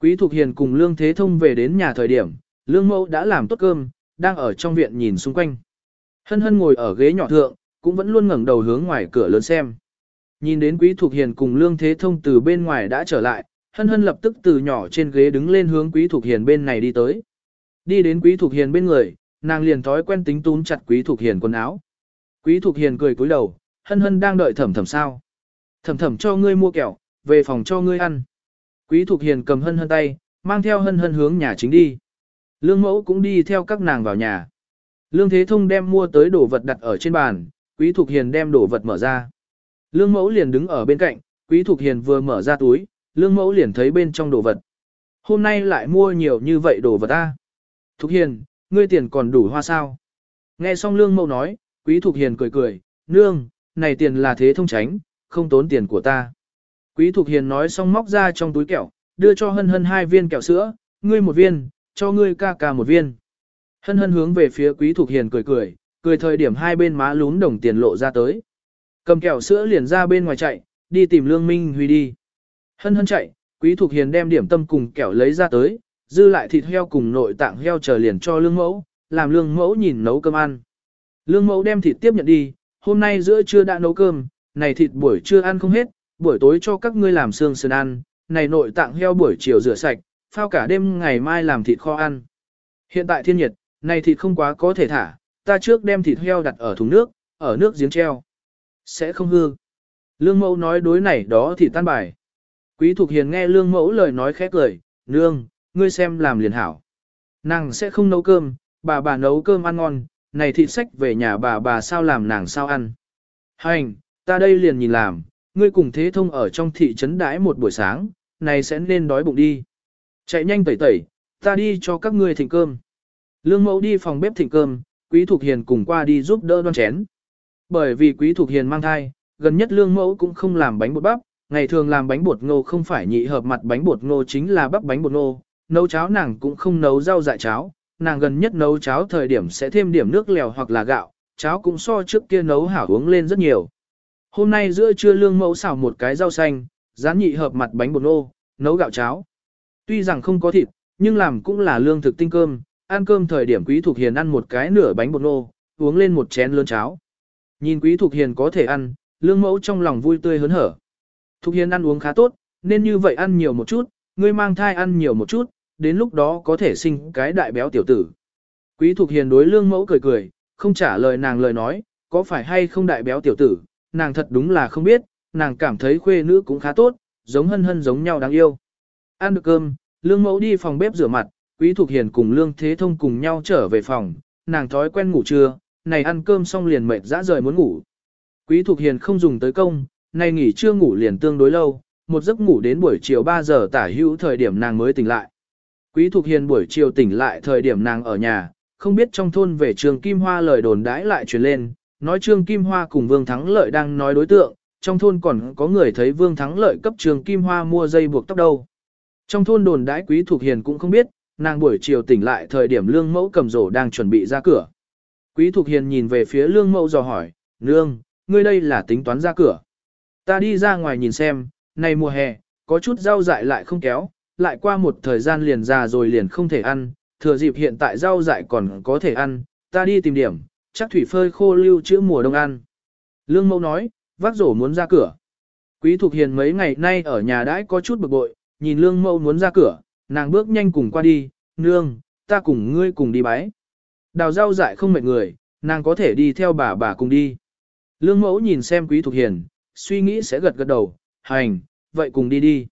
Quý Thục Hiền cùng Lương Thế Thông về đến nhà thời điểm, Lương Mẫu đã làm tốt cơm, đang ở trong viện nhìn xung quanh. Hân hân ngồi ở ghế nhỏ thượng, cũng vẫn luôn ngẩng đầu hướng ngoài cửa lớn xem. Nhìn đến Quý Thục Hiền cùng Lương Thế Thông từ bên ngoài đã trở lại, hân hân lập tức từ nhỏ trên ghế đứng lên hướng Quý Thục Hiền bên này đi tới. Đi đến Quý Thục Hiền bên người, nàng liền thói quen tính túm chặt Quý Thục Hiền quần áo. Quý Thục Hiền cười cúi đầu, hân hân đang đợi thẩm thẩm sao. Thẩm thẩm cho ngươi mua kẹo, về phòng cho ngươi ăn. Quý Thục Hiền cầm hân hân tay, mang theo hân hân hướng nhà chính đi. Lương mẫu cũng đi theo các nàng vào nhà. Lương Thế Thông đem mua tới đồ vật đặt ở trên bàn, Quý Thục Hiền đem đồ vật mở ra. Lương mẫu liền đứng ở bên cạnh, Quý Thục Hiền vừa mở ra túi, Lương mẫu liền thấy bên trong đồ vật. Hôm nay lại mua nhiều như vậy đồ vật ta. Thục Hiền, ngươi tiền còn đủ hoa sao? Nghe xong Lương mẫu nói, Quý Thục Hiền cười cười, nương, này tiền là thế thông tránh, không tốn tiền của ta. Quý Thục Hiền nói xong móc ra trong túi kẹo, đưa cho hân hân hai viên kẹo sữa, ngươi một viên, cho ngươi ca ca một viên. Hân hân hướng về phía Quý Thục Hiền cười cười, cười thời điểm hai bên má lún đồng tiền lộ ra tới. Cầm kẹo sữa liền ra bên ngoài chạy, đi tìm Lương Minh Huy đi. Hân hân chạy, Quý Thục Hiền đem điểm tâm cùng kẹo lấy ra tới, dư lại thịt heo cùng nội tạng heo chờ liền cho Lương Mẫu, làm Lương Mẫu nhìn nấu cơm ăn. Lương Mẫu đem thịt tiếp nhận đi, hôm nay giữa trưa đã nấu cơm, này thịt buổi trưa ăn không hết, buổi tối cho các ngươi làm xương sườn ăn, này nội tạng heo buổi chiều rửa sạch, phao cả đêm ngày mai làm thịt kho ăn. Hiện tại thiên nhiệt, này thịt không quá có thể thả, ta trước đem thịt heo đặt ở thùng nước, ở nước giếng treo. Sẽ không hư. Lương mẫu nói đối này đó thì tan bài. Quý Thục Hiền nghe lương mẫu lời nói khẽ cười, nương, ngươi xem làm liền hảo. Nàng sẽ không nấu cơm, bà bà nấu cơm ăn ngon, này thịt sách về nhà bà bà sao làm nàng sao ăn. Hành, ta đây liền nhìn làm, ngươi cùng thế thông ở trong thị trấn đãi một buổi sáng, này sẽ nên đói bụng đi. Chạy nhanh tẩy tẩy, ta đi cho các ngươi thịnh cơm. Lương mẫu đi phòng bếp thịnh cơm, Quý Thục Hiền cùng qua đi giúp đỡ đoan chén. Bởi vì Quý Thục Hiền mang thai, gần nhất lương mẫu cũng không làm bánh bột bắp, ngày thường làm bánh bột ngô không phải nhị hợp mặt bánh bột ngô chính là bắp bánh bột ngô, nấu cháo nàng cũng không nấu rau dại cháo, nàng gần nhất nấu cháo thời điểm sẽ thêm điểm nước lèo hoặc là gạo, cháo cũng so trước kia nấu hảo uống lên rất nhiều. Hôm nay giữa trưa lương mẫu xào một cái rau xanh, rán nhị hợp mặt bánh bột nô, nấu gạo cháo. Tuy rằng không có thịt, nhưng làm cũng là lương thực tinh cơm, ăn cơm thời điểm Quý thuộc Hiền ăn một cái nửa bánh bột nô, uống lên một chén lớn cháo. Nhìn Quý thuộc Hiền có thể ăn, lương mẫu trong lòng vui tươi hớn hở. Thục Hiền ăn uống khá tốt, nên như vậy ăn nhiều một chút, ngươi mang thai ăn nhiều một chút, đến lúc đó có thể sinh cái đại béo tiểu tử. Quý Thục Hiền đối lương mẫu cười cười, không trả lời nàng lời nói, có phải hay không đại béo tiểu tử, nàng thật đúng là không biết, nàng cảm thấy khuê nữ cũng khá tốt, giống hân hân giống nhau đáng yêu. Ăn được cơm, lương mẫu đi phòng bếp rửa mặt, Quý Thục Hiền cùng Lương Thế Thông cùng nhau trở về phòng, nàng thói quen ngủ trưa, này ăn cơm xong liền mệt dã rời muốn ngủ. Quý Thục Hiền không dùng tới công, nay nghỉ trưa ngủ liền tương đối lâu, một giấc ngủ đến buổi chiều 3 giờ tả hữu thời điểm nàng mới tỉnh lại. Quý Thục Hiền buổi chiều tỉnh lại thời điểm nàng ở nhà, không biết trong thôn về Trường Kim Hoa lời đồn đãi lại truyền lên, nói Trương Kim Hoa cùng Vương Thắng Lợi đang nói đối tượng, trong thôn còn có người thấy Vương Thắng Lợi cấp Trường Kim Hoa mua dây buộc tóc đâu. Trong thôn đồn đãi Quý Thục Hiền cũng không biết, nàng buổi chiều tỉnh lại thời điểm lương mẫu cầm rổ đang chuẩn bị ra cửa. Quý Thục Hiền nhìn về phía lương mẫu dò hỏi, lương, ngươi đây là tính toán ra cửa. Ta đi ra ngoài nhìn xem, này mùa hè, có chút rau dại lại không kéo, lại qua một thời gian liền già rồi liền không thể ăn, thừa dịp hiện tại rau dại còn có thể ăn, ta đi tìm điểm, chắc thủy phơi khô lưu trữ mùa đông ăn. Lương mẫu nói, vác rổ muốn ra cửa. Quý Thục Hiền mấy ngày nay ở nhà đãi có chút bực bội, nhìn lương mẫu muốn ra cửa, nàng bước nhanh cùng qua đi, nương, ta cùng ngươi cùng đi bái. Đào rau dại không mệt người, nàng có thể đi theo bà bà cùng đi. Lương mẫu nhìn xem Quý Thục Hiền, suy nghĩ sẽ gật gật đầu, hành, vậy cùng đi đi.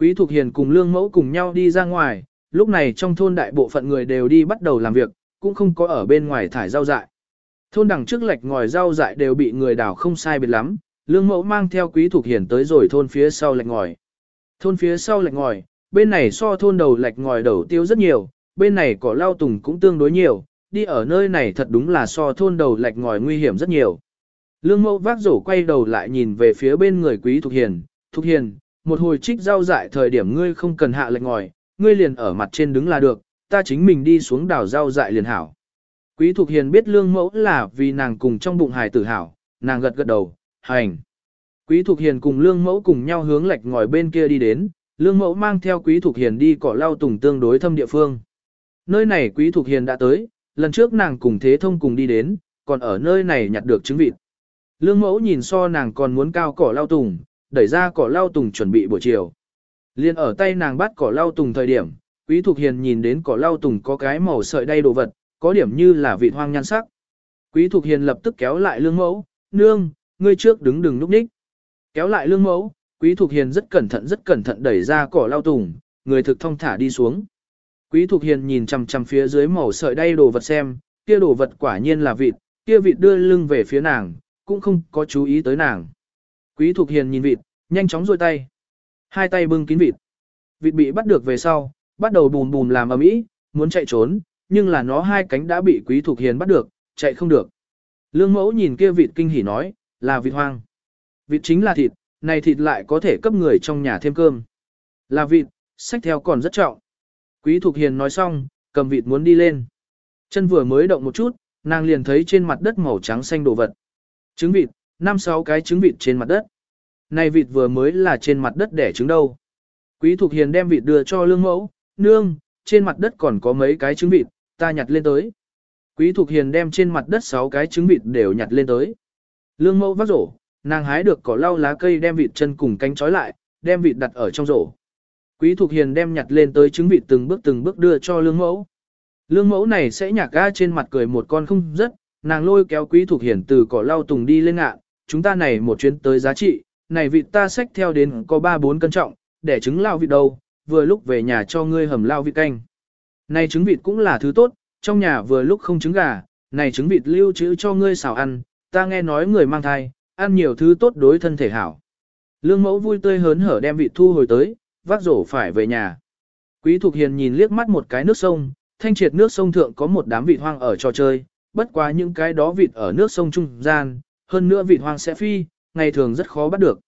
Quý Thục Hiền cùng Lương mẫu cùng nhau đi ra ngoài, lúc này trong thôn đại bộ phận người đều đi bắt đầu làm việc, cũng không có ở bên ngoài thải rau dại. Thôn đằng trước lệch ngòi rau dại đều bị người đào không sai biệt lắm, Lương mẫu mang theo Quý Thục Hiền tới rồi thôn phía sau lệch ngòi. Thôn phía sau lệch ngòi, bên này so thôn đầu lệch ngòi đầu tiêu rất nhiều, bên này cỏ lao tùng cũng tương đối nhiều, đi ở nơi này thật đúng là so thôn đầu lệch ngòi nguy hiểm rất nhiều. Lương mẫu vác rổ quay đầu lại nhìn về phía bên người quý Thục Hiền, Thục Hiền, một hồi trích rau dại thời điểm ngươi không cần hạ lệch ngòi, ngươi liền ở mặt trên đứng là được, ta chính mình đi xuống đảo rau dại liền hảo. Quý Thục Hiền biết lương mẫu là vì nàng cùng trong bụng hài tử hảo, nàng gật gật đầu, hành. Quý Thục Hiền cùng lương mẫu cùng nhau hướng lệch ngòi bên kia đi đến, lương mẫu mang theo Quý Thục Hiền đi cỏ lau tùng tương đối thâm địa phương. Nơi này Quý Thục Hiền đã tới, lần trước nàng cùng Thế Thông cùng đi đến, còn ở nơi này nhặt được trứng vịt. Lương mẫu nhìn so nàng còn muốn cao cỏ lau tùng, đẩy ra cỏ lau tùng chuẩn bị buổi chiều. Liên ở tay nàng bắt cỏ lau tùng thời điểm, Quý Thục Hiền nhìn đến cỏ lau tùng có cái màu sợi đay đồ vật, có điểm như là vị hoang nhan sắc. Quý Thục Hiền lập tức kéo lại lương mẫu, nương, ngươi trước đứng đừng núp ních. Kéo lại lương mẫu, Quý Thục Hiền rất cẩn thận rất cẩn thận đẩy ra cỏ lau tùng, người thực thông thả đi xuống. Quý Thục Hiền nhìn chằm chằm phía dưới màu sợi đay đồ vật xem, kia đồ vật quả nhiên là vịt, kia vịt đưa lưng về phía nàng, cũng không có chú ý tới nàng. Quý Thục Hiền nhìn vịt, nhanh chóng rôi tay. Hai tay bưng kín vịt. Vịt bị bắt được về sau, bắt đầu bùm bùm làm ầm ĩ, muốn chạy trốn, nhưng là nó hai cánh đã bị Quý Thục Hiền bắt được, chạy không được. Lương mẫu nhìn kia vịt kinh hỉ nói, là vịt hoang. Vịt chính là thịt, này thịt lại có thể cấp người trong nhà thêm cơm. Là vịt, sách theo còn rất trọng. Quý Thục Hiền nói xong, cầm vịt muốn đi lên. Chân vừa mới động một chút, nàng liền thấy trên mặt đất màu trắng xanh đồ vật. Trứng vịt, năm sáu cái trứng vịt trên mặt đất. Này vịt vừa mới là trên mặt đất đẻ trứng đâu. Quý Thục Hiền đem vịt đưa cho lương mẫu, nương, trên mặt đất còn có mấy cái trứng vịt, ta nhặt lên tới. Quý Thục Hiền đem trên mặt đất sáu cái trứng vịt đều nhặt lên tới. Lương mẫu vác rổ, nàng hái được cỏ lau lá cây đem vịt chân cùng cánh trói lại, đem vịt đặt ở trong rổ. Quý Thục Hiền đem nhặt lên tới trứng vịt từng bước từng bước đưa cho lương mẫu. Lương mẫu này sẽ nhạc ga trên mặt cười một con không rất, nàng lôi kéo Quý Thục Hiền từ cỏ lau tùng đi lên ngạn, chúng ta này một chuyến tới giá trị, này vịt ta xách theo đến có 3-4 cân trọng, để trứng lao vịt đâu, vừa lúc về nhà cho ngươi hầm lao vịt canh. Này trứng vịt cũng là thứ tốt, trong nhà vừa lúc không trứng gà, này trứng vịt lưu trữ cho ngươi xào ăn, ta nghe nói người mang thai, ăn nhiều thứ tốt đối thân thể hảo. Lương mẫu vui tươi hớn hở đem vịt thu hồi tới, vác rổ phải về nhà. Quý Thục Hiền nhìn liếc mắt một cái nước sông, thanh triệt nước sông thượng có một đám vịt hoang ở trò chơi, bất quá những cái đó vịt ở nước sông trung gian, hơn nữa vịt hoang sẽ phi, ngày thường rất khó bắt được.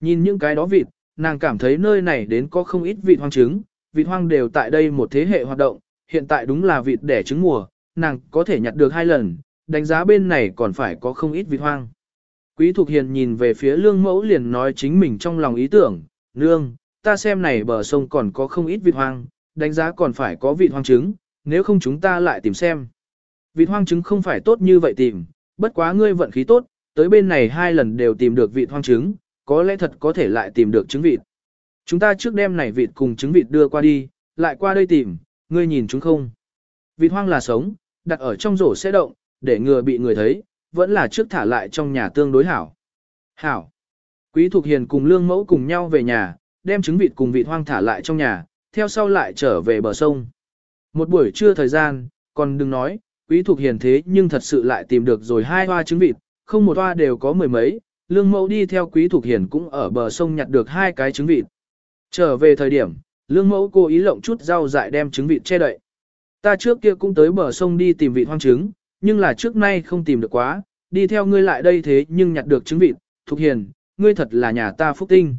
Nhìn những cái đó vịt, nàng cảm thấy nơi này đến có không ít vịt hoang trứng, vịt hoang đều tại đây một thế hệ hoạt động, hiện tại đúng là vịt đẻ trứng mùa, nàng có thể nhặt được hai lần, đánh giá bên này còn phải có không ít vịt hoang. Quý Thục Hiền nhìn về phía lương mẫu liền nói chính mình trong lòng ý tưởng, nương, ta xem này bờ sông còn có không ít vịt hoang, đánh giá còn phải có vịt hoang trứng, nếu không chúng ta lại tìm xem. Vịt hoang trứng không phải tốt như vậy tìm, bất quá ngươi vận khí tốt, tới bên này hai lần đều tìm được vịt hoang trứng, có lẽ thật có thể lại tìm được trứng vịt. Chúng ta trước đem này vịt cùng trứng vịt đưa qua đi, lại qua đây tìm, ngươi nhìn chúng không. Vịt hoang là sống, đặt ở trong rổ sẽ động, để ngừa bị người thấy, vẫn là trước thả lại trong nhà tương đối hảo. Hảo. Quý Thục Hiền cùng Lương Mẫu cùng nhau về nhà, đem trứng vịt cùng vịt hoang thả lại trong nhà, theo sau lại trở về bờ sông. Một buổi trưa thời gian, còn đừng nói, Quý Thục Hiền thế nhưng thật sự lại tìm được rồi hai hoa trứng vịt, không một toa đều có mười mấy, Lương Mẫu đi theo Quý thuộc Hiền cũng ở bờ sông nhặt được hai cái trứng vịt. Trở về thời điểm, Lương Mẫu cố ý lộng chút rau dại đem trứng vịt che đậy. Ta trước kia cũng tới bờ sông đi tìm vịt hoang trứng, nhưng là trước nay không tìm được quá, đi theo ngươi lại đây thế nhưng nhặt được trứng vịt, Thuộc Hiền, ngươi thật là nhà ta phúc tinh.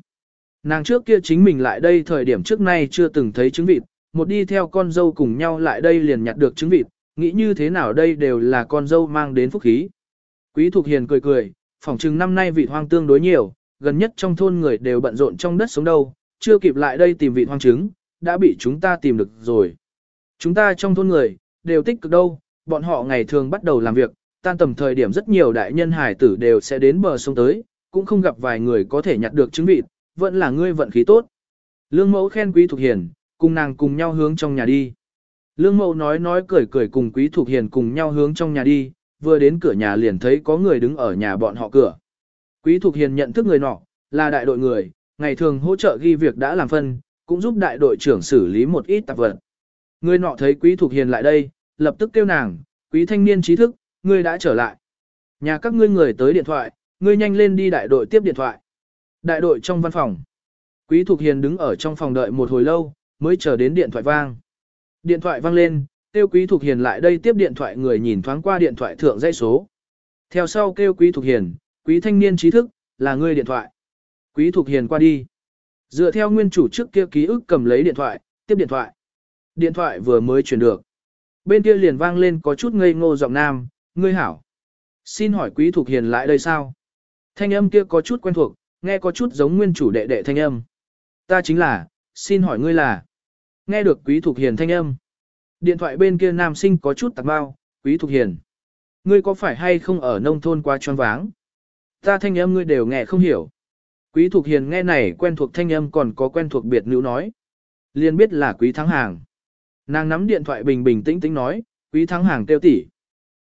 Nàng trước kia chính mình lại đây thời điểm trước nay chưa từng thấy trứng vịt, một đi theo con dâu cùng nhau lại đây liền nhặt được trứng vịt, nghĩ như thế nào đây đều là con dâu mang đến phúc khí. Quý Thục Hiền cười cười, phỏng chừng năm nay vị hoang tương đối nhiều, gần nhất trong thôn người đều bận rộn trong đất sống đâu, chưa kịp lại đây tìm vị hoang trứng, đã bị chúng ta tìm được rồi. Chúng ta trong thôn người, đều tích cực đâu, bọn họ ngày thường bắt đầu làm việc, tan tầm thời điểm rất nhiều đại nhân hải tử đều sẽ đến bờ sông tới, cũng không gặp vài người có thể nhặt được trứng vịt, vẫn là ngươi vận khí tốt. Lương mẫu khen quý thuộc hiền, cùng nàng cùng nhau hướng trong nhà đi. Lương mẫu nói nói cười cười cùng quý thuộc hiền cùng nhau hướng trong nhà đi, vừa đến cửa nhà liền thấy có người đứng ở nhà bọn họ cửa. Quý Thục hiền nhận thức người nọ, là đại đội người, ngày thường hỗ trợ ghi việc đã làm phân, cũng giúp đại đội trưởng xử lý một ít tạp vật. Người nọ thấy quý Thục hiền lại đây, lập tức kêu nàng, quý thanh niên trí thức, ngươi đã trở lại. Nhà các ngươi người tới điện thoại, ngươi nhanh lên đi đại đội tiếp điện thoại. Đại đội trong văn phòng. Quý Thục Hiền đứng ở trong phòng đợi một hồi lâu, mới chờ đến điện thoại vang. Điện thoại vang lên, Tiêu Quý Thục Hiền lại đây tiếp điện thoại người nhìn thoáng qua điện thoại thượng dãy số. Theo sau kêu Quý Thục Hiền, Quý thanh niên trí thức, là ngươi điện thoại. Quý Thục Hiền qua đi. Dựa theo nguyên chủ trước kia ký ức cầm lấy điện thoại, tiếp điện thoại. Điện thoại vừa mới chuyển được. Bên kia liền vang lên có chút ngây ngô giọng nam, ngươi hảo. Xin hỏi Quý Thục Hiền lại đây sao? Thanh âm kia có chút quen thuộc, nghe có chút giống nguyên chủ đệ đệ thanh âm. Ta chính là, xin hỏi ngươi là. Nghe được Quý Thục Hiền thanh âm. Điện thoại bên kia nam sinh có chút tạc bao, Quý Thục Hiền. Ngươi có phải hay không ở nông thôn qua tròn váng? Ta thanh âm ngươi đều nghe không hiểu. Quý Thục Hiền nghe này quen thuộc thanh âm còn có quen thuộc biệt nữ nói. Liên biết là Quý Thắng Hàng. Nàng nắm điện thoại bình bình tĩnh tĩnh nói, Quý Thắng Hàng tiêu tỷ.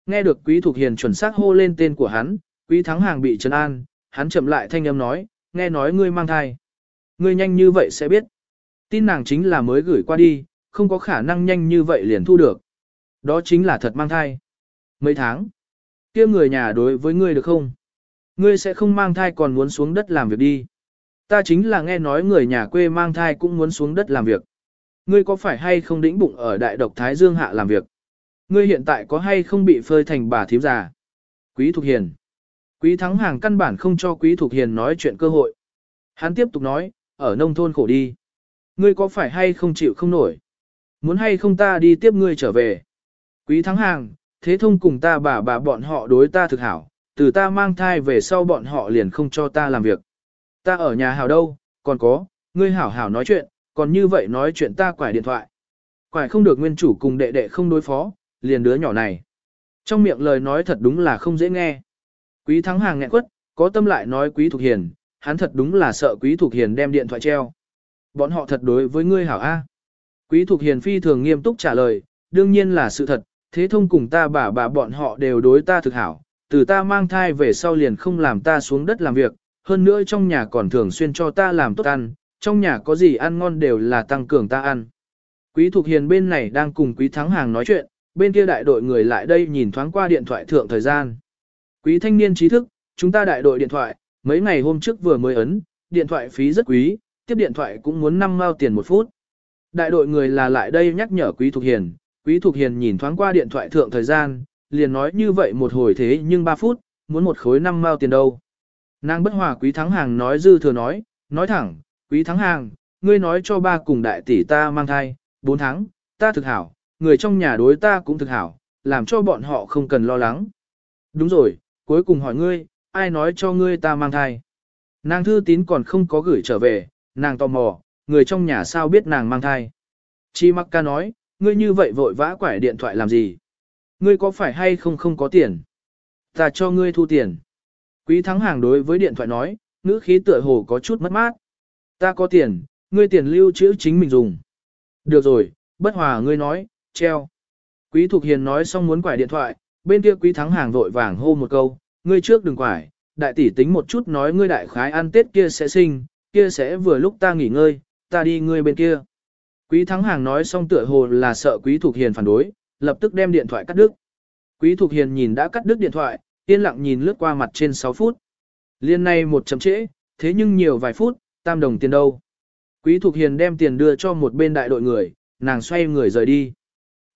Nghe được Quý Thục Hiền chuẩn xác hô lên tên của hắn, Quý Thắng Hàng bị trấn an, hắn chậm lại thanh âm nói, nghe nói ngươi mang thai. Ngươi nhanh như vậy sẽ biết. Tin nàng chính là mới gửi qua đi, không có khả năng nhanh như vậy liền thu được. Đó chính là thật mang thai. Mấy tháng. kia người nhà đối với ngươi được không? Ngươi sẽ không mang thai còn muốn xuống đất làm việc đi. Ta chính là nghe nói người nhà quê mang thai cũng muốn xuống đất làm việc. Ngươi có phải hay không đĩnh bụng ở đại độc Thái Dương hạ làm việc? Ngươi hiện tại có hay không bị phơi thành bà thím già? Quý Thục Hiền. Quý Thắng Hàng căn bản không cho Quý Thục Hiền nói chuyện cơ hội. Hắn tiếp tục nói, ở nông thôn khổ đi. Ngươi có phải hay không chịu không nổi? Muốn hay không ta đi tiếp ngươi trở về? Quý Thắng Hàng, thế thông cùng ta bà bà bọn họ đối ta thực hảo, từ ta mang thai về sau bọn họ liền không cho ta làm việc. Ta ở nhà hảo đâu, còn có, ngươi hảo hảo nói chuyện, còn như vậy nói chuyện ta quải điện thoại. Quải không được nguyên chủ cùng đệ đệ không đối phó, liền đứa nhỏ này. Trong miệng lời nói thật đúng là không dễ nghe. Quý thắng hàng nghẹn quất, có tâm lại nói quý thuộc hiền, hắn thật đúng là sợ quý thuộc hiền đem điện thoại treo. Bọn họ thật đối với ngươi hảo A. Quý thuộc hiền phi thường nghiêm túc trả lời, đương nhiên là sự thật, thế thông cùng ta bà bà bọn họ đều đối ta thực hảo, từ ta mang thai về sau liền không làm ta xuống đất làm việc, hơn nữa trong nhà còn thường xuyên cho ta làm tốt ăn, trong nhà có gì ăn ngon đều là tăng cường ta ăn. Quý Thục Hiền bên này đang cùng Quý Thắng Hàng nói chuyện, bên kia đại đội người lại đây nhìn thoáng qua điện thoại thượng thời gian. Quý thanh niên trí thức, chúng ta đại đội điện thoại, mấy ngày hôm trước vừa mới ấn, điện thoại phí rất quý, tiếp điện thoại cũng muốn 5 mao tiền một phút. Đại đội người là lại đây nhắc nhở Quý Thục Hiền, Quý Thục Hiền nhìn thoáng qua điện thoại thượng thời gian, liền nói như vậy một hồi thế nhưng 3 phút, muốn một khối 5 mao tiền đâu. Nàng bất hòa Quý Thắng Hàng nói dư thừa nói, nói thẳng, Quý Thắng Hàng, ngươi nói cho ba cùng đại tỷ ta mang thai, 4 tháng, ta thực hảo, người trong nhà đối ta cũng thực hảo, làm cho bọn họ không cần lo lắng. Đúng rồi, cuối cùng hỏi ngươi, ai nói cho ngươi ta mang thai. Nàng thư tín còn không có gửi trở về, nàng tò mò, người trong nhà sao biết nàng mang thai. Chi Mặc ca nói, ngươi như vậy vội vã quải điện thoại làm gì? Ngươi có phải hay không không có tiền? Ta cho ngươi thu tiền. Quý thắng hàng đối với điện thoại nói, ngữ khí tựa hồ có chút mất mát. Ta có tiền, ngươi tiền lưu trữ chính mình dùng. Được rồi, bất hòa ngươi nói, treo. Quý Thục Hiền nói xong muốn quải điện thoại, bên kia quý thắng hàng vội vàng hô một câu, ngươi trước đừng quải, đại tỷ tính một chút nói ngươi đại khái ăn tết kia sẽ sinh, kia sẽ vừa lúc ta nghỉ ngơi, ta đi ngươi bên kia. Quý thắng hàng nói xong tựa hồ là sợ quý Thục Hiền phản đối, lập tức đem điện thoại cắt đứt. Quý Thục Hiền nhìn đã cắt đứt điện thoại, yên lặng nhìn lướt qua mặt trên 6 phút. Liên này một chấm trễ, thế nhưng nhiều vài phút, tam đồng tiền đâu. Quý Thục Hiền đem tiền đưa cho một bên đại đội người, nàng xoay người rời đi.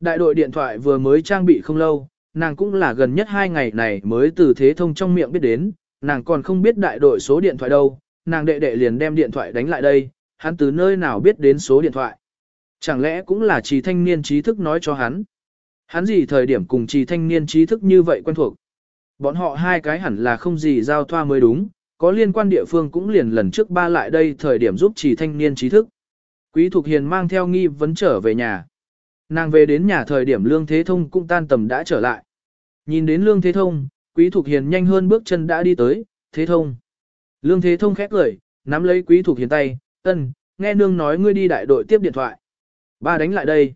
Đại đội điện thoại vừa mới trang bị không lâu, nàng cũng là gần nhất hai ngày này mới từ thế thông trong miệng biết đến, nàng còn không biết đại đội số điện thoại đâu, nàng đệ đệ liền đem điện thoại đánh lại đây, hắn từ nơi nào biết đến số điện thoại. Chẳng lẽ cũng là trì thanh niên trí thức nói cho hắn. Hắn gì thời điểm cùng trì thanh niên trí thức như vậy quen thuộc. Bọn họ hai cái hẳn là không gì giao thoa mới đúng, có liên quan địa phương cũng liền lần trước ba lại đây thời điểm giúp trì thanh niên trí thức. Quý Thục Hiền mang theo nghi vấn trở về nhà. Nàng về đến nhà thời điểm Lương Thế Thông cũng tan tầm đã trở lại. Nhìn đến Lương Thế Thông, Quý Thục Hiền nhanh hơn bước chân đã đi tới, Thế Thông. Lương Thế Thông khét lời, nắm lấy Quý Thục Hiền tay, ân, nghe nương nói ngươi đi đại đội tiếp điện thoại. Ba đánh lại đây.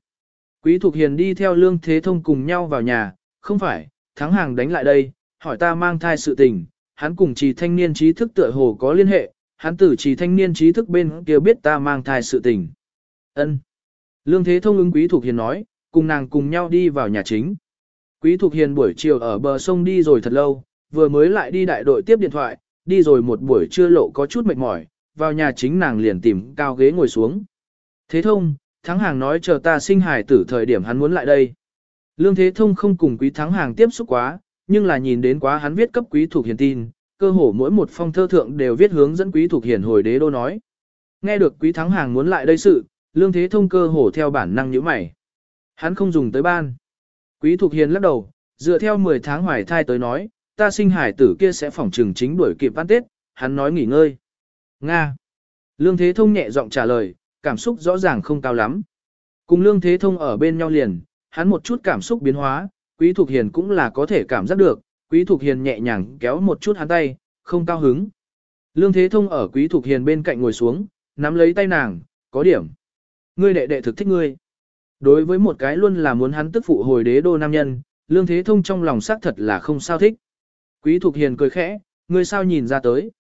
Quý Thục Hiền đi theo Lương Thế Thông cùng nhau vào nhà, không phải, thắng hàng đánh lại đây, hỏi ta mang thai sự tình, hắn cùng trì thanh niên trí thức tựa hồ có liên hệ, hắn tử trì thanh niên trí thức bên kia biết ta mang thai sự tình. Ân. Lương Thế Thông ứng Quý Thục Hiền nói, cùng nàng cùng nhau đi vào nhà chính. Quý Thục Hiền buổi chiều ở bờ sông đi rồi thật lâu, vừa mới lại đi đại đội tiếp điện thoại, đi rồi một buổi trưa lộ có chút mệt mỏi, vào nhà chính nàng liền tìm cao ghế ngồi xuống. Thế Thông, Thắng Hàng nói chờ ta sinh hài tử thời điểm hắn muốn lại đây. Lương Thế Thông không cùng Quý Thắng Hàng tiếp xúc quá, nhưng là nhìn đến quá hắn viết cấp Quý thuộc Hiền tin, cơ hồ mỗi một phong thơ thượng đều viết hướng dẫn Quý thuộc Hiền hồi đế đô nói. Nghe được Quý Thắng Hàng muốn lại đây sự, Lương Thế Thông cơ hồ theo bản năng nhíu mày. Hắn không dùng tới ban. Quý thuộc Hiền lắc đầu, dựa theo 10 tháng hoài thai tới nói, ta sinh hải tử kia sẽ phỏng trừng chính đuổi kịp ăn Tết, hắn nói nghỉ ngơi. Nga. Lương Thế Thông nhẹ giọng trả lời, cảm xúc rõ ràng không cao lắm. Cùng Lương Thế Thông ở bên nhau liền, hắn một chút cảm xúc biến hóa, Quý Thục Hiền cũng là có thể cảm giác được, Quý Thục Hiền nhẹ nhàng kéo một chút hắn tay, không cao hứng. Lương Thế Thông ở Quý Thục Hiền bên cạnh ngồi xuống, nắm lấy tay nàng, có điểm. Ngươi đệ đệ thực thích ngươi. Đối với một cái luôn là muốn hắn tức phụ hồi đế đô nam nhân, Lương Thế Thông trong lòng xác thật là không sao thích. Quý Thục Hiền cười khẽ, ngươi sao nhìn ra tới.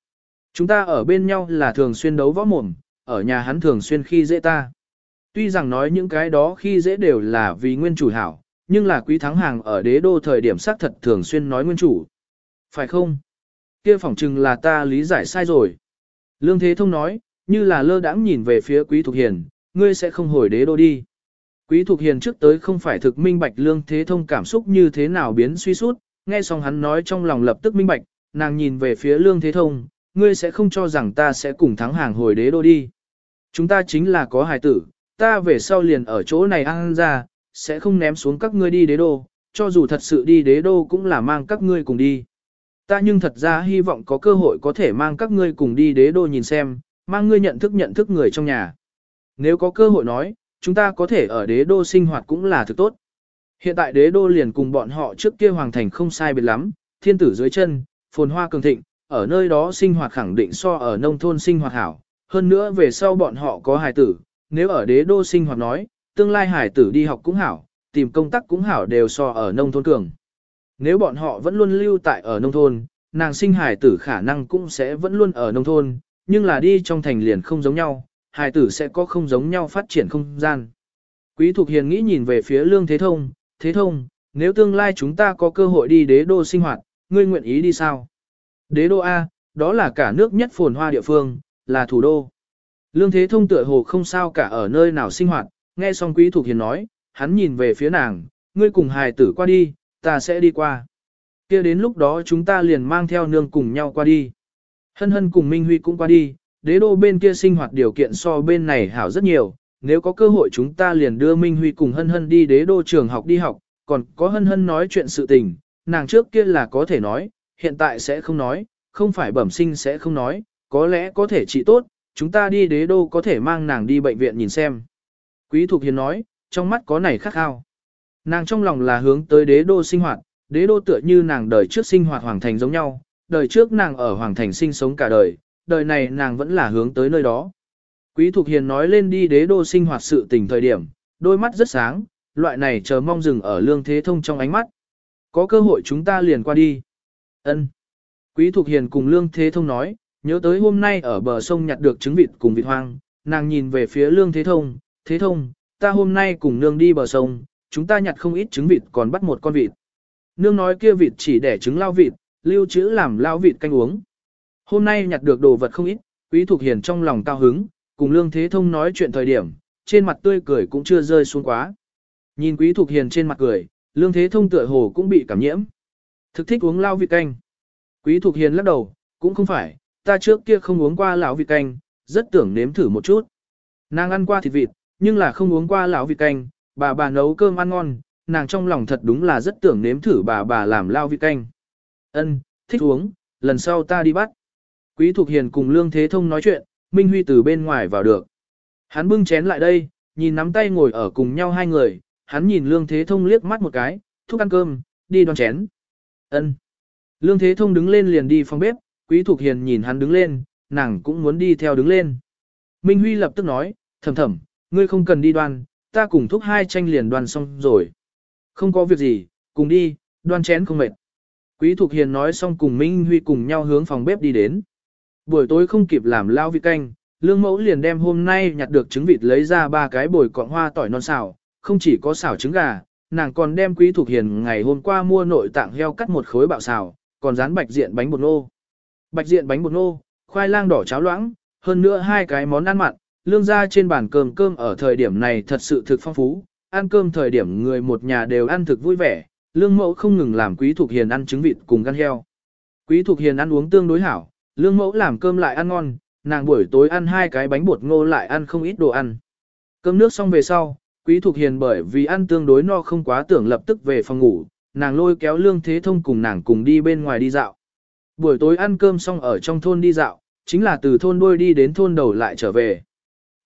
Chúng ta ở bên nhau là thường xuyên đấu võ mồm, ở nhà hắn thường xuyên khi dễ ta. Tuy rằng nói những cái đó khi dễ đều là vì nguyên chủ hảo, nhưng là quý thắng hàng ở đế đô thời điểm xác thật thường xuyên nói nguyên chủ. Phải không? Kia phỏng chừng là ta lý giải sai rồi. Lương Thế Thông nói, như là lơ đãng nhìn về phía quý Thục Hiền, ngươi sẽ không hồi đế đô đi. Quý Thục Hiền trước tới không phải thực minh bạch Lương Thế Thông cảm xúc như thế nào biến suy sút, nghe xong hắn nói trong lòng lập tức minh bạch, nàng nhìn về phía Lương Thế Thông, ngươi sẽ không cho rằng ta sẽ cùng thắng hàng hồi đế đô đi. Chúng ta chính là có hài tử, ta về sau liền ở chỗ này ăn ra, sẽ không ném xuống các ngươi đi đế đô, cho dù thật sự đi đế đô cũng là mang các ngươi cùng đi. Ta nhưng thật ra hy vọng có cơ hội có thể mang các ngươi cùng đi đế đô nhìn xem, mang ngươi nhận thức nhận thức người trong nhà. Nếu có cơ hội nói, chúng ta có thể ở đế đô sinh hoạt cũng là thực tốt. Hiện tại đế đô liền cùng bọn họ trước kia hoàng thành không sai biệt lắm, thiên tử dưới chân, phồn hoa cường thịnh, ở nơi đó sinh hoạt khẳng định so ở nông thôn sinh hoạt hảo. Hơn nữa về sau bọn họ có hài tử, nếu ở đế đô sinh hoạt nói, tương lai hài tử đi học cũng hảo, tìm công tác cũng hảo đều so ở nông thôn cường. Nếu bọn họ vẫn luôn lưu tại ở nông thôn, nàng sinh hài tử khả năng cũng sẽ vẫn luôn ở nông thôn, nhưng là đi trong thành liền không giống nhau, hài tử sẽ có không giống nhau phát triển không gian. Quý Thục Hiền nghĩ nhìn về phía Lương Thế Thông, Thế Thông, nếu tương lai chúng ta có cơ hội đi đế đô sinh hoạt, ngươi nguyện ý đi sao? Đế đô A, đó là cả nước nhất phồn hoa địa phương, là thủ đô. Lương Thế Thông tựa hồ không sao cả ở nơi nào sinh hoạt, nghe xong Quý Thục Hiền nói, hắn nhìn về phía nàng, ngươi cùng hài tử qua đi, ta sẽ đi qua. kia đến lúc đó chúng ta liền mang theo nương cùng nhau qua đi. Hân hân cùng Minh Huy cũng qua đi, đế đô bên kia sinh hoạt điều kiện so bên này hảo rất nhiều, nếu có cơ hội chúng ta liền đưa Minh Huy cùng hân hân đi đế đô trường học đi học, còn có hân hân nói chuyện sự tình, nàng trước kia là có thể nói, hiện tại sẽ không nói, không phải bẩm sinh sẽ không nói, có lẽ có thể trị tốt, chúng ta đi đế đô có thể mang nàng đi bệnh viện nhìn xem. Quý Thục Hiền nói, trong mắt có này khắc khao. Nàng trong lòng là hướng tới đế đô sinh hoạt, đế đô tựa như nàng đời trước sinh hoạt hoàng thành giống nhau, đời trước nàng ở hoàng thành sinh sống cả đời, đời này nàng vẫn là hướng tới nơi đó. Quý Thục Hiền nói lên đi đế đô sinh hoạt sự tình thời điểm, đôi mắt rất sáng, loại này chờ mong dừng ở lương thế thông trong ánh mắt. Có cơ hội chúng ta liền qua đi. Ân. Quý Thục Hiền cùng lương thế thông nói, nhớ tới hôm nay ở bờ sông nhặt được trứng vịt cùng vịt hoang, nàng nhìn về phía lương thế thông, thế thông, ta hôm nay cùng nương đi bờ sông, chúng ta nhặt không ít trứng vịt còn bắt một con vịt. Nương nói kia vịt chỉ để trứng lao vịt, lưu trữ làm lao vịt canh uống. Hôm nay nhặt được đồ vật không ít, Quý Thục Hiền trong lòng cao hứng, cùng Lương Thế Thông nói chuyện thời điểm, trên mặt tươi cười cũng chưa rơi xuống quá. Nhìn Quý Thục Hiền trên mặt cười, Lương Thế Thông tựa hồ cũng bị cảm nhiễm. Thực thích uống lao vịt canh. Quý Thục Hiền lắc đầu, cũng không phải, ta trước kia không uống qua lão vịt canh, rất tưởng nếm thử một chút. Nàng ăn qua thịt vịt, nhưng là không uống qua lão vịt canh, bà bà nấu cơm ăn ngon, nàng trong lòng thật đúng là rất tưởng nếm thử bà bà làm lao vịt canh. Ân, thích uống, lần sau ta đi bắt. Quý Thục Hiền cùng Lương Thế Thông nói chuyện, Minh Huy từ bên ngoài vào được. Hắn bưng chén lại đây, nhìn nắm tay ngồi ở cùng nhau hai người, hắn nhìn Lương Thế Thông liếc mắt một cái, thúc ăn cơm, đi đoan chén. Ân. Lương Thế Thông đứng lên liền đi phòng bếp, Quý Thục Hiền nhìn hắn đứng lên, nàng cũng muốn đi theo đứng lên. Minh Huy lập tức nói, thầm thầm, ngươi không cần đi đoan, ta cùng thúc hai tranh liền đoan xong rồi. Không có việc gì, cùng đi, đoan chén không mệt. Quý Thục Hiền nói xong cùng Minh Huy cùng nhau hướng phòng bếp đi đến. Buổi tối không kịp làm lao vị canh, lương mẫu liền đem hôm nay nhặt được trứng vịt lấy ra ba cái bồi cọng hoa tỏi non xào, không chỉ có xào trứng gà, nàng còn đem quý thuộc hiền ngày hôm qua mua nội tạng heo cắt một khối bạo xào, còn dán bạch diện bánh bột nô. Bạch diện bánh bột nô, khoai lang đỏ cháo loãng, hơn nữa hai cái món ăn mặn, lương ra trên bàn cơm cơm ở thời điểm này thật sự thực phong phú, ăn cơm thời điểm người một nhà đều ăn thực vui vẻ, lương mẫu không ngừng làm quý thuộc hiền ăn trứng vịt cùng gan heo. Quý thuộc hiền ăn uống tương đối hảo, lương mẫu làm cơm lại ăn ngon, nàng buổi tối ăn hai cái bánh bột ngô lại ăn không ít đồ ăn. Cơm nước xong về sau, quý thục hiền bởi vì ăn tương đối no không quá tưởng lập tức về phòng ngủ, nàng lôi kéo lương thế thông cùng nàng cùng đi bên ngoài đi dạo. Buổi tối ăn cơm xong ở trong thôn đi dạo, chính là từ thôn đuôi đi đến thôn đầu lại trở về.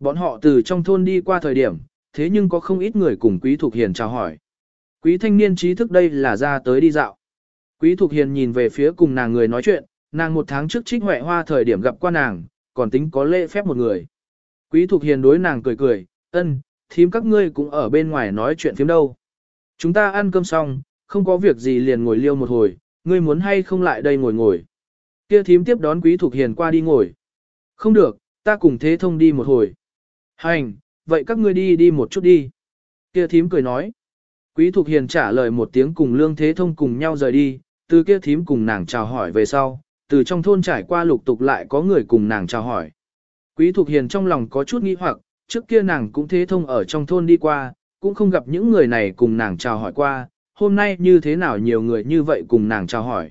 Bọn họ từ trong thôn đi qua thời điểm, thế nhưng có không ít người cùng quý thục hiền chào hỏi. Quý thanh niên trí thức đây là ra tới đi dạo. Quý thục hiền nhìn về phía cùng nàng người nói chuyện, Nàng một tháng trước trích hoẹ hoa thời điểm gặp qua nàng, còn tính có lễ phép một người. Quý Thục Hiền đối nàng cười cười, ân, thím các ngươi cũng ở bên ngoài nói chuyện phiếm đâu. Chúng ta ăn cơm xong, không có việc gì liền ngồi liêu một hồi, ngươi muốn hay không lại đây ngồi ngồi. Kia thím tiếp đón Quý thuộc Hiền qua đi ngồi. Không được, ta cùng thế thông đi một hồi. Hành, vậy các ngươi đi đi một chút đi. Kia thím cười nói. Quý Thục Hiền trả lời một tiếng cùng Lương Thế Thông cùng nhau rời đi, từ kia thím cùng nàng chào hỏi về sau, từ trong thôn trải qua lục tục lại có người cùng nàng chào hỏi. Quý Thục Hiền trong lòng có chút nghi hoặc, trước kia nàng cũng thế thông ở trong thôn đi qua, cũng không gặp những người này cùng nàng chào hỏi qua, hôm nay như thế nào nhiều người như vậy cùng nàng chào hỏi.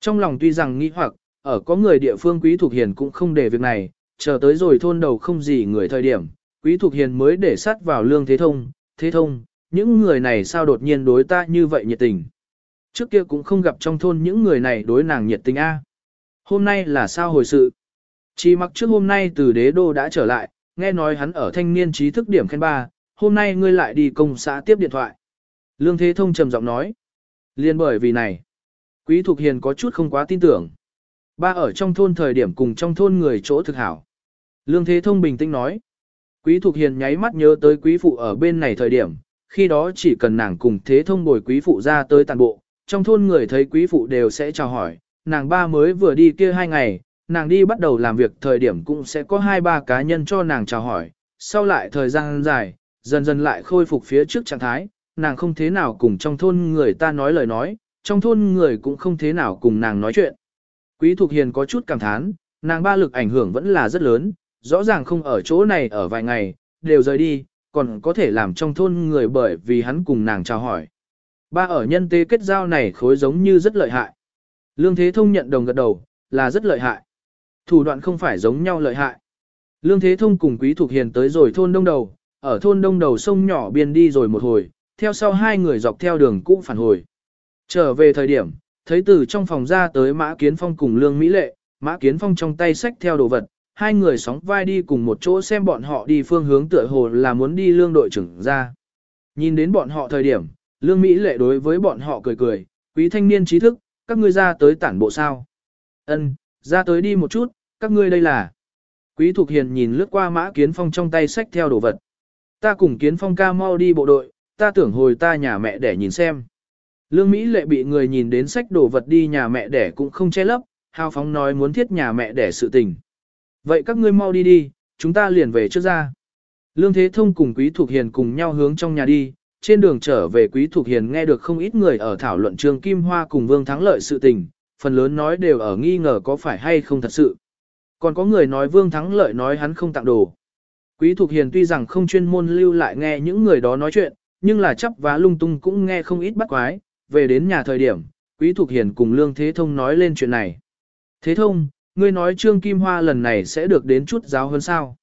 Trong lòng tuy rằng nghi hoặc, ở có người địa phương Quý Thục Hiền cũng không để việc này, chờ tới rồi thôn đầu không gì người thời điểm, Quý Thục Hiền mới để sát vào lương thế thông, thế thông, những người này sao đột nhiên đối ta như vậy nhiệt tình. Trước kia cũng không gặp trong thôn những người này đối nàng nhiệt tình a. Hôm nay là sao hồi sự? Chỉ mặc trước hôm nay từ đế đô đã trở lại, nghe nói hắn ở thanh niên trí thức điểm khen ba, hôm nay ngươi lại đi công xã tiếp điện thoại. Lương Thế Thông trầm giọng nói. Liên bởi vì này, Quý Thục Hiền có chút không quá tin tưởng. Ba ở trong thôn thời điểm cùng trong thôn người chỗ thực hảo. Lương Thế Thông bình tĩnh nói. Quý Thục Hiền nháy mắt nhớ tới quý phụ ở bên này thời điểm, khi đó chỉ cần nàng cùng Thế Thông bồi quý phụ ra tới tàn bộ, trong thôn người thấy quý phụ đều sẽ chào hỏi, nàng ba mới vừa đi kia hai ngày, nàng đi bắt đầu làm việc thời điểm cũng sẽ có hai ba cá nhân cho nàng chào hỏi, sau lại thời gian dài, dần dần lại khôi phục phía trước trạng thái, nàng không thế nào cùng trong thôn người ta nói lời nói, trong thôn người cũng không thế nào cùng nàng nói chuyện. Quý Thục Hiền có chút cảm thán, nàng ba lực ảnh hưởng vẫn là rất lớn, rõ ràng không ở chỗ này ở vài ngày, đều rời đi, còn có thể làm trong thôn người bởi vì hắn cùng nàng chào hỏi. Ba ở nhân tế kết giao này khối giống như rất lợi hại. Lương Thế Thông nhận đồng gật đầu, là rất lợi hại. Thủ đoạn không phải giống nhau lợi hại. Lương Thế Thông cùng Quý Thục Hiền tới rồi thôn đông đầu, ở thôn đông đầu sông nhỏ biên đi rồi một hồi, theo sau hai người dọc theo đường cũ phản hồi. Trở về thời điểm, thấy từ trong phòng ra tới Mã Kiến Phong cùng Lương Mỹ Lệ, Mã Kiến Phong trong tay sách theo đồ vật, hai người sóng vai đi cùng một chỗ xem bọn họ đi phương hướng tựa hồ là muốn đi lương đội trưởng ra. Nhìn đến bọn họ thời điểm, Lương Mỹ Lệ đối với bọn họ cười cười, quý thanh niên trí thức, các ngươi ra tới tản bộ sao. Ân, ra tới đi một chút, các ngươi đây là. Quý Thục Hiền nhìn lướt qua Mã Kiến Phong trong tay sách theo đồ vật. Ta cùng Kiến Phong ca mau đi bộ đội, ta tưởng hồi ta nhà mẹ để nhìn xem. Lương Mỹ lệ bị người nhìn đến sách đồ vật đi nhà mẹ để cũng không che lấp, hào phóng nói muốn thiết nhà mẹ để sự tình. Vậy các ngươi mau đi đi, chúng ta liền về trước ra. Lương Thế Thông cùng Quý Thục Hiền cùng nhau hướng trong nhà đi, trên đường trở về Quý Thục Hiền nghe được không ít người ở thảo luận Trương Kim Hoa cùng Vương Thắng Lợi sự tình, phần lớn nói đều ở nghi ngờ có phải hay không thật sự. Còn có người nói Vương Thắng Lợi nói hắn không tặng đồ. Quý Thục Hiền tuy rằng không chuyên môn lưu lại nghe những người đó nói chuyện, nhưng là chấp vá lung tung cũng nghe không ít bắt quái, về đến nhà thời điểm, Quý Thục Hiền cùng Lương Thế Thông nói lên chuyện này. Thế Thông, ngươi nói Trương Kim Hoa lần này sẽ được đến chút giáo hơn sao?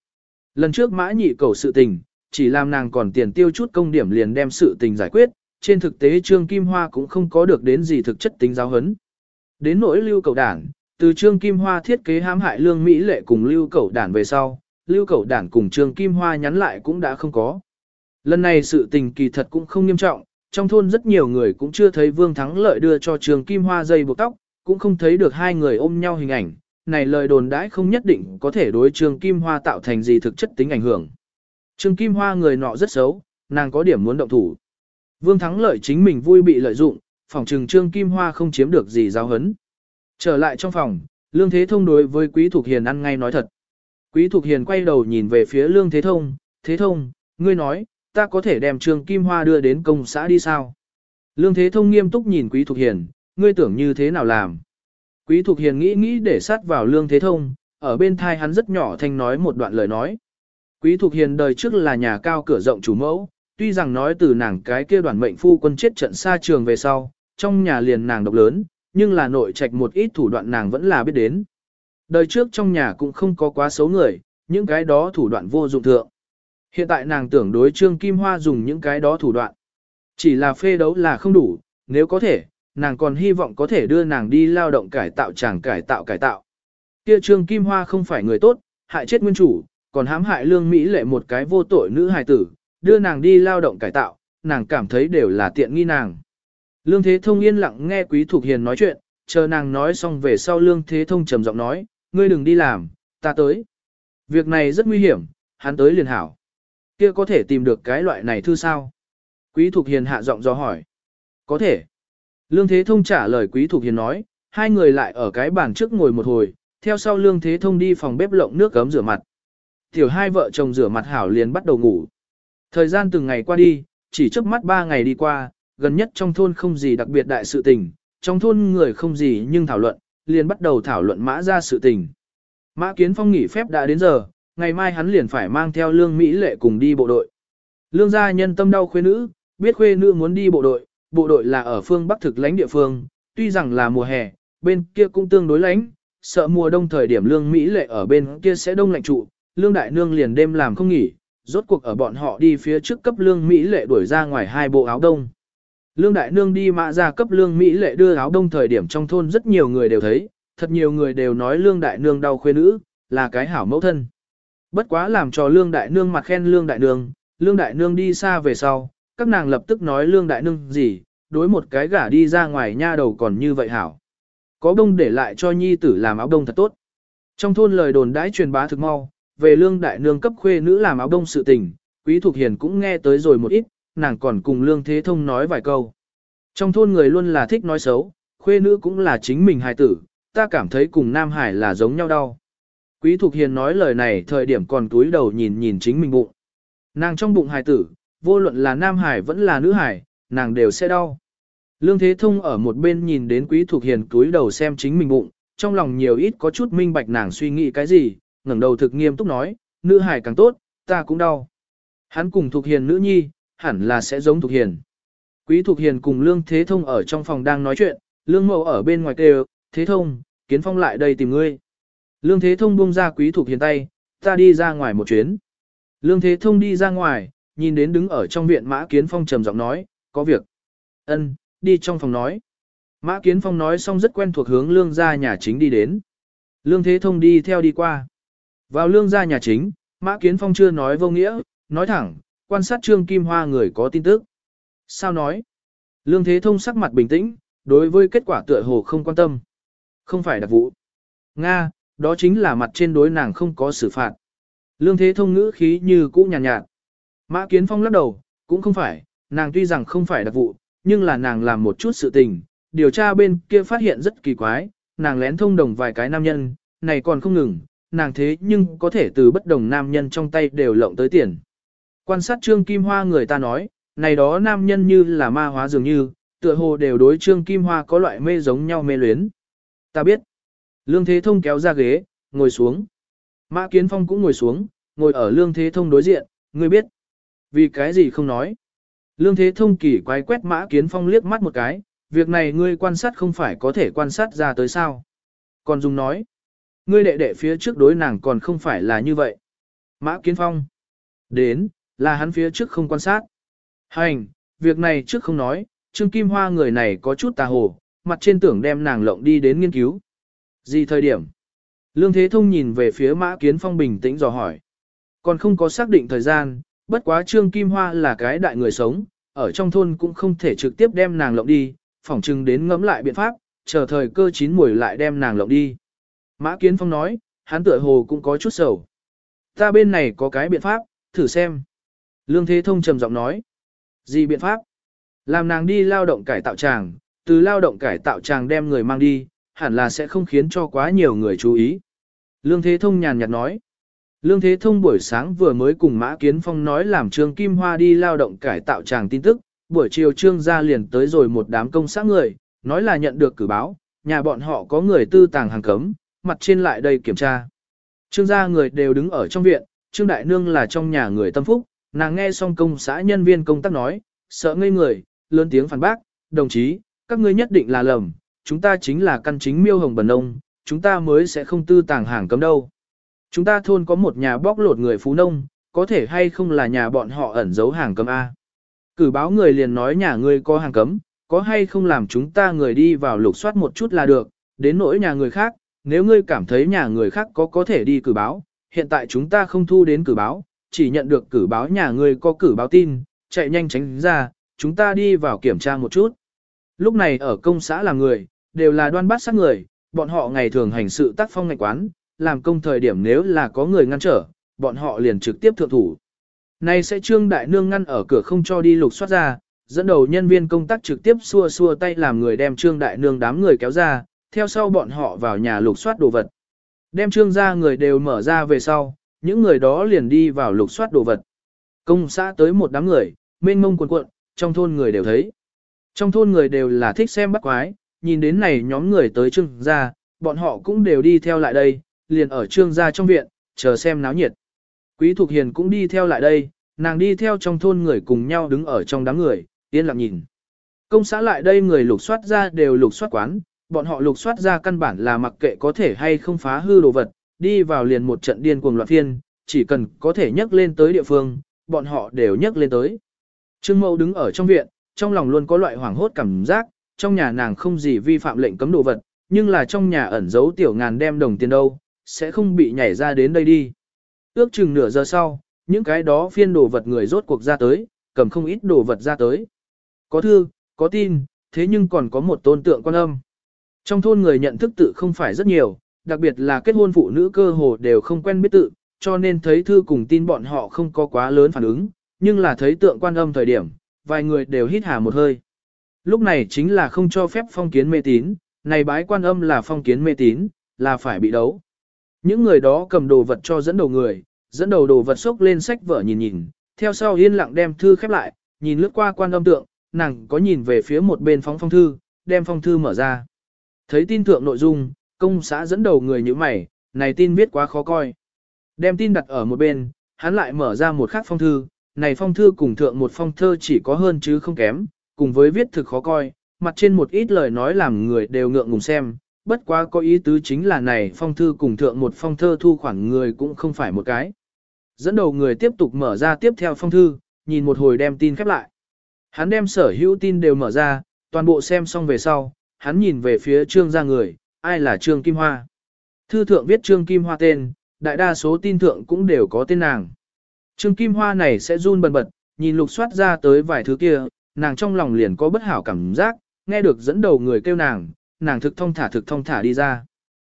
Lần trước mã nhị cầu sự tình, chỉ làm nàng còn tiền tiêu chút công điểm liền đem sự tình giải quyết, trên thực tế Trương Kim Hoa cũng không có được đến gì thực chất tính giáo hấn. Đến nỗi lưu cầu đản, từ Trương Kim Hoa thiết kế hãm hại lương Mỹ lệ cùng lưu cầu đản về sau, lưu cầu đản cùng Trương Kim Hoa nhắn lại cũng đã không có. Lần này sự tình kỳ thật cũng không nghiêm trọng, trong thôn rất nhiều người cũng chưa thấy Vương Thắng Lợi đưa cho Trương Kim Hoa dây buộc tóc, cũng không thấy được hai người ôm nhau hình ảnh, này lời đồn đãi không nhất định có thể đối Trương Kim Hoa tạo thành gì thực chất tính ảnh hưởng. Trương Kim Hoa người nọ rất xấu, nàng có điểm muốn động thủ. Vương Thắng Lợi chính mình vui bị lợi dụng, phòng trừng Trương Kim Hoa không chiếm được gì giáo hấn. Trở lại trong phòng, Lương Thế Thông đối với Quý Thục Hiền ăn ngay nói thật. Quý Thục Hiền quay đầu nhìn về phía Lương Thế Thông, Thế Thông, ngươi nói, ta có thể đem Trương Kim Hoa đưa đến công xã đi sao? Lương Thế Thông nghiêm túc nhìn Quý Thục Hiền, ngươi tưởng như thế nào làm? Quý Thục Hiền nghĩ nghĩ để sát vào Lương Thế Thông, ở bên thai hắn rất nhỏ thanh nói một đoạn lời nói. Quý Thục Hiền đời trước là nhà cao cửa rộng chủ mẫu, tuy rằng nói từ nàng cái kia đoàn mệnh phu quân chết trận xa trường về sau, trong nhà liền nàng độc lớn, nhưng là nội trạch một ít thủ đoạn nàng vẫn là biết đến. Đời trước trong nhà cũng không có quá xấu người, những cái đó thủ đoạn vô dụng thượng. Hiện tại nàng tưởng đối Trương Kim Hoa dùng những cái đó thủ đoạn. Chỉ là phê đấu là không đủ, nếu có thể, nàng còn hy vọng có thể đưa nàng đi lao động cải tạo chàng cải tạo cải tạo. Kia Trương Kim Hoa không phải người tốt, hại chết nguyên chủ, còn hãm hại lương Mỹ lệ một cái vô tội nữ hài tử, đưa nàng đi lao động cải tạo, nàng cảm thấy đều là tiện nghi nàng. Lương Thế Thông yên lặng nghe Quý Thục Hiền nói chuyện, chờ nàng nói xong về sau Lương Thế Thông trầm giọng nói, ngươi đừng đi làm, ta tới. Việc này rất nguy hiểm, hắn tới liền hảo kia có thể tìm được cái loại này thư sao? Quý Thục Hiền hạ giọng do hỏi. Có thể. Lương Thế Thông trả lời Quý Thục Hiền nói, hai người lại ở cái bàn trước ngồi một hồi, theo sau Lương Thế Thông đi phòng bếp lộng nước cấm rửa mặt. Tiểu hai vợ chồng rửa mặt hảo liền bắt đầu ngủ. Thời gian từng ngày qua đi, chỉ trước mắt ba ngày đi qua, gần nhất trong thôn không gì đặc biệt đại sự tình, trong thôn người không gì nhưng thảo luận, liền bắt đầu thảo luận mã ra sự tình. Mã Kiến Phong nghỉ phép đã đến giờ, ngày mai hắn liền phải mang theo lương Mỹ lệ cùng đi bộ đội. Lương gia nhân tâm đau khuê nữ, biết khuê nữ muốn đi bộ đội, bộ đội là ở phương Bắc thực lãnh địa phương, tuy rằng là mùa hè, bên kia cũng tương đối lãnh, sợ mùa đông thời điểm lương Mỹ lệ ở bên kia sẽ đông lạnh trụ, lương đại nương liền đêm làm không nghỉ, rốt cuộc ở bọn họ đi phía trước cấp lương Mỹ lệ đuổi ra ngoài hai bộ áo đông. Lương đại nương đi mã ra cấp lương Mỹ lệ đưa áo đông thời điểm trong thôn rất nhiều người đều thấy, thật nhiều người đều nói lương đại nương đau khuê nữ, là cái hảo mẫu thân. Bất quá làm cho lương đại nương mặt khen lương đại nương, lương đại nương đi xa về sau, các nàng lập tức nói lương đại nương gì, đối một cái gả đi ra ngoài nha đầu còn như vậy hảo. Có đông để lại cho nhi tử làm áo đông thật tốt. Trong thôn lời đồn đãi truyền bá thực mau, về lương đại nương cấp khuê nữ làm áo đông sự tình, quý thục hiền cũng nghe tới rồi một ít, nàng còn cùng lương thế thông nói vài câu. Trong thôn người luôn là thích nói xấu, khuê nữ cũng là chính mình hài tử, ta cảm thấy cùng nam hải là giống nhau đau. Quý Thục Hiền nói lời này thời điểm còn túi đầu nhìn nhìn chính mình bụng. Nàng trong bụng hài tử, vô luận là nam hải vẫn là nữ hải, nàng đều sẽ đau. Lương Thế Thông ở một bên nhìn đến Quý Thục Hiền túi đầu xem chính mình bụng, trong lòng nhiều ít có chút minh bạch nàng suy nghĩ cái gì, ngẩng đầu thực nghiêm túc nói, nữ hải càng tốt, ta cũng đau. Hắn cùng Thục Hiền nữ nhi, hẳn là sẽ giống Thục Hiền. Quý Thục Hiền cùng Lương Thế Thông ở trong phòng đang nói chuyện, Lương Mậu ở bên ngoài kêu, Thế Thông, Kiến Phong lại đây tìm ngươi. Lương Thế Thông buông ra Quý Thục Hiền tay, ta đi ra ngoài một chuyến. Lương Thế Thông đi ra ngoài, nhìn đến đứng ở trong viện Mã Kiến Phong trầm giọng nói, có việc. Ân, đi trong phòng nói. Mã Kiến Phong nói xong rất quen thuộc hướng lương gia nhà chính đi đến. Lương Thế Thông đi theo đi qua. Vào lương gia nhà chính, Mã Kiến Phong chưa nói vô nghĩa, nói thẳng, quan sát Trương Kim Hoa người có tin tức. Sao nói? Lương Thế Thông sắc mặt bình tĩnh, đối với kết quả tựa hồ không quan tâm. Không phải đặc vụ. Nga, đó chính là mặt trên đối nàng không có xử phạt. Lương Thế Thông ngữ khí như cũ nhàn nhạt, nhạt. Mã Kiến Phong lắc đầu, cũng không phải, nàng tuy rằng không phải đặc vụ, nhưng là nàng làm một chút sự tình, điều tra bên kia phát hiện rất kỳ quái, nàng lén thông đồng vài cái nam nhân, này còn không ngừng, nàng thế nhưng có thể từ bất đồng nam nhân trong tay đều lộng tới tiền. Quan sát Trương Kim Hoa người ta nói, này đó nam nhân như là ma hóa dường như, tựa hồ đều đối Trương Kim Hoa có loại mê giống nhau mê luyến. Ta biết. Lương Thế Thông kéo ra ghế, ngồi xuống. Mã Kiến Phong cũng ngồi xuống, ngồi ở Lương Thế Thông đối diện, ngươi biết. Vì cái gì không nói. Lương Thế Thông kỳ quái quét Mã Kiến Phong liếc mắt một cái, việc này ngươi quan sát không phải có thể quan sát ra tới sao. Còn Dung nói, ngươi đệ đệ phía trước đối nàng còn không phải là như vậy. Mã Kiến Phong, đến, là hắn phía trước không quan sát. Hành, việc này trước không nói, Trương Kim Hoa người này có chút tà hồ, mặt trên tưởng đem nàng lộng đi đến nghiên cứu. Gì thời điểm? Lương Thế Thông nhìn về phía Mã Kiến Phong bình tĩnh dò hỏi. Còn không có xác định thời gian, bất quá Trương Kim Hoa là cái đại người sống, ở trong thôn cũng không thể trực tiếp đem nàng lộng đi, phỏng chừng đến ngẫm lại biện pháp, chờ thời cơ chín muồi lại đem nàng lộng đi. Mã Kiến Phong nói, hắn tựa hồ cũng có chút sầu. Ta bên này có cái biện pháp, thử xem. Lương Thế Thông trầm giọng nói. Gì biện pháp? Làm nàng đi lao động cải tạo tràng, từ lao động cải tạo tràng đem người mang đi, hẳn là sẽ không khiến cho quá nhiều người chú ý. Lương Thế Thông nhàn nhạt nói. Lương Thế Thông buổi sáng vừa mới cùng Mã Kiến Phong nói làm Trương Kim Hoa đi lao động cải tạo tràng tin tức, buổi chiều Trương gia liền tới rồi một đám công xã người, nói là nhận được cử báo, nhà bọn họ có người tư tàng hàng cấm, mặt trên lại đây kiểm tra. Trương gia người đều đứng ở trong viện, Trương Đại Nương là trong nhà người tâm phúc, nàng nghe xong công xã nhân viên công tác nói, sợ ngây người, lớn tiếng phản bác, đồng chí, các ngươi nhất định là lầm, chúng ta chính là căn chính miêu hồng bần ông, chúng ta mới sẽ không tư tàng hàng cấm đâu. Chúng ta thôn có một nhà bóc lột người phú nông, có thể hay không là nhà bọn họ ẩn giấu hàng cấm A. Cử báo người liền nói nhà ngươi có hàng cấm, có hay không làm chúng ta người đi vào lục soát một chút là được, đến nỗi nhà người khác, nếu ngươi cảm thấy nhà người khác có có thể đi cử báo, hiện tại chúng ta không thu đến cử báo, chỉ nhận được cử báo nhà ngươi có cử báo tin, chạy nhanh tránh ra, chúng ta đi vào kiểm tra một chút. Lúc này ở công xã là người, đều là đoan bát sát người, bọn họ ngày thường hành sự tác phong ngạch quán, làm công thời điểm nếu là có người ngăn trở, bọn họ liền trực tiếp thượng thủ. Này sẽ Trương Đại Nương ngăn ở cửa không cho đi lục soát ra, dẫn đầu nhân viên công tác trực tiếp xua xua tay làm người đem Trương Đại Nương đám người kéo ra, theo sau bọn họ vào nhà lục soát đồ vật. Đem Trương ra người đều mở ra về sau, những người đó liền đi vào lục soát đồ vật. Công xã tới một đám người, mênh mông cuộn cuộn, trong thôn người đều thấy. Trong thôn người đều là thích xem bắt quái, nhìn đến này nhóm người tới Trương gia, bọn họ cũng đều đi theo lại đây, liền ở Trương gia trong viện, chờ xem náo nhiệt. Quý Thục Hiền cũng đi theo lại đây, nàng đi theo trong thôn người cùng nhau đứng ở trong đám người, yên lặng nhìn. Công xã lại đây người lục soát ra đều lục soát quán, bọn họ lục soát ra căn bản là mặc kệ có thể hay không phá hư đồ vật, đi vào liền một trận điên cuồng loạn phiên, chỉ cần có thể nhấc lên tới địa phương, bọn họ đều nhấc lên tới. Trương Mậu đứng ở trong viện, trong lòng luôn có loại hoảng hốt cảm giác, trong nhà nàng không gì vi phạm lệnh cấm đồ vật, nhưng là trong nhà ẩn giấu tiểu ngàn đem đồng tiền đâu, sẽ không bị nhảy ra đến đây đi. Ước chừng nửa giờ sau, những cái đó phiên đồ vật người rốt cuộc ra tới, cầm không ít đồ vật ra tới. Có thư, có tin, thế nhưng còn có một tôn tượng quan âm. Trong thôn người nhận thức tự không phải rất nhiều, đặc biệt là kết hôn phụ nữ cơ hồ đều không quen biết tự, cho nên thấy thư cùng tin bọn họ không có quá lớn phản ứng, nhưng là thấy tượng quan âm thời điểm, vài người đều hít hà một hơi. Lúc này chính là không cho phép phong kiến mê tín, này bái quan âm là phong kiến mê tín, là phải bị đấu. Những người đó cầm đồ vật cho dẫn đầu người, dẫn đầu đồ vật xốc lên sách vở nhìn nhìn, theo sau yên lặng đem thư khép lại, nhìn lướt qua quan âm tượng, nàng có nhìn về phía một bên phóng phong thư, đem phong thư mở ra. Thấy tin thượng nội dung, công xã dẫn đầu người như mày, này tin viết quá khó coi. Đem tin đặt ở một bên, hắn lại mở ra một khác phong thư, này phong thư cùng thượng một phong thơ chỉ có hơn chứ không kém, cùng với viết thực khó coi, mặt trên một ít lời nói làm người đều ngượng ngùng xem, bất quá có ý tứ chính là này phong thư cùng thượng một phong thơ thu khoản người cũng không phải một cái. Dẫn đầu người tiếp tục mở ra tiếp theo phong thư, nhìn một hồi đem tin khép lại. Hắn đem sở hữu tin đều mở ra, toàn bộ xem xong về sau, hắn nhìn về phía trương gia người, ai là trương Kim Hoa. Thư thượng viết trương Kim Hoa tên, đại đa số tin thượng cũng đều có tên nàng. Trương Kim Hoa này sẽ run bần bật, nhìn lục soát ra tới vài thứ kia, nàng trong lòng liền có bất hảo cảm giác, nghe được dẫn đầu người kêu nàng, nàng thực thông thả thực thông thả đi ra.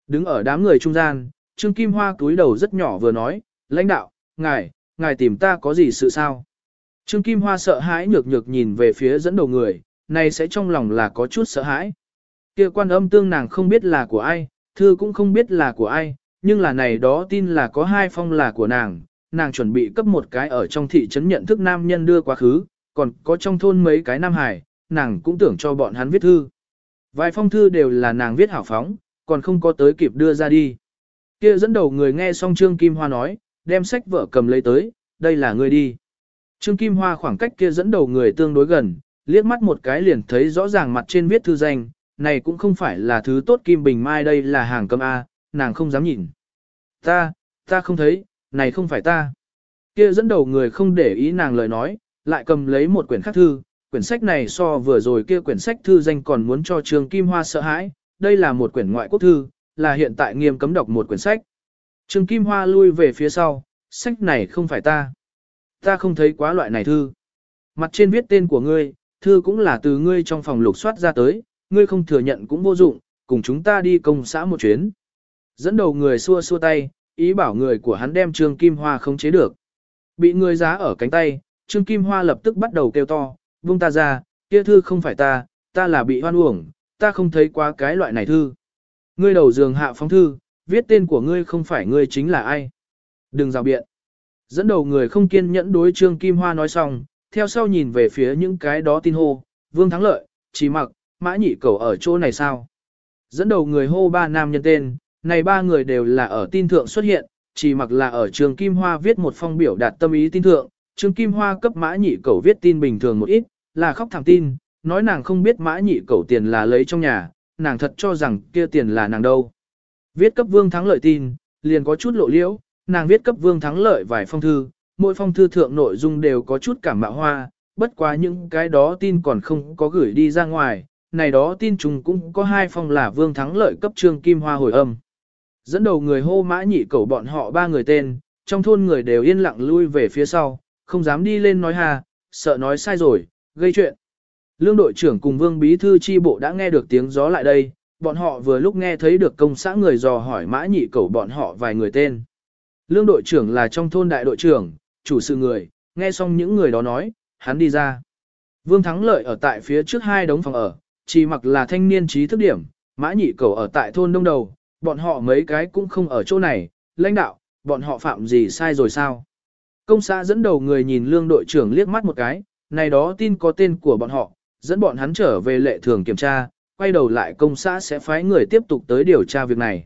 Đứng ở đám người trung gian, Trương Kim Hoa túi đầu rất nhỏ vừa nói, lãnh đạo, ngài, ngài tìm ta có gì sự sao? Trương Kim Hoa sợ hãi nhược nhược nhìn về phía dẫn đầu người, này sẽ trong lòng là có chút sợ hãi. Kia quan âm tương nàng không biết là của ai, thư cũng không biết là của ai, nhưng là này đó tin là có hai phong là của nàng, nàng chuẩn bị cấp một cái ở trong thị trấn nhận thức nam nhân đưa quá khứ, còn có trong thôn mấy cái nam hải, nàng cũng tưởng cho bọn hắn viết thư. Vài phong thư đều là nàng viết hảo phóng, còn không có tới kịp đưa ra đi. Kia dẫn đầu người nghe xong Trương Kim Hoa nói, đem sách vợ cầm lấy tới, đây là người đi. Trương Kim Hoa khoảng cách kia dẫn đầu người tương đối gần, liếc mắt một cái liền thấy rõ ràng mặt trên viết thư danh, này cũng không phải là thứ tốt Kim Bình Mai đây là hàng cấm A, nàng không dám nhìn. Ta, ta không thấy, này không phải ta. Kia dẫn đầu người không để ý nàng lời nói, lại cầm lấy một quyển khác thư, quyển sách này so vừa rồi kia quyển sách thư danh còn muốn cho Trương Kim Hoa sợ hãi, đây là một quyển ngoại quốc thư, là hiện tại nghiêm cấm đọc một quyển sách. Trương Kim Hoa lui về phía sau, sách này không phải ta. Ta không thấy quá loại này thư. Mặt trên viết tên của ngươi, thư cũng là từ ngươi trong phòng lục soát ra tới, ngươi không thừa nhận cũng vô dụng, cùng chúng ta đi công xã một chuyến. Dẫn đầu người xua xua tay, ý bảo người của hắn đem Trương Kim Hoa không chế được. Bị người giá ở cánh tay, Trương Kim Hoa lập tức bắt đầu kêu to, buông ta ra, kia thư không phải ta, ta là bị hoan uổng, ta không thấy quá cái loại này thư. Ngươi đầu giường hạ phóng thư, viết tên của ngươi không phải ngươi chính là ai. Đừng rào biện. Dẫn đầu người không kiên nhẫn đối Trương Kim Hoa nói xong, theo sau nhìn về phía những cái đó tin hô, Vương Thắng Lợi, Chỉ Mặc, Mã Nhị Cầu ở chỗ này sao? Dẫn đầu người hô ba nam nhân tên, này ba người đều là ở tin thượng xuất hiện, Chỉ Mặc là ở trường Kim Hoa viết một phong biểu đạt tâm ý tin thượng, Trường Kim Hoa cấp Mã Nhị Cầu viết tin bình thường một ít, là khóc thẳng tin, nói nàng không biết Mã Nhị Cầu tiền là lấy trong nhà, nàng thật cho rằng kia tiền là nàng đâu. Viết cấp Vương Thắng Lợi tin, liền có chút lộ liễu, nàng viết cấp Vương Thắng Lợi vài phong thư, mỗi phong thư thượng nội dung đều có chút cảm mạo hoa, bất quá những cái đó tin còn không có gửi đi ra ngoài, này đó tin chúng cũng có hai phong là Vương Thắng Lợi cấp Trương Kim Hoa hồi âm. Dẫn đầu người hô mã nhị cầu bọn họ ba người tên, trong thôn người đều yên lặng lui về phía sau, không dám đi lên nói hà, sợ nói sai rồi, gây chuyện. Lương đội trưởng cùng Vương Bí Thư chi bộ đã nghe được tiếng gió lại đây, bọn họ vừa lúc nghe thấy được công xã người dò hỏi mã nhị cầu bọn họ vài người tên. Lương đội trưởng là trong thôn đại đội trưởng, chủ sự người, nghe xong những người đó nói, hắn đi ra. Vương Thắng Lợi ở tại phía trước hai đống phòng ở, chỉ mặc là thanh niên trí thức điểm, mã nhị cầu ở tại thôn đông đầu, bọn họ mấy cái cũng không ở chỗ này, lãnh đạo, bọn họ phạm gì sai rồi sao? Công xã dẫn đầu người nhìn lương đội trưởng liếc mắt một cái, này đó tin có tên của bọn họ, dẫn bọn hắn trở về lệ thường kiểm tra, quay đầu lại công xã sẽ phái người tiếp tục tới điều tra việc này.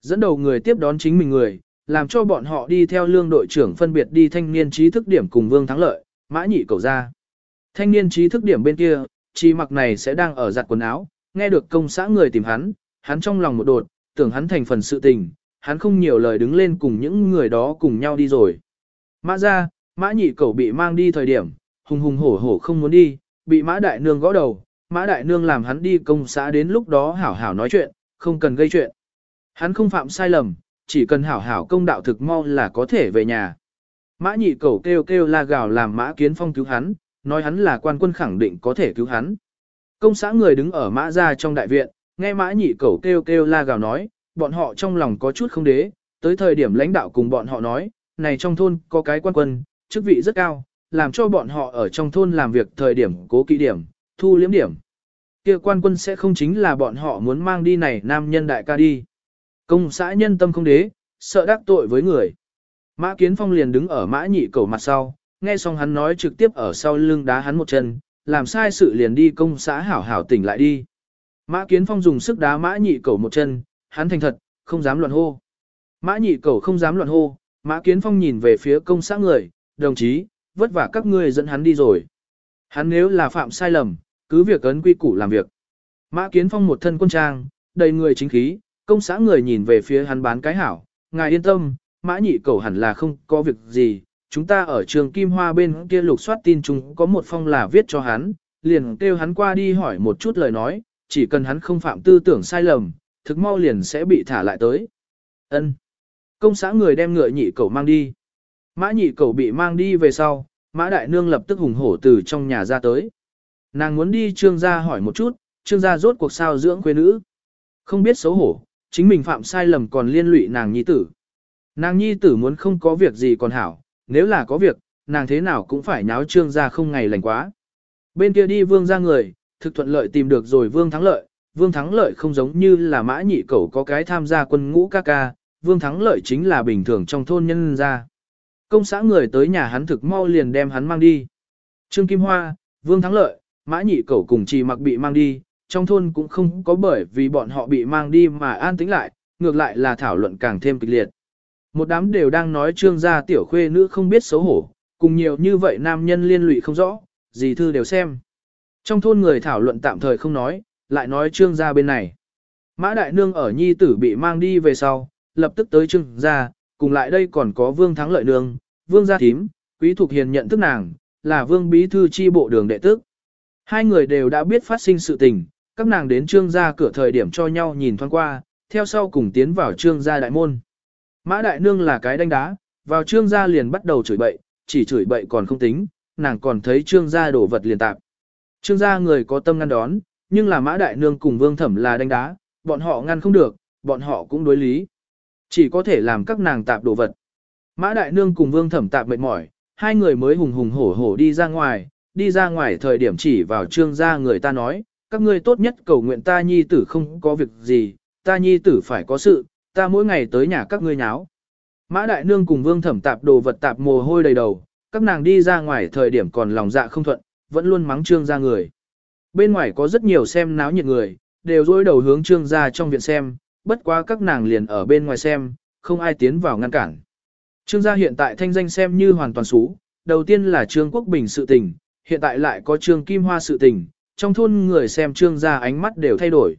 Dẫn đầu người tiếp đón chính mình người, làm cho bọn họ đi theo lương đội trưởng phân biệt đi thanh niên trí thức điểm cùng vương thắng lợi, mã nhị cầu ra. Thanh niên trí thức điểm bên kia, chi mặc này sẽ đang ở giặt quần áo, nghe được công xã người tìm hắn, hắn trong lòng một đột, tưởng hắn thành phần sự tình, hắn không nhiều lời đứng lên cùng những người đó cùng nhau đi rồi. Mã ra, mã nhị cẩu bị mang đi thời điểm, hùng hùng hổ hổ không muốn đi, bị mã đại nương gõ đầu, mã đại nương làm hắn đi công xã đến lúc đó hảo hảo nói chuyện, không cần gây chuyện. Hắn không phạm sai lầm, chỉ cần hảo hảo công đạo thực mau là có thể về nhà. Mã nhị cẩu kêu kêu la gào làm mã kiến phong cứu hắn, nói hắn là quan quân khẳng định có thể cứu hắn. Công xã người đứng ở mã ra trong đại viện, nghe mã nhị cầu kêu kêu la gào nói, bọn họ trong lòng có chút không đế, tới thời điểm lãnh đạo cùng bọn họ nói, này trong thôn có cái quan quân, chức vị rất cao, làm cho bọn họ ở trong thôn làm việc thời điểm cố kỵ điểm, thu liếm điểm. kia quan quân sẽ không chính là bọn họ muốn mang đi này nam nhân đại ca đi. Công xã nhân tâm không đế, sợ đắc tội với người. Mã Kiến Phong liền đứng ở mã nhị cầu mặt sau, nghe xong hắn nói trực tiếp ở sau lưng đá hắn một chân, làm sai sự liền đi công xã hảo hảo tỉnh lại đi. Mã Kiến Phong dùng sức đá mã nhị cẩu một chân, hắn thành thật, không dám loạn hô. Mã nhị cẩu không dám loạn hô, Mã Kiến Phong nhìn về phía công xã người, đồng chí, vất vả các ngươi dẫn hắn đi rồi. Hắn nếu là phạm sai lầm, cứ việc ấn quy củ làm việc. Mã Kiến Phong một thân quân trang, đầy người chính khí, công xã người nhìn về phía hắn bán cái hảo, ngài yên tâm, mã nhị Cẩu hẳn là không có việc gì, chúng ta ở trường Kim Hoa bên kia lục soát tin chúng có một phong là viết cho hắn, liền kêu hắn qua đi hỏi một chút lời nói, chỉ cần hắn không phạm tư tưởng sai lầm, thực mau liền sẽ bị thả lại tới. Ân. Công xã người đem ngựa nhị cầu mang đi. Mã nhị cầu bị mang đi về sau, mã đại nương lập tức hùng hổ từ trong nhà ra tới. Nàng muốn đi trương gia hỏi một chút, trương gia rốt cuộc sao dưỡng quê nữ. Không biết xấu hổ, chính mình phạm sai lầm còn liên lụy nàng nhi tử. Nàng nhi tử muốn không có việc gì còn hảo, nếu là có việc, nàng thế nào cũng phải nháo trương gia không ngày lành quá. Bên kia đi vương ra người, thực thuận lợi tìm được rồi vương thắng lợi, vương thắng lợi không giống như là mã nhị cẩu có cái tham gia quân ngũ ca ca, vương thắng lợi chính là bình thường trong thôn nhân gia. Công xã người tới nhà hắn thực mau liền đem hắn mang đi. Trương Kim Hoa, vương thắng lợi, mã nhị cẩu cùng trì mặc bị mang đi, trong thôn cũng không có bởi vì bọn họ bị mang đi mà an tĩnh lại, ngược lại là thảo luận càng thêm kịch liệt. Một đám đều đang nói trương gia tiểu khuê nữ không biết xấu hổ, cùng nhiều như vậy nam nhân liên lụy không rõ, gì thư đều xem. Trong thôn người thảo luận tạm thời không nói, lại nói trương gia bên này. Mã đại nương ở nhi tử bị mang đi về sau, lập tức tới trương gia, cùng lại đây còn có vương thắng lợi nương, vương gia thím, quý thục hiền nhận thức nàng, là vương bí thư chi bộ đường đệ tức. Hai người đều đã biết phát sinh sự tình, các nàng đến trương gia cửa thời điểm cho nhau nhìn thoáng qua, theo sau cùng tiến vào trương gia đại môn. Mã đại nương là cái đánh đá, vào trương gia liền bắt đầu chửi bậy, chỉ chửi bậy còn không tính, nàng còn thấy trương gia đổ vật liền tạp. Trương gia người có tâm ngăn đón, nhưng là mã đại nương cùng vương thẩm là đánh đá, bọn họ ngăn không được, bọn họ cũng đối lý. Chỉ có thể làm các nàng tạp đồ vật. Mã đại nương cùng vương thẩm tạp mệt mỏi, hai người mới hùng hùng hổ hổ đi ra ngoài, đi ra ngoài thời điểm chỉ vào trương gia người ta nói, các ngươi tốt nhất cầu nguyện ta nhi tử không có việc gì, ta nhi tử phải có sự, ta mỗi ngày tới nhà các ngươi nháo. Mã đại nương cùng vương thẩm tạp đồ vật tạp mồ hôi đầy đầu, các nàng đi ra ngoài thời điểm còn lòng dạ không thuận, vẫn luôn mắng trương gia người. Bên ngoài có rất nhiều xem náo nhiệt người, đều dối đầu hướng trương gia trong viện xem, bất quá các nàng liền ở bên ngoài xem, không ai tiến vào ngăn cản. Trương gia hiện tại thanh danh xem như hoàn toàn xú, đầu tiên là trương quốc bình sự tình, hiện tại lại có trương kim hoa sự tình, trong thôn người xem trương gia ánh mắt đều thay đổi.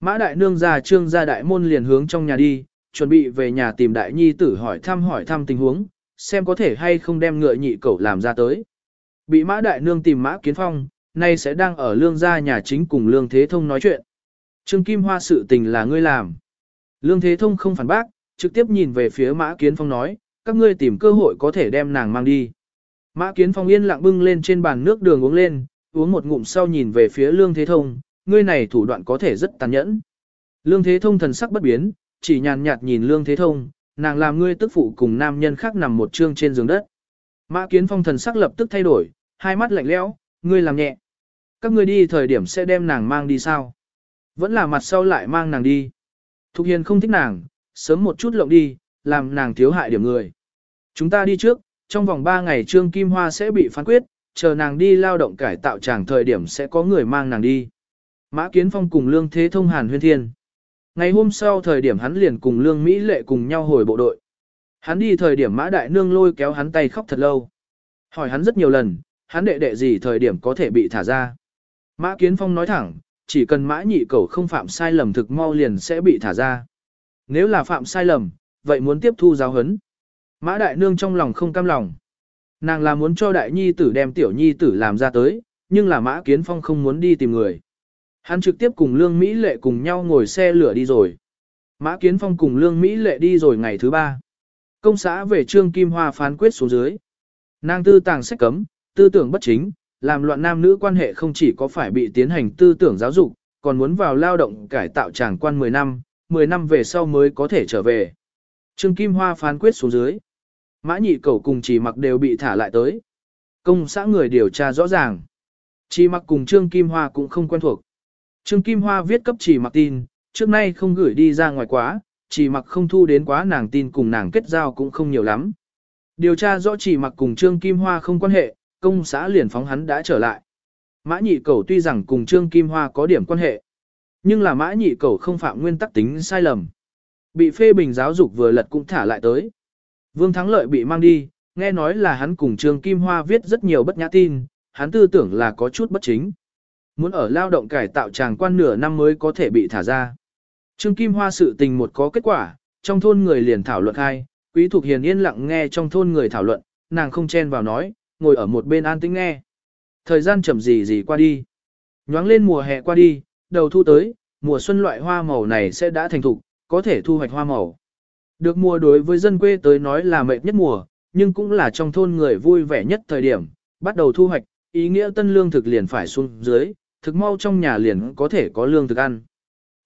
Mã đại nương ra trương gia đại môn liền hướng trong nhà đi, chuẩn bị về nhà tìm đại nhi tử hỏi thăm hỏi thăm tình huống, xem có thể hay không đem ngựa nhị cẩu làm ra tới. Bị mã đại nương tìm mã kiến phong, nay sẽ đang ở lương gia nhà chính cùng lương thế thông nói chuyện. Trương Kim Hoa sự tình là ngươi làm. Lương thế thông không phản bác, trực tiếp nhìn về phía mã kiến phong nói, các ngươi tìm cơ hội có thể đem nàng mang đi. Mã kiến phong yên lặng bưng lên trên bàn nước đường uống lên, uống một ngụm sau nhìn về phía lương thế thông, ngươi này thủ đoạn có thể rất tàn nhẫn. Lương Thế Thông thần sắc bất biến, chỉ nhàn nhạt nhìn Lương Thế Thông, nàng làm ngươi tức phụ cùng nam nhân khác nằm một trương trên giường đất. Mã Kiến Phong thần sắc lập tức thay đổi, hai mắt lạnh lẽo, ngươi làm nhẹ. Các ngươi đi thời điểm sẽ đem nàng mang đi sao? Vẫn là mặt sau lại mang nàng đi. Thục Hiền không thích nàng, sớm một chút lộng đi, làm nàng thiếu hại điểm người. Chúng ta đi trước, trong vòng 3 ngày Trương Kim Hoa sẽ bị phán quyết, chờ nàng đi lao động cải tạo chàng thời điểm sẽ có người mang nàng đi. Mã Kiến Phong cùng Lương Thế Thông hàn huyên thiên. Ngày hôm sau thời điểm hắn liền cùng Lương Mỹ Lệ cùng nhau hồi bộ đội. Hắn đi thời điểm Mã Đại Nương lôi kéo hắn tay khóc thật lâu. Hỏi hắn rất nhiều lần, hắn đệ đệ gì thời điểm có thể bị thả ra. Mã Kiến Phong nói thẳng, chỉ cần Mã Nhị Cẩu không phạm sai lầm thực mau liền sẽ bị thả ra. Nếu là phạm sai lầm, vậy muốn tiếp thu giáo huấn. Mã Đại Nương trong lòng không cam lòng. Nàng là muốn cho Đại Nhi tử đem Tiểu Nhi tử làm ra tới, nhưng là Mã Kiến Phong không muốn đi tìm người. Hắn trực tiếp cùng Lương Mỹ Lệ cùng nhau ngồi xe lửa đi rồi. Mã Kiến Phong cùng Lương Mỹ Lệ đi rồi ngày thứ ba. Công xã về Trương Kim Hoa phán quyết xuống dưới. Nàng tư tàng sách cấm, tư tưởng bất chính, làm loạn nam nữ quan hệ không chỉ có phải bị tiến hành tư tưởng giáo dục, còn muốn vào lao động cải tạo tràng quan 10 năm, 10 năm về sau mới có thể trở về. Trương Kim Hoa phán quyết xuống dưới. Mã nhị cầu cùng chỉ mặc đều bị thả lại tới. Công xã người điều tra rõ ràng. Chỉ mặc cùng Trương Kim Hoa cũng không quen thuộc. Trương Kim Hoa viết cấp chỉ mặc tin, trước nay không gửi đi ra ngoài quá, chỉ mặc không thu đến quá nàng tin cùng nàng kết giao cũng không nhiều lắm. Điều tra rõ chỉ mặc cùng Trương Kim Hoa không quan hệ, công xã liền phóng hắn đã trở lại. Mã nhị cầu tuy rằng cùng Trương Kim Hoa có điểm quan hệ, nhưng là mã nhị cầu không phạm nguyên tắc tính sai lầm. Bị phê bình giáo dục vừa lật cũng thả lại tới. Vương Thắng Lợi bị mang đi, nghe nói là hắn cùng Trương Kim Hoa viết rất nhiều bất nhã tin, hắn tư tưởng là có chút bất chính. Muốn ở lao động cải tạo tràng quan nửa năm mới có thể bị thả ra. Trương Kim Hoa sự tình một có kết quả, trong thôn người liền thảo luận hai, Quý Thục Hiền yên lặng nghe trong thôn người thảo luận, nàng không chen vào nói, ngồi ở một bên an tĩnh nghe. Thời gian chậm gì gì qua đi. Nhoáng lên mùa hè qua đi, đầu thu tới, mùa xuân loại hoa màu này sẽ đã thành thục, có thể thu hoạch hoa màu. Được mùa đối với dân quê tới nói là mệt nhất mùa, nhưng cũng là trong thôn người vui vẻ nhất thời điểm, bắt đầu thu hoạch, ý nghĩa tân lương thực liền phải xuống dưới, thực mau trong nhà liền có thể có lương thực ăn.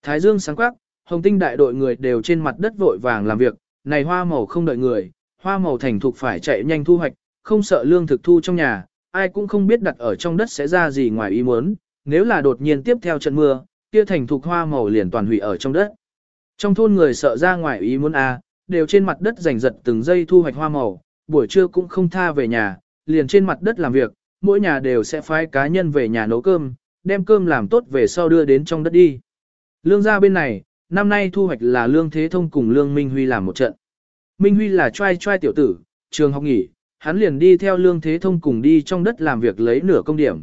Thái dương sáng quắc, hồng tinh đại đội người đều trên mặt đất vội vàng làm việc, này hoa màu không đợi người, hoa màu thành thục phải chạy nhanh thu hoạch, không sợ lương thực thu trong nhà, ai cũng không biết đặt ở trong đất sẽ ra gì ngoài ý muốn, nếu là đột nhiên tiếp theo trận mưa, kia thành thục hoa màu liền toàn hủy ở trong đất. Trong thôn người sợ ra ngoài ý muốn a, à, đều trên mặt đất giành giật từng giây thu hoạch hoa màu, buổi trưa cũng không tha về nhà, liền trên mặt đất làm việc, mỗi nhà đều sẽ phái cá nhân về nhà nấu cơm, đem cơm làm tốt về sau đưa đến trong đất đi. Lương gia bên này, năm nay thu hoạch là Lương Thế Thông cùng Lương Minh Huy làm một trận. Minh Huy là trai trai tiểu tử, trường học nghỉ, hắn liền đi theo Lương Thế Thông cùng đi trong đất làm việc lấy nửa công điểm.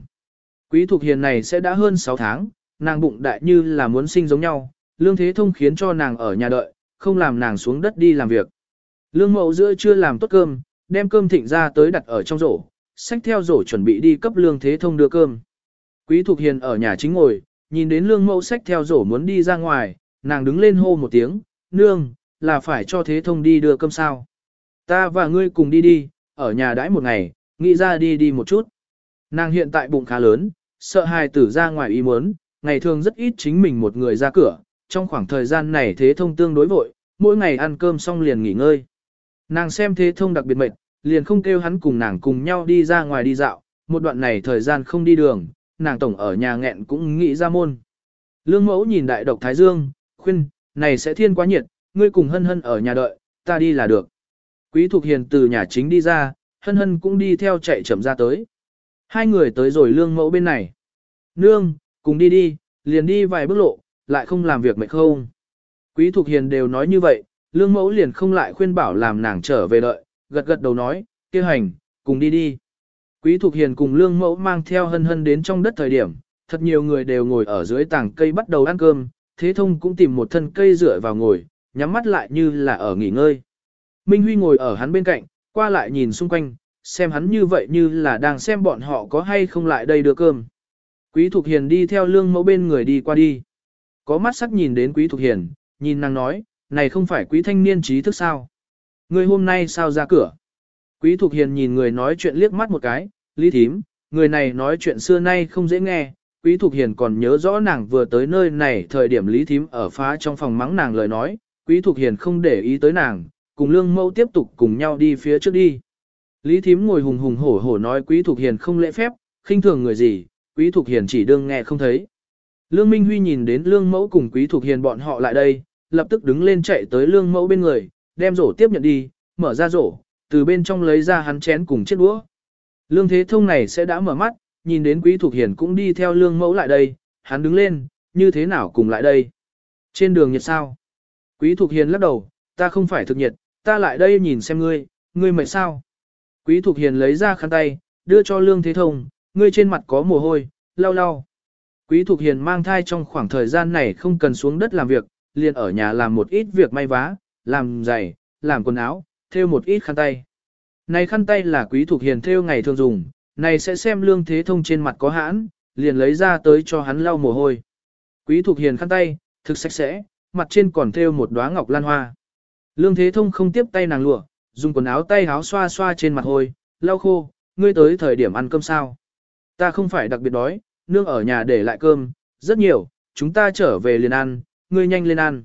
Quý Thục Hiền này sẽ đã hơn 6 tháng, nàng bụng đại như là muốn sinh giống nhau, Lương Thế Thông khiến cho nàng ở nhà đợi, không làm nàng xuống đất đi làm việc. Lương Mậu giữa chưa làm tốt cơm, đem cơm thịnh ra tới đặt ở trong rổ, xách theo rổ chuẩn bị đi cấp Lương Thế Thông đưa cơm. Quý Thục Hiền ở nhà chính ngồi, nhìn đến Lương mẫu sách theo rổ muốn đi ra ngoài, nàng đứng lên hô một tiếng, nương, là phải cho Thế Thông đi đưa cơm sao. Ta và ngươi cùng đi đi, ở nhà đãi một ngày, nghĩ ra đi đi một chút. Nàng hiện tại bụng khá lớn, sợ hài tử ra ngoài ý muốn, ngày thường rất ít chính mình một người ra cửa, trong khoảng thời gian này thế thông tương đối vội, mỗi ngày ăn cơm xong liền nghỉ ngơi. Nàng xem thế thông đặc biệt mệt, liền không kêu hắn cùng nàng cùng nhau đi ra ngoài đi dạo, một đoạn này thời gian không đi đường, nàng tổng ở nhà nghẹn cũng nghĩ ra môn. Lương mẫu nhìn đại độc Thái Dương, khuyên, này sẽ thiên quá nhiệt, ngươi cùng hân hân ở nhà đợi, ta đi là được. Quý Thục Hiền từ nhà chính đi ra, hân hân cũng đi theo chạy chậm ra tới. Hai người tới rồi lương mẫu bên này. Nương, cùng đi đi, liền đi vài bước lộ, lại không làm việc mệt không. Quý Thục Hiền đều nói như vậy, lương mẫu liền không lại khuyên bảo làm nàng trở về đợi, gật gật đầu nói, kêu hành, cùng đi đi. Quý Thục Hiền cùng lương mẫu mang theo hân hân đến trong đất thời điểm, thật nhiều người đều ngồi ở dưới tảng cây bắt đầu ăn cơm, thế thông cũng tìm một thân cây dựa vào ngồi, nhắm mắt lại như là ở nghỉ ngơi. Minh Huy ngồi ở hắn bên cạnh, qua lại nhìn xung quanh, xem hắn như vậy như là đang xem bọn họ có hay không lại đây đưa cơm. Quý Thục Hiền đi theo lương mẫu bên người đi qua đi. Có mắt sắc nhìn đến Quý Thục Hiền, nhìn nàng nói, này không phải quý thanh niên trí thức sao? Người hôm nay sao ra cửa? Quý Thục Hiền nhìn người nói chuyện liếc mắt một cái, lý thím, người này nói chuyện xưa nay không dễ nghe. Quý Thục Hiền còn nhớ rõ nàng vừa tới nơi này thời điểm lý thím ở phá trong phòng mắng nàng lời nói. Quý Thục Hiền không để ý tới nàng, cùng lương mẫu tiếp tục cùng nhau đi phía trước đi. Lý thím ngồi hùng hùng hổ hổ nói Quý Thục Hiền không lễ phép, khinh thường người gì, Quý Thục Hiền chỉ đương nghe không thấy. Lương Minh Huy nhìn đến Lương Mẫu cùng Quý Thục Hiền bọn họ lại đây, lập tức đứng lên chạy tới Lương Mẫu bên người, đem rổ tiếp nhận đi, mở ra rổ, từ bên trong lấy ra hắn chén cùng chiếc đũa. Lương Thế Thông này sẽ đã mở mắt, nhìn đến Quý Thục Hiền cũng đi theo Lương Mẫu lại đây, hắn đứng lên, như thế nào cùng lại đây? Trên đường nhiệt sao? Quý Thục Hiền lắc đầu, ta không phải thực nhiệt, ta lại đây nhìn xem ngươi, ngươi mệt sao? Quý Thục Hiền lấy ra khăn tay, đưa cho Lương Thế Thông, ngươi trên mặt có mồ hôi, lau lau. Quý Thục Hiền mang thai trong khoảng thời gian này không cần xuống đất làm việc, liền ở nhà làm một ít việc may vá, làm giày, làm quần áo, thêu một ít khăn tay. Này khăn tay là Quý thuộc Hiền thêu ngày thường dùng, này sẽ xem lương thế thông trên mặt có hãn, liền lấy ra tới cho hắn lau mồ hôi. Quý thuộc Hiền khăn tay, thực sạch sẽ, mặt trên còn thêu một đóa ngọc lan hoa. Lương thế thông không tiếp tay nàng lụa, dùng quần áo tay áo xoa xoa trên mặt hôi, lau khô, ngươi tới thời điểm ăn cơm sao. Ta không phải đặc biệt đói, nương ở nhà để lại cơm, rất nhiều, chúng ta trở về liền ăn, ngươi nhanh lên ăn.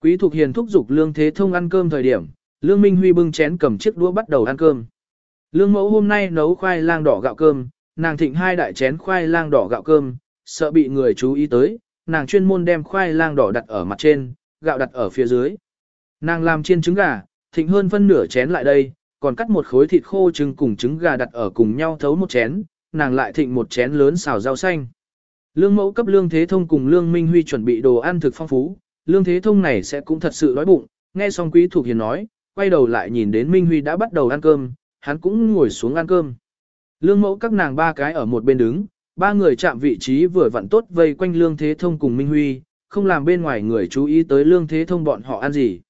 Quý Thục Hiền thúc giục Lương Thế Thông ăn cơm thời điểm, Lương Minh Huy bưng chén cầm chiếc đũa bắt đầu ăn cơm. Lương Mẫu hôm nay nấu khoai lang đỏ gạo cơm, nàng thịnh hai đại chén khoai lang đỏ gạo cơm, sợ bị người chú ý tới, nàng chuyên môn đem khoai lang đỏ đặt ở mặt trên, gạo đặt ở phía dưới. Nàng làm chiên trứng gà, thịnh hơn phân nửa chén lại đây, còn cắt một khối thịt khô trứng cùng trứng gà đặt ở cùng nhau thấu một chén, nàng lại thịnh một chén lớn xào rau xanh. Lương mẫu cấp lương thế thông cùng lương minh huy chuẩn bị đồ ăn thực phong phú, lương thế thông này sẽ cũng thật sự đói bụng, nghe xong quý thuộc hiền nói, quay đầu lại nhìn đến minh huy đã bắt đầu ăn cơm, hắn cũng ngồi xuống ăn cơm. Lương mẫu các nàng ba cái ở một bên đứng, ba người chạm vị trí vừa vặn tốt vây quanh lương thế thông cùng minh huy, không làm bên ngoài người chú ý tới lương thế thông bọn họ ăn gì.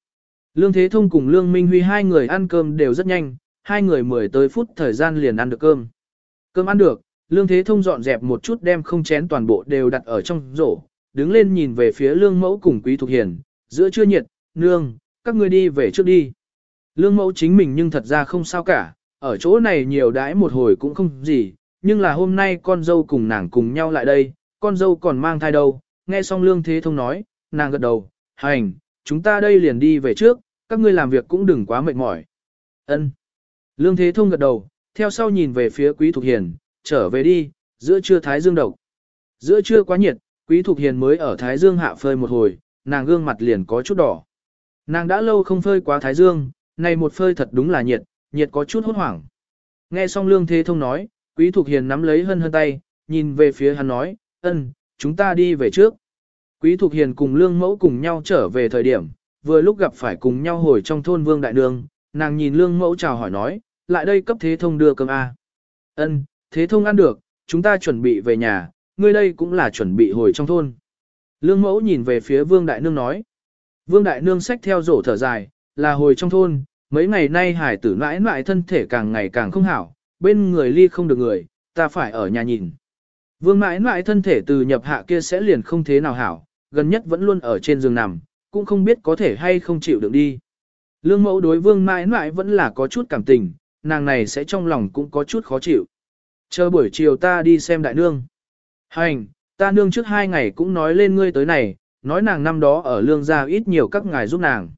Lương Thế Thông cùng Lương Minh Huy hai người ăn cơm đều rất nhanh, hai người mười tới phút thời gian liền ăn được cơm. Cơm ăn được, Lương Thế Thông dọn dẹp một chút đem không chén toàn bộ đều đặt ở trong rổ, đứng lên nhìn về phía Lương Mẫu cùng Quý Thục Hiền, giữa trưa nhiệt, nương, các ngươi đi về trước đi. Lương Mẫu chính mình nhưng thật ra không sao cả, ở chỗ này nhiều đãi một hồi cũng không gì, nhưng là hôm nay con dâu cùng nàng cùng nhau lại đây, con dâu còn mang thai đâu, nghe xong Lương Thế Thông nói, nàng gật đầu, hành, chúng ta đây liền đi về trước, các ngươi làm việc cũng đừng quá mệt mỏi. Ân. Lương Thế Thông gật đầu, theo sau nhìn về phía Quý Thục Hiền, trở về đi, giữa trưa Thái Dương độc. Giữa trưa quá nhiệt, Quý Thục Hiền mới ở Thái Dương hạ phơi một hồi, nàng gương mặt liền có chút đỏ. Nàng đã lâu không phơi quá Thái Dương, này một phơi thật đúng là nhiệt, nhiệt có chút hốt hoảng. Nghe xong Lương Thế Thông nói, Quý Thục Hiền nắm lấy hân hân tay, nhìn về phía hắn nói, ân, chúng ta đi về trước. Quý Thục Hiền cùng Lương Mẫu cùng nhau trở về thời điểm, vừa lúc gặp phải cùng nhau hồi trong thôn Vương Đại Nương, nàng nhìn Lương Mẫu chào hỏi nói, lại đây cấp Thế Thông đưa cơm A. Ân, Thế Thông ăn được, chúng ta chuẩn bị về nhà, ngươi đây cũng là chuẩn bị hồi trong thôn. Lương Mẫu nhìn về phía Vương Đại Nương nói. Vương Đại Nương xách theo rổ thở dài, là hồi trong thôn, mấy ngày nay hải tử mãi mãi thân thể càng ngày càng không hảo, bên người ly không được người, ta phải ở nhà nhìn. Vương mãi mãi thân thể từ nhập hạ kia sẽ liền không thế nào hảo, gần nhất vẫn luôn ở trên giường nằm, cũng không biết có thể hay không chịu được đi. Lương mẫu đối vương mãi mãi vẫn là có chút cảm tình, nàng này sẽ trong lòng cũng có chút khó chịu. Chờ buổi chiều ta đi xem đại nương. Hành, ta nương trước hai ngày cũng nói lên ngươi tới này, nói nàng năm đó ở lương gia ít nhiều các ngài giúp nàng.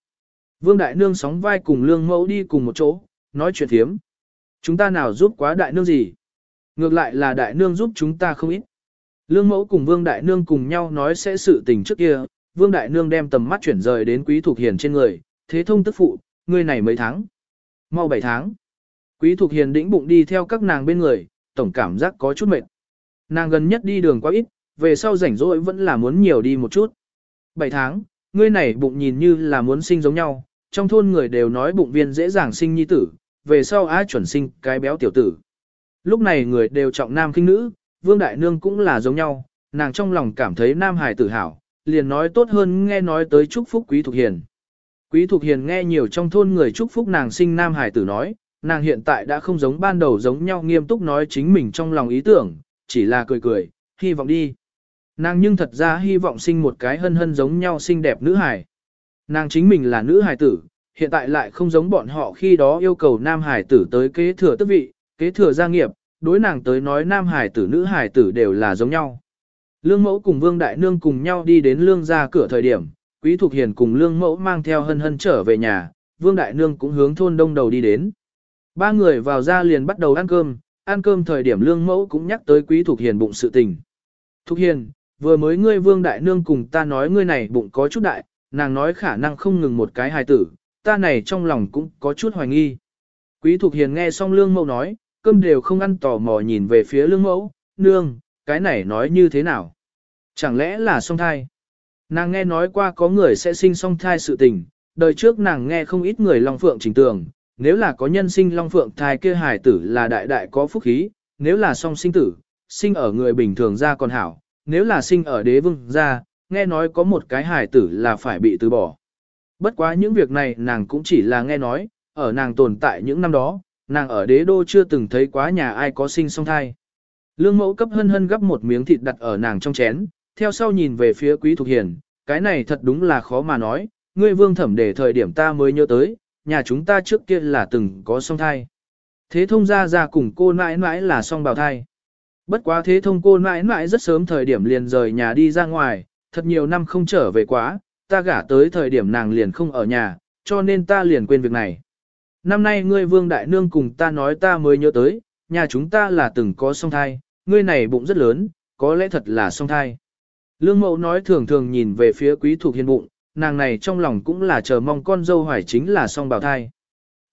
Vương đại nương sóng vai cùng lương mẫu đi cùng một chỗ, nói chuyện thiếm. Chúng ta nào giúp quá đại nương gì? Ngược lại là đại nương giúp chúng ta không ít. Lương mẫu cùng Vương Đại Nương cùng nhau nói sẽ sự tình trước kia, Vương Đại Nương đem tầm mắt chuyển rời đến Quý Thục Hiền trên người, thế thông tức phụ, người này mấy tháng? Mau 7 tháng. Quý Thục Hiền đĩnh bụng đi theo các nàng bên người, tổng cảm giác có chút mệt. Nàng gần nhất đi đường quá ít, về sau rảnh rỗi vẫn là muốn nhiều đi một chút. 7 tháng, ngươi này bụng nhìn như là muốn sinh giống nhau, trong thôn người đều nói bụng viên dễ dàng sinh nhi tử, về sau ai chuẩn sinh cái béo tiểu tử. Lúc này người đều trọng nam khinh nữ, Vương Đại Nương cũng là giống nhau, nàng trong lòng cảm thấy Nam Hải tự hào, liền nói tốt hơn nghe nói tới chúc phúc Quý Thục Hiền. Quý Thục Hiền nghe nhiều trong thôn người chúc phúc nàng sinh Nam Hải tử nói, nàng hiện tại đã không giống ban đầu giống nhau nghiêm túc nói chính mình trong lòng ý tưởng, chỉ là cười cười, hy vọng đi. Nàng nhưng thật ra hy vọng sinh một cái hân hân giống nhau xinh đẹp nữ hải. Nàng chính mình là nữ hài tử, hiện tại lại không giống bọn họ khi đó yêu cầu nam hài tử tới kế thừa tước vị, kế thừa gia nghiệp, đối nàng tới nói nam hài tử nữ hài tử đều là giống nhau. Lương mẫu cùng Vương Đại Nương cùng nhau đi đến lương ra cửa thời điểm, Quý Thục Hiền cùng lương mẫu mang theo hân hân trở về nhà, Vương Đại Nương cũng hướng thôn đông đầu đi đến. Ba người vào ra liền bắt đầu ăn cơm, ăn cơm thời điểm lương mẫu cũng nhắc tới Quý Thục Hiền bụng sự tình. Thục Hiền, vừa mới ngươi Vương Đại Nương cùng ta nói ngươi này bụng có chút đại, nàng nói khả năng không ngừng một cái hài tử, ta này trong lòng cũng có chút hoài nghi. Quý Thục Hiền nghe xong lương mẫu nói, cơm đều không ăn tò mò nhìn về phía lương mẫu, nương, cái này nói như thế nào? Chẳng lẽ là song thai? Nàng nghe nói qua có người sẽ sinh song thai sự tình, đời trước nàng nghe không ít người long phượng trình tường, nếu là có nhân sinh long phượng thai kia hài tử là đại đại có phúc khí, nếu là song sinh tử, sinh ở người bình thường ra còn hảo, nếu là sinh ở đế vương ra, nghe nói có một cái hài tử là phải bị từ bỏ. Bất quá những việc này nàng cũng chỉ là nghe nói, ở nàng tồn tại những năm đó, nàng ở đế đô chưa từng thấy quá nhà ai có sinh song thai. Lương mẫu cấp hân hân gấp một miếng thịt đặt ở nàng trong chén, theo sau nhìn về phía quý thục hiền, cái này thật đúng là khó mà nói, ngươi vương thẩm để thời điểm ta mới nhớ tới, nhà chúng ta trước kia là từng có song thai. Thế thông ra ra cùng cô mãi mãi là song bào thai. Bất quá thế thông cô mãi mãi rất sớm thời điểm liền rời nhà đi ra ngoài, thật nhiều năm không trở về quá, ta gả tới thời điểm nàng liền không ở nhà, cho nên ta liền quên việc này. Năm nay ngươi vương đại nương cùng ta nói ta mới nhớ tới, nhà chúng ta là từng có song thai, ngươi này bụng rất lớn, có lẽ thật là song thai. Lương mẫu nói thường thường nhìn về phía quý thuộc hiền bụng, nàng này trong lòng cũng là chờ mong con dâu hoài chính là song bào thai.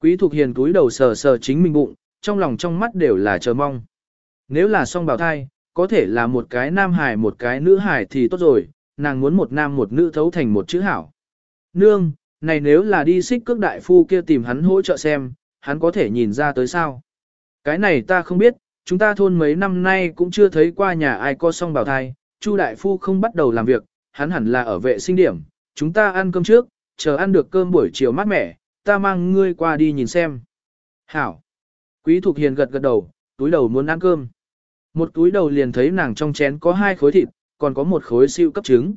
Quý thuộc Hiền túi đầu sờ sờ chính mình bụng, trong lòng trong mắt đều là chờ mong. Nếu là song bào thai, có thể là một cái nam hài một cái nữ hài thì tốt rồi, nàng muốn một nam một nữ thấu thành một chữ hảo. Nương, này nếu là đi xích cước đại phu kia tìm hắn hỗ trợ xem, hắn có thể nhìn ra tới sao. Cái này ta không biết, chúng ta thôn mấy năm nay cũng chưa thấy qua nhà ai có song bào thai, Chu đại phu không bắt đầu làm việc, hắn hẳn là ở vệ sinh điểm, chúng ta ăn cơm trước, chờ ăn được cơm buổi chiều mát mẻ, ta mang ngươi qua đi nhìn xem. Hảo. Quý Thục Hiền gật gật đầu, túi đầu muốn ăn cơm. Một túi đầu liền thấy nàng trong chén có hai khối thịt, còn có một khối siêu cấp trứng.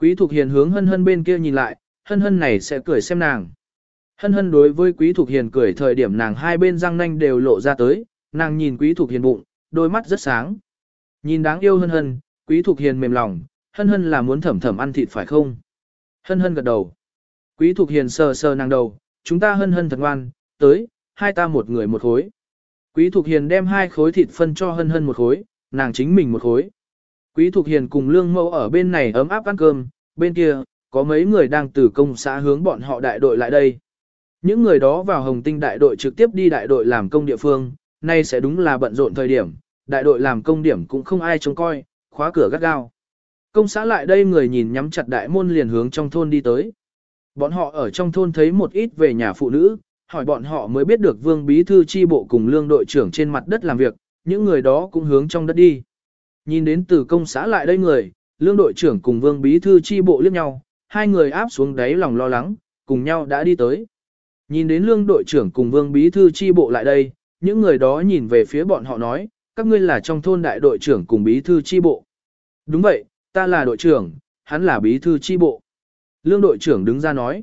Quý Thục Hiền hướng hân hân bên kia nhìn lại, hân hân này sẽ cười xem nàng. Hân hân đối với Quý Thục Hiền cười thời điểm nàng hai bên răng nanh đều lộ ra tới, nàng nhìn Quý Thục Hiền bụng, đôi mắt rất sáng. Nhìn đáng yêu hân hân, Quý Thục Hiền mềm lòng, hân hân là muốn thẩm thẩm ăn thịt phải không? Hân hân gật đầu. Quý Thục Hiền sờ sờ nàng đầu, chúng ta hân hân thật ngoan, tới, hai ta một người một khối. Quý Thục Hiền đem hai khối thịt phân cho hân hân một khối, nàng chính mình một khối. Quý Thục Hiền cùng Lương Mẫu ở bên này ấm áp ăn cơm, bên kia, có mấy người đang từ công xã hướng bọn họ đại đội lại đây. Những người đó vào Hồng Tinh đại đội trực tiếp đi đại đội làm công địa phương, nay sẽ đúng là bận rộn thời điểm, đại đội làm công điểm cũng không ai trông coi, khóa cửa gắt gao. Công xã lại đây người nhìn nhắm chặt đại môn liền hướng trong thôn đi tới. Bọn họ ở trong thôn thấy một ít về nhà phụ nữ, hỏi bọn họ mới biết được vương bí thư chi bộ cùng lương đội trưởng trên mặt đất làm việc, những người đó cũng hướng trong đất đi. Nhìn đến từ công xã lại đây người, lương đội trưởng cùng vương bí thư chi bộ liếc nhau, hai người áp xuống đáy lòng lo lắng, cùng nhau đã đi tới. Nhìn đến lương đội trưởng cùng vương bí thư chi bộ lại đây, những người đó nhìn về phía bọn họ nói, các ngươi là trong thôn đại đội trưởng cùng bí thư chi bộ. Đúng vậy, ta là đội trưởng, hắn là bí thư chi bộ. Lương đội trưởng đứng ra nói.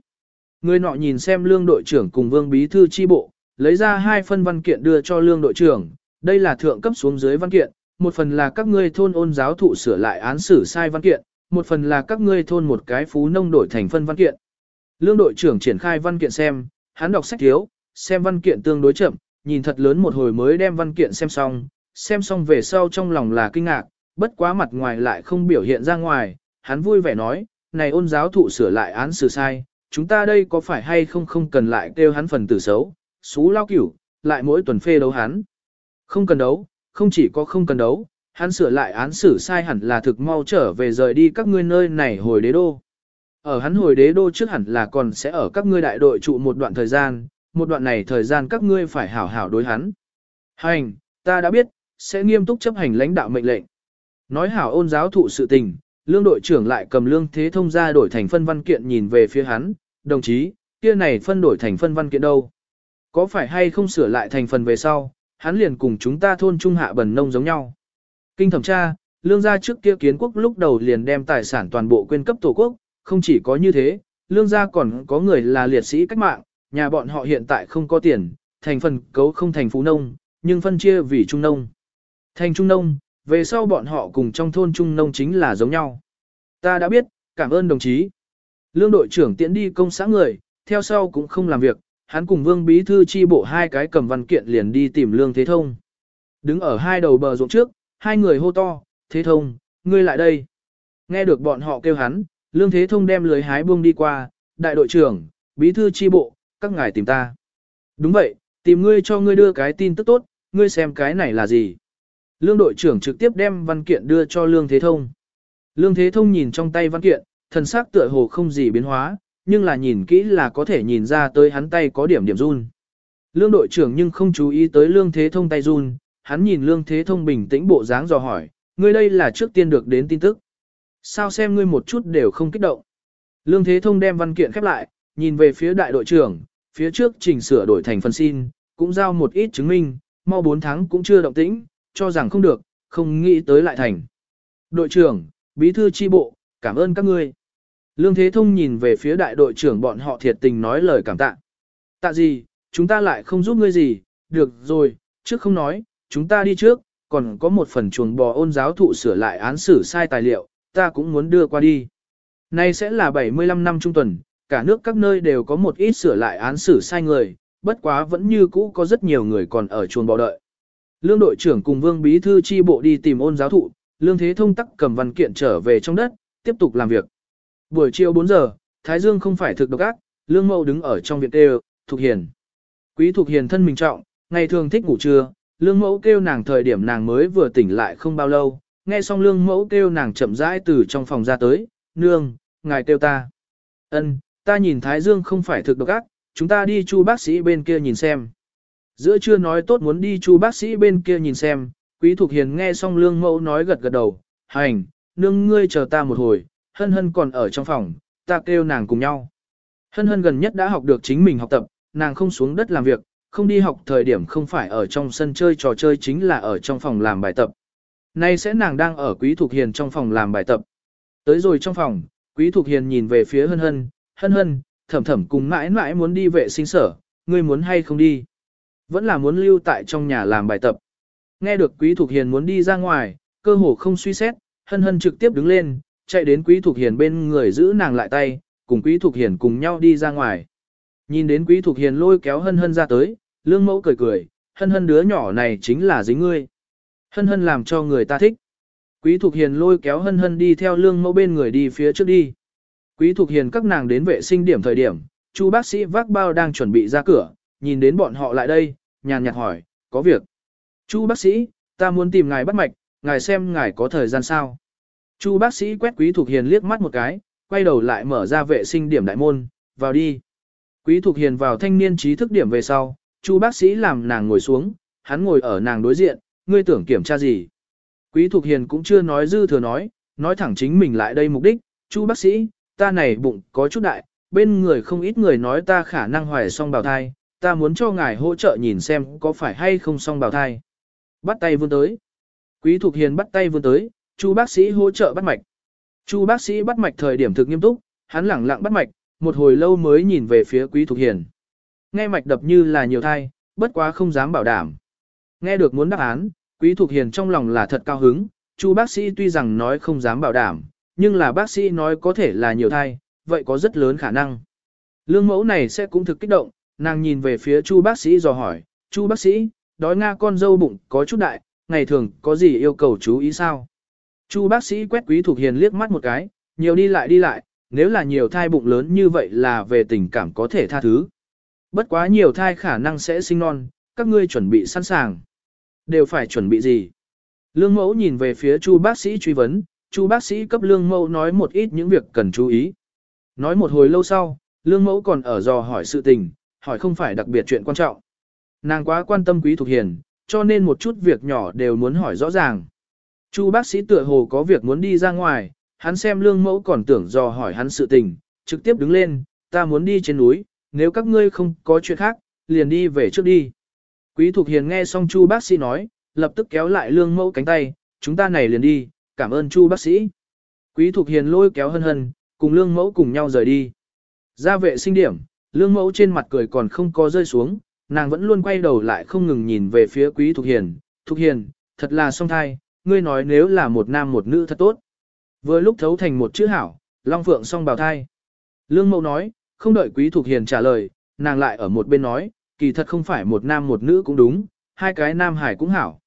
Người nọ nhìn xem lương đội trưởng cùng vương bí thư chi bộ, lấy ra hai phân văn kiện đưa cho lương đội trưởng, đây là thượng cấp xuống dưới văn kiện, một phần là các ngươi thôn ôn giáo thụ sửa lại án xử sai văn kiện, một phần là các ngươi thôn một cái phú nông đổi thành phân văn kiện. Lương đội trưởng triển khai văn kiện xem, hắn đọc sách thiếu, xem văn kiện tương đối chậm, nhìn thật lớn một hồi mới đem văn kiện xem xong, xem xong về sau trong lòng là kinh ngạc, bất quá mặt ngoài lại không biểu hiện ra ngoài, hắn vui vẻ nói, này ôn giáo thụ sửa lại án xử sai, chúng ta đây có phải hay không không cần lại kêu hắn phần tử xấu, xú lao cửu, lại mỗi tuần phê đấu hắn. Không cần đấu, không chỉ có không cần đấu, hắn sửa lại án xử sai hẳn là thực mau trở về rời đi các ngươi nơi này hồi đế đô. Ở hắn hồi đế đô trước hẳn là còn sẽ ở các ngươi đại đội trụ một đoạn thời gian, một đoạn này thời gian các ngươi phải hảo hảo đối hắn. Hành, ta đã biết, sẽ nghiêm túc chấp hành lãnh đạo mệnh lệnh. Nói hảo ôn giáo thụ sự tình, lương đội trưởng lại cầm lương thế thông ra đổi thành phân văn kiện nhìn về phía hắn, đồng chí, kia này phân đổi thành phân văn kiện đâu? Có phải hay không sửa lại thành phần về sau, hắn liền cùng chúng ta thôn trung hạ bần nông giống nhau. Kinh thẩm tra, lương gia trước kia kiến quốc lúc đầu liền đem tài sản toàn bộ quyên cấp tổ quốc, không chỉ có như thế, lương gia còn có người là liệt sĩ cách mạng, nhà bọn họ hiện tại không có tiền, thành phần cấu không thành phú nông, nhưng phân chia vì trung nông. Thành trung nông, về sau bọn họ cùng trong thôn trung nông chính là giống nhau. Ta đã biết, cảm ơn đồng chí. Lương đội trưởng tiễn đi công xã người, theo sau cũng không làm việc, hắn cùng vương bí thư chi bộ hai cái cầm văn kiện liền đi tìm lương thế thông. Đứng ở hai đầu bờ ruộng trước, hai người hô to, thế thông, ngươi lại đây. Nghe được bọn họ kêu hắn, lương thế thông đem lưới hái buông đi qua, đại đội trưởng, bí thư chi bộ, các ngài tìm ta. Đúng vậy, tìm ngươi cho ngươi đưa cái tin tức tốt, ngươi xem cái này là gì. Lương đội trưởng trực tiếp đem văn kiện đưa cho lương thế thông. Lương thế thông nhìn trong tay văn kiện, thần sắc tựa hồ không gì biến hóa, nhưng là nhìn kỹ là có thể nhìn ra tới hắn tay có điểm điểm run. Lương đội trưởng nhưng không chú ý tới lương thế thông tay run, hắn nhìn lương thế thông bình tĩnh bộ dáng dò hỏi, ngươi đây là trước tiên được đến tin tức. Sao xem ngươi một chút đều không kích động. Lương thế thông đem văn kiện khép lại, nhìn về phía đại đội trưởng, phía trước chỉnh sửa đổi thành phần xin, cũng giao một ít chứng minh, mau 4 tháng cũng chưa động tĩnh, cho rằng không được, không nghĩ tới lại thành. Đội trưởng, bí thư chi bộ, cảm ơn các ngươi. Lương Thế Thông nhìn về phía đại đội trưởng bọn họ thiệt tình nói lời cảm tạ. Tạ gì, chúng ta lại không giúp ngươi gì, được rồi, trước không nói, chúng ta đi trước, còn có một phần chuồng bò ôn giáo thụ sửa lại án xử sai tài liệu, ta cũng muốn đưa qua đi. Nay sẽ là 75 năm trung tuần, cả nước các nơi đều có một ít sửa lại án xử sai người, bất quá vẫn như cũ có rất nhiều người còn ở chuồng bò đợi. Lương đội trưởng cùng vương bí thư chi bộ đi tìm ôn giáo thụ, lương thế thông tắc cầm văn kiện trở về trong đất, tiếp tục làm việc. Buổi chiều 4 giờ, Thái Dương không phải thực độc ác, lương mậu đứng ở trong viện đều, Thục hiền. Quý Thục Hiền thân mình trọng, ngày thường thích ngủ trưa, lương mẫu kêu nàng thời điểm nàng mới vừa tỉnh lại không bao lâu, nghe xong lương mẫu kêu nàng chậm rãi từ trong phòng ra tới, nương, ngài kêu ta. ân ta nhìn Thái Dương không phải thực độc ác, chúng ta đi chu bác sĩ bên kia nhìn xem. Giữa trưa nói tốt muốn đi chu bác sĩ bên kia nhìn xem, Quý Thục Hiền nghe xong lương mẫu nói gật gật đầu, hành, nương ngươi chờ ta một hồi, hân hân còn ở trong phòng, ta kêu nàng cùng nhau. Hân hân gần nhất đã học được chính mình học tập, nàng không xuống đất làm việc, không đi học thời điểm không phải ở trong sân chơi trò chơi chính là ở trong phòng làm bài tập. Nay sẽ nàng đang ở Quý Thục Hiền trong phòng làm bài tập. Tới rồi trong phòng, Quý Thục Hiền nhìn về phía hân hân, hân hân, thầm thầm cùng mãi mãi muốn đi vệ sinh sở, ngươi muốn hay không đi. Vẫn là muốn lưu tại trong nhà làm bài tập. Nghe được Quý Thục Hiền muốn đi ra ngoài, cơ hồ không suy xét, hân hân trực tiếp đứng lên, chạy đến Quý Thục Hiền bên người giữ nàng lại tay, cùng Quý Thục Hiền cùng nhau đi ra ngoài. Nhìn đến Quý Thục Hiền lôi kéo hân hân ra tới, lương mẫu cười cười, hân hân đứa nhỏ này chính là dính ngươi. Hân hân làm cho người ta thích. Quý Thục Hiền lôi kéo hân hân đi theo lương mẫu bên người đi phía trước đi. Quý Thục Hiền các nàng đến vệ sinh điểm thời điểm, chu bác sĩ vác bao đang chuẩn bị ra cửa, nhìn đến bọn họ lại đây, nhàn nhạt hỏi, có việc. Chu bác sĩ, ta muốn tìm ngài bắt mạch, ngài xem ngài có thời gian sao. Chu bác sĩ quét Quý Thục Hiền liếc mắt một cái, quay đầu lại mở ra vệ sinh điểm đại môn, vào đi. Quý Thục Hiền vào thanh niên trí thức điểm về sau, Chu bác sĩ làm nàng ngồi xuống, hắn ngồi ở nàng đối diện, ngươi tưởng kiểm tra gì. Quý Thục Hiền cũng chưa nói dư thừa nói, nói thẳng chính mình lại đây mục đích, Chu bác sĩ, ta này bụng có chút đại, bên người không ít người nói ta khả năng hoài song bào thai, ta muốn cho ngài hỗ trợ nhìn xem có phải hay không song bào thai. Bắt tay vươn tới. Quý Thục Hiền bắt tay vươn tới, Chu bác sĩ hỗ trợ bắt mạch. Chu bác sĩ bắt mạch thời điểm thực nghiêm túc, hắn lẳng lặng bắt mạch, một hồi lâu mới nhìn về phía Quý Thục Hiền. Nghe mạch đập như là nhiều thai, bất quá không dám bảo đảm. Nghe được muốn đáp án, Quý Thục Hiền trong lòng là thật cao hứng, Chu bác sĩ tuy rằng nói không dám bảo đảm, nhưng là bác sĩ nói có thể là nhiều thai, vậy có rất lớn khả năng. Lương mẫu này sẽ cũng thực kích động, nàng nhìn về phía Chu bác sĩ dò hỏi, Chu bác sĩ, đói Nga con dâu bụng có chút đại, ngày thường có gì yêu cầu chú ý sao? Chu bác sĩ quét Quý thuộc Hiền liếc mắt một cái, nhiều đi lại đi lại, nếu là nhiều thai bụng lớn như vậy là về tình cảm có thể tha thứ. Bất quá nhiều thai khả năng sẽ sinh non, các ngươi chuẩn bị sẵn sàng. Đều phải chuẩn bị gì? Lương mẫu nhìn về phía Chu bác sĩ truy vấn, Chu bác sĩ cấp lương mẫu nói một ít những việc cần chú ý. Nói một hồi lâu sau, lương mẫu còn ở dò hỏi sự tình, hỏi không phải đặc biệt chuyện quan trọng. Nàng quá quan tâm quý thuộc hiền, cho nên một chút việc nhỏ đều muốn hỏi rõ ràng. Chu bác sĩ tựa hồ có việc muốn đi ra ngoài, hắn xem lương mẫu còn tưởng dò hỏi hắn sự tình, trực tiếp đứng lên, ta muốn đi trên núi, nếu các ngươi không có chuyện khác, liền đi về trước đi. Quý Thục Hiền nghe xong Chu bác sĩ nói, lập tức kéo lại lương mẫu cánh tay, chúng ta này liền đi, cảm ơn Chu bác sĩ. Quý Thục Hiền lôi kéo hân hân, cùng lương mẫu cùng nhau rời đi. Ra vệ sinh điểm, lương mẫu trên mặt cười còn không có rơi xuống, nàng vẫn luôn quay đầu lại không ngừng nhìn về phía Quý Thục Hiền. Thục Hiền, thật là song thai, ngươi nói nếu là một nam một nữ thật tốt. Vừa lúc thấu thành một chữ hảo, Long Phượng song bào thai. Lương mẫu nói, không đợi Quý Thục Hiền trả lời, nàng lại ở một bên nói, kỳ thật không phải một nam một nữ cũng đúng, hai cái nam hải cũng hảo.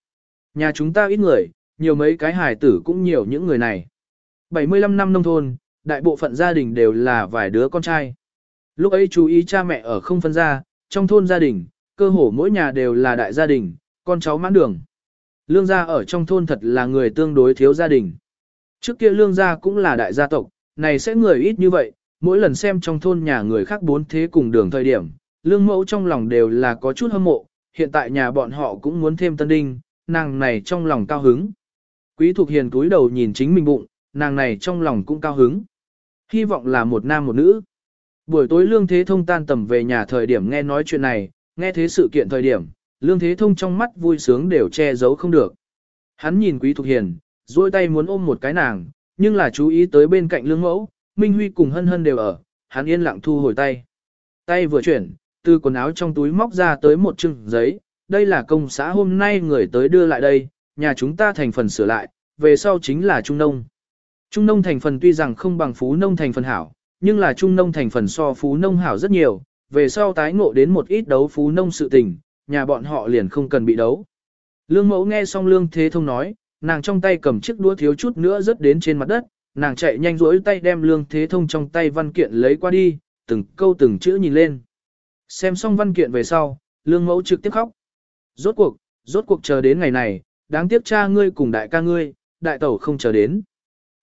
Nhà chúng ta ít người, nhiều mấy cái hải tử cũng nhiều những người này. 75 năm nông thôn, đại bộ phận gia đình đều là vài đứa con trai. Lúc ấy chú ý cha mẹ ở không phân ra, trong thôn gia đình, cơ hồ mỗi nhà đều là đại gia đình, con cháu mãn đường. Lương gia ở trong thôn thật là người tương đối thiếu gia đình. Trước kia lương gia cũng là đại gia tộc, này sẽ người ít như vậy, mỗi lần xem trong thôn nhà người khác bốn thế cùng đường thời điểm, lương mẫu trong lòng đều là có chút hâm mộ, hiện tại nhà bọn họ cũng muốn thêm tân đinh, nàng này trong lòng cao hứng. Quý Thục Hiền cúi đầu nhìn chính mình bụng, nàng này trong lòng cũng cao hứng. Hy vọng là một nam một nữ. Buổi tối Lương Thế Thông tan tầm về nhà thời điểm nghe nói chuyện này, nghe thế sự kiện thời điểm, Lương Thế Thông trong mắt vui sướng đều che giấu không được. Hắn nhìn Quý Thục Hiền, duỗi tay muốn ôm một cái nàng, nhưng là chú ý tới bên cạnh Lương Mẫu, Minh Huy cùng Hân Hân đều ở, hắn yên lặng thu hồi tay. Tay vừa chuyển, từ quần áo trong túi móc ra tới một chừng giấy, đây là công xã hôm nay người tới đưa lại đây, nhà chúng ta thành phần sửa lại, về sau chính là Trung Nông. Trung Nông thành phần tuy rằng không bằng Phú Nông thành phần hảo, nhưng là Trung Nông thành phần so Phú Nông hảo rất nhiều, về sau tái ngộ đến một ít đấu Phú Nông sự tình, nhà bọn họ liền không cần bị đấu. Lương mẫu nghe xong Lương Thế Thông nói, nàng trong tay cầm chiếc đũa thiếu chút nữa rớt đến trên mặt đất, nàng chạy nhanh rỗi tay đem Lương Thế Thông trong tay văn kiện lấy qua đi, từng câu từng chữ nhìn lên. Xem xong văn kiện về sau, lương mẫu trực tiếp khóc. Rốt cuộc, rốt cuộc chờ đến ngày này, đáng tiếc cha ngươi cùng đại ca ngươi, đại tẩu không chờ đến.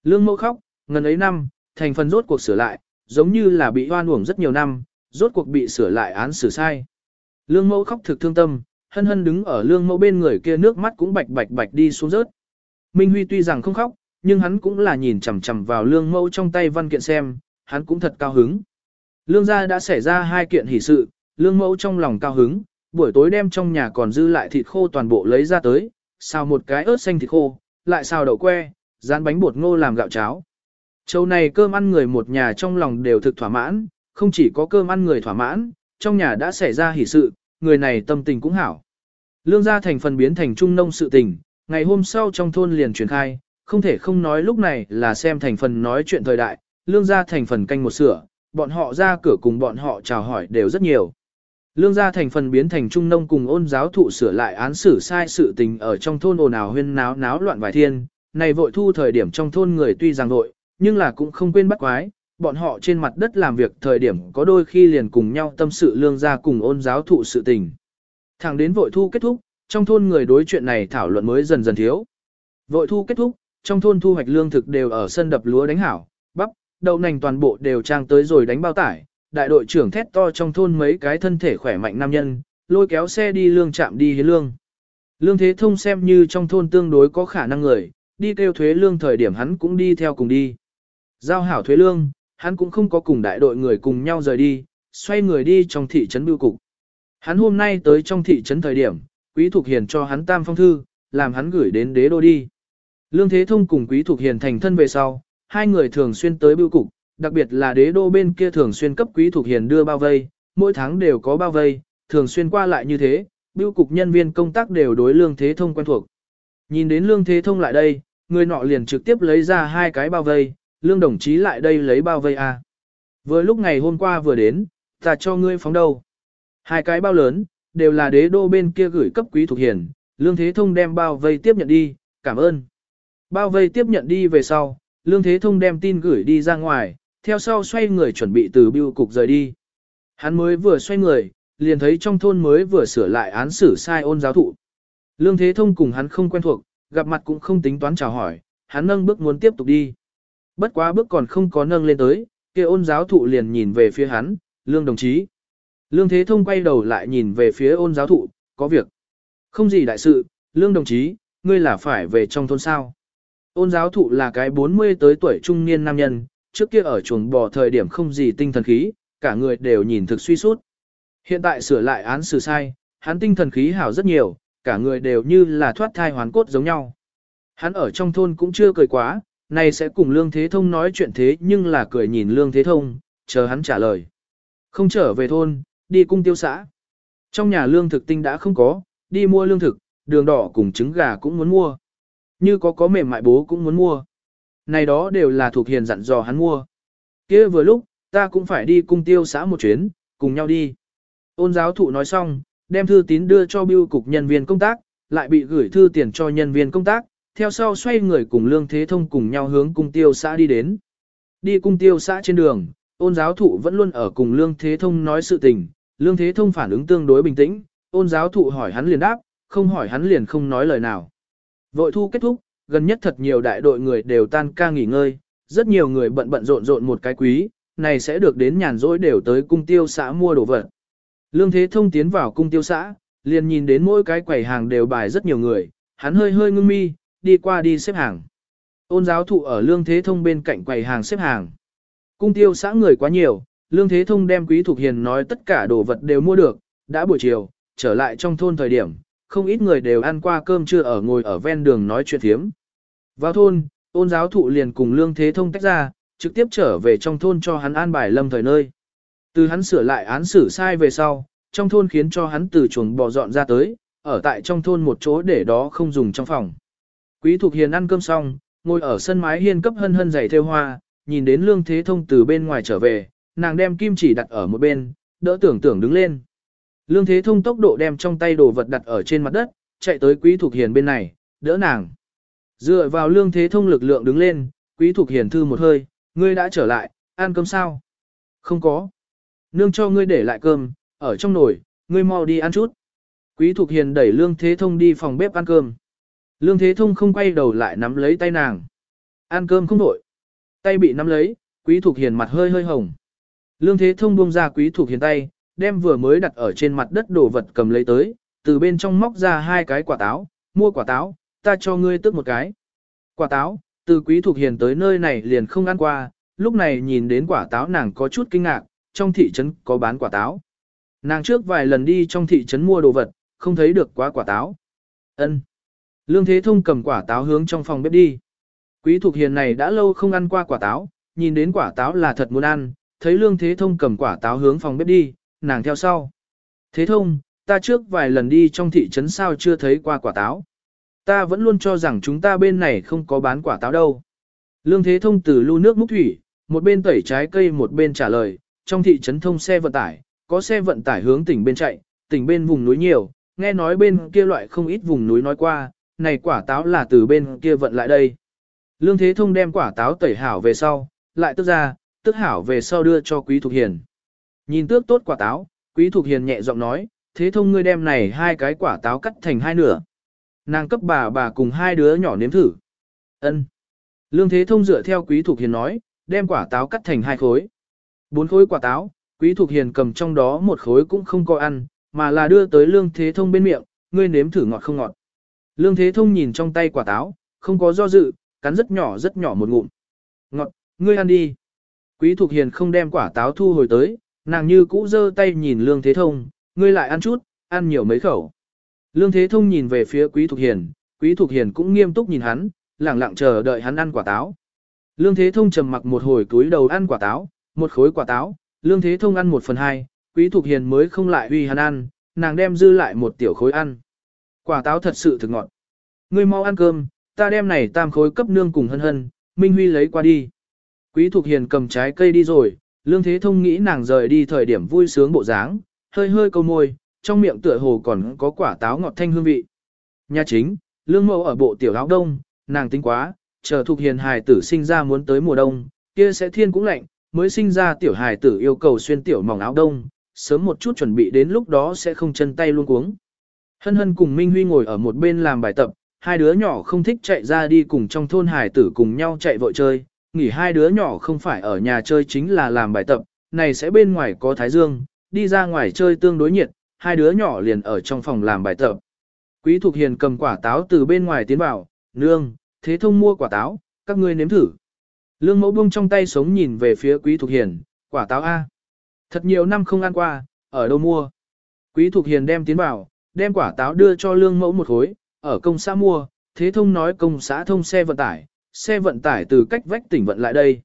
Lương mẫu khóc, ngần ấy năm, thành phần rốt cuộc sửa lại, giống như là bị hoan uổng rất nhiều năm, rốt cuộc bị sửa lại án xử sai. Lương mẫu khóc thực thương tâm, hân hân đứng ở lương mẫu bên người kia nước mắt cũng bạch bạch bạch đi xuống rớt. Minh Huy tuy rằng không khóc, nhưng hắn cũng là nhìn chằm chằm vào lương mẫu trong tay văn kiện xem, hắn cũng thật cao hứng. Lương gia đã xảy ra hai kiện hỷ sự, lương mẫu trong lòng cao hứng, buổi tối đem trong nhà còn dư lại thịt khô toàn bộ lấy ra tới, xào một cái ớt xanh thịt khô, lại xào đậu que, rán bánh bột ngô làm gạo cháo. Châu này cơm ăn người một nhà trong lòng đều thực thỏa mãn, không chỉ có cơm ăn người thỏa mãn, trong nhà đã xảy ra hỷ sự, người này tâm tình cũng hảo. Lương gia thành phần biến thành trung nông sự tình, ngày hôm sau trong thôn liền truyền khai, không thể không nói lúc này là xem thành phần nói chuyện thời đại, lương gia thành phần canh một sửa, bọn họ ra cửa cùng bọn họ chào hỏi đều rất nhiều. Lương gia thành phần biến thành trung nông cùng ôn giáo thụ sửa lại án xử sai sự tình ở trong thôn ồn ào huyên náo náo loạn vài thiên, này vội thu thời điểm trong thôn người tuy rằng vội, nhưng là cũng không quên bắt quái, bọn họ trên mặt đất làm việc thời điểm có đôi khi liền cùng nhau tâm sự lương gia cùng ôn giáo thụ sự tình. Thẳng đến vội thu kết thúc, trong thôn người đối chuyện này thảo luận mới dần dần thiếu. Vội thu kết thúc, trong thôn thu hoạch lương thực đều ở sân đập lúa đánh hảo, bắp, đậu nành toàn bộ đều trang tới rồi đánh bao tải. Đại đội trưởng thét to trong thôn mấy cái thân thể khỏe mạnh nam nhân, lôi kéo xe đi lương chạm đi hiến lương. Lương Thế Thông xem như trong thôn tương đối có khả năng người, đi kêu thuế lương thời điểm hắn cũng đi theo cùng đi. Giao hảo thuế lương, hắn cũng không có cùng đại đội người cùng nhau rời đi, xoay người đi trong thị trấn bưu cục. Hắn hôm nay tới trong thị trấn thời điểm, Quý Thục Hiền cho hắn tam phong thư, làm hắn gửi đến đế đô đi. Lương Thế Thông cùng Quý Thục Hiền thành thân về sau, hai người thường xuyên tới bưu cục, đặc biệt là đế đô bên kia thường xuyên cấp Quý Thục Hiền đưa bao vây, mỗi tháng đều có bao vây, thường xuyên qua lại như thế, bưu cục nhân viên công tác đều đối Lương Thế Thông quen thuộc. Nhìn đến Lương Thế Thông lại đây, người nọ liền trực tiếp lấy ra hai cái bao vây, Lương đồng chí lại đây lấy bao vây à. Vừa lúc ngày hôm qua vừa đến, ta cho ngươi phóng đâu. Hai cái bao lớn, đều là đế đô bên kia gửi cấp quý thuộc hiền, Lương Thế Thông đem bao vây tiếp nhận đi, cảm ơn. Bao vây tiếp nhận đi về sau, Lương Thế Thông đem tin gửi đi ra ngoài, theo sau xoay người chuẩn bị từ biêu cục rời đi. Hắn mới vừa xoay người, liền thấy trong thôn mới vừa sửa lại án xử sai ôn giáo thụ. Lương Thế Thông cùng hắn không quen thuộc, gặp mặt cũng không tính toán chào hỏi, hắn nâng bước muốn tiếp tục đi. Bất quá bước còn không có nâng lên tới, kia ôn giáo thụ liền nhìn về phía hắn, Lương đồng chí. Lương Thế Thông quay đầu lại nhìn về phía ôn giáo thụ, có việc. Không gì đại sự, Lương đồng chí, ngươi là phải về trong thôn sao. Ôn giáo thụ là cái 40 tới tuổi trung niên nam nhân, trước kia ở chuồng bò thời điểm không gì tinh thần khí, cả người đều nhìn thực suy sút. Hiện tại sửa lại án xử sai, hắn tinh thần khí hảo rất nhiều, cả người đều như là thoát thai hoàn cốt giống nhau. Hắn ở trong thôn cũng chưa cười quá, này sẽ cùng Lương Thế Thông nói chuyện thế nhưng là cười nhìn Lương Thế Thông, chờ hắn trả lời. Không trở về thôn, đi cung tiêu xã. Trong nhà lương thực tinh đã không có, đi mua lương thực, đường đỏ cùng trứng gà cũng muốn mua. Như có có mềm mại bố cũng muốn mua. Này đó đều là thuộc hiền dặn dò hắn mua. kia vừa lúc, ta cũng phải đi cung tiêu xã một chuyến, cùng nhau đi. Ôn giáo thụ nói xong, đem thư tín đưa cho biêu cục nhân viên công tác, lại bị gửi thư tiền cho nhân viên công tác, theo sau xoay người cùng Lương Thế Thông cùng nhau hướng cung tiêu xã đi đến. Đi cung tiêu xã trên đường, ôn giáo thụ vẫn luôn ở cùng Lương Thế Thông nói sự tình, Lương Thế Thông phản ứng tương đối bình tĩnh, ôn giáo thụ hỏi hắn liền đáp, không hỏi hắn liền không nói lời nào. Vội thu kết thúc, gần nhất thật nhiều đại đội người đều tan ca nghỉ ngơi, rất nhiều người bận bận rộn rộn một cái quý, này sẽ được đến nhàn rỗi đều tới cung tiêu xã mua đồ vật. Lương Thế Thông tiến vào cung tiêu xã, liền nhìn đến mỗi cái quầy hàng đều bài rất nhiều người, hắn hơi hơi ngưng mi, đi qua đi xếp hàng. Ôn giáo thụ ở Lương Thế Thông bên cạnh quầy hàng xếp hàng. Cung tiêu xã người quá nhiều, Lương Thế Thông đem Quý Thục Hiền nói tất cả đồ vật đều mua được, đã buổi chiều, trở lại trong thôn thời điểm, không ít người đều ăn qua cơm trưa ở ngồi ở ven đường nói chuyện thiếm. Vào thôn, ôn giáo thụ liền cùng Lương Thế Thông tách ra, trực tiếp trở về trong thôn cho hắn an bài lâm thời nơi. Từ hắn sửa lại án xử sai về sau, trong thôn khiến cho hắn từ chuồng bò dọn ra tới, ở tại trong thôn một chỗ để đó không dùng trong phòng. Quý Thục Hiền ăn cơm xong, ngồi ở sân mái hiên cấp hân hân giày theo hoa, nhìn đến Lương Thế Thông từ bên ngoài trở về, nàng đem kim chỉ đặt ở một bên, đỡ tưởng tưởng đứng lên. Lương Thế Thông tốc độ đem trong tay đồ vật đặt ở trên mặt đất, chạy tới Quý Thục Hiền bên này, đỡ nàng. Dựa vào Lương Thế Thông lực lượng đứng lên, Quý Thục Hiền thư một hơi, ngươi đã trở lại, ăn cơm sao? Không có. Nương cho ngươi để lại cơm, ở trong nồi, ngươi mau đi ăn chút. Quý Thục Hiền đẩy Lương Thế Thông đi phòng bếp ăn cơm. Lương Thế Thông không quay đầu lại nắm lấy tay nàng. Ăn cơm không đổi. Tay bị nắm lấy, Quý Thục Hiền mặt hơi hơi hồng. Lương Thế Thông buông ra Quý Thục Hiền tay, đem vừa mới đặt ở trên mặt đất đồ vật cầm lấy tới, từ bên trong móc ra hai cái quả táo, mua quả táo, ta cho ngươi tước một cái. Quả táo, từ Quý Thục Hiền tới nơi này liền không ăn qua, lúc này nhìn đến quả táo nàng có chút kinh ngạc, trong thị trấn có bán quả táo. Nàng trước vài lần đi trong thị trấn mua đồ vật, không thấy được quá quả táo. Ân. Lương Thế Thông cầm quả táo hướng trong phòng bếp đi. Quý Thục Hiền này đã lâu không ăn qua quả táo, nhìn đến quả táo là thật muốn ăn, thấy Lương Thế Thông cầm quả táo hướng phòng bếp đi, nàng theo sau. Thế Thông, ta trước vài lần đi trong thị trấn sao chưa thấy qua quả táo. Ta vẫn luôn cho rằng chúng ta bên này không có bán quả táo đâu. Lương Thế Thông từ lưu nước múc thủy, một bên tẩy trái cây một bên trả lời, trong thị trấn thông xe vận tải, có xe vận tải hướng tỉnh bên chạy, tỉnh bên vùng núi nhiều, nghe nói bên kia loại không ít vùng núi nói qua, này quả táo là từ bên kia vận lại đây. Lương Thế Thông đem quả táo tẩy hảo về sau, lại tức ra, tức hảo về sau đưa cho Quý Thục Hiền. Nhìn tước tốt quả táo, Quý Thục Hiền nhẹ giọng nói, Thế Thông ngươi đem này hai cái quả táo cắt thành hai nửa. Nàng cấp bà bà cùng hai đứa nhỏ nếm thử. Ân. Lương Thế Thông dựa theo Quý Thục Hiền nói, đem quả táo cắt thành hai khối. Bốn khối quả táo, Quý Thục Hiền cầm trong đó một khối cũng không có ăn, mà là đưa tới Lương Thế Thông bên miệng, ngươi nếm thử ngọt không ngọt. Lương Thế Thông nhìn trong tay quả táo, không có do dự, cắn rất nhỏ rất nhỏ một ngụm. Ngọt, ngươi ăn đi. Quý Thục Hiền không đem quả táo thu hồi tới, nàng như cũ giơ tay nhìn Lương Thế Thông, ngươi lại ăn chút, ăn nhiều mấy khẩu. Lương Thế Thông nhìn về phía Quý Thục Hiền, Quý Thục Hiền cũng nghiêm túc nhìn hắn, lặng lặng chờ đợi hắn ăn quả táo. Lương Thế Thông trầm mặc một hồi túi đầu ăn quả táo, một khối quả táo, Lương Thế Thông ăn một phần hai, Quý Thục Hiền mới không lại huy hắn ăn, nàng đem dư lại một tiểu khối ăn. Quả táo thật sự thực ngọt. Ngươi mau ăn cơm, ta đem này tam khối cấp nương cùng hân hân, Minh Huy lấy qua đi. Quý Thục Hiền cầm trái cây đi rồi, Lương Thế Thông nghĩ nàng rời đi thời điểm vui sướng bộ dáng, hơi hơi câu môi, trong miệng tựa hồ còn có quả táo ngọt thanh hương vị. Nhà chính, Lương Mẫu ở bộ tiểu áo đông, nàng tính quá, chờ Thục Hiền hài tử sinh ra muốn tới mùa đông, kia sẽ thiên cũng lạnh, mới sinh ra tiểu hài tử yêu cầu xuyên tiểu mỏng áo đông, sớm một chút chuẩn bị đến lúc đó sẽ không chân tay luôn cuống. Hân hân cùng Minh Huy ngồi ở một bên làm bài tập, hai đứa nhỏ không thích chạy ra đi cùng trong thôn hải tử cùng nhau chạy vội chơi, nghỉ hai đứa nhỏ không phải ở nhà chơi chính là làm bài tập, này sẽ bên ngoài có thái dương, đi ra ngoài chơi tương đối nhiệt, hai đứa nhỏ liền ở trong phòng làm bài tập. Quý Thục Hiền cầm quả táo từ bên ngoài tiến vào, nương, thế thông mua quả táo, các ngươi nếm thử. Lương mẫu bông trong tay sống nhìn về phía Quý Thục Hiền, quả táo A. Thật nhiều năm không ăn qua, ở đâu mua. Quý Thục Hiền đem tiến vào, đem quả táo đưa cho lương mẫu một khối, ở công xã mua, thế thông nói công xã thông xe vận tải, xe vận tải từ cách vách tỉnh vận lại đây.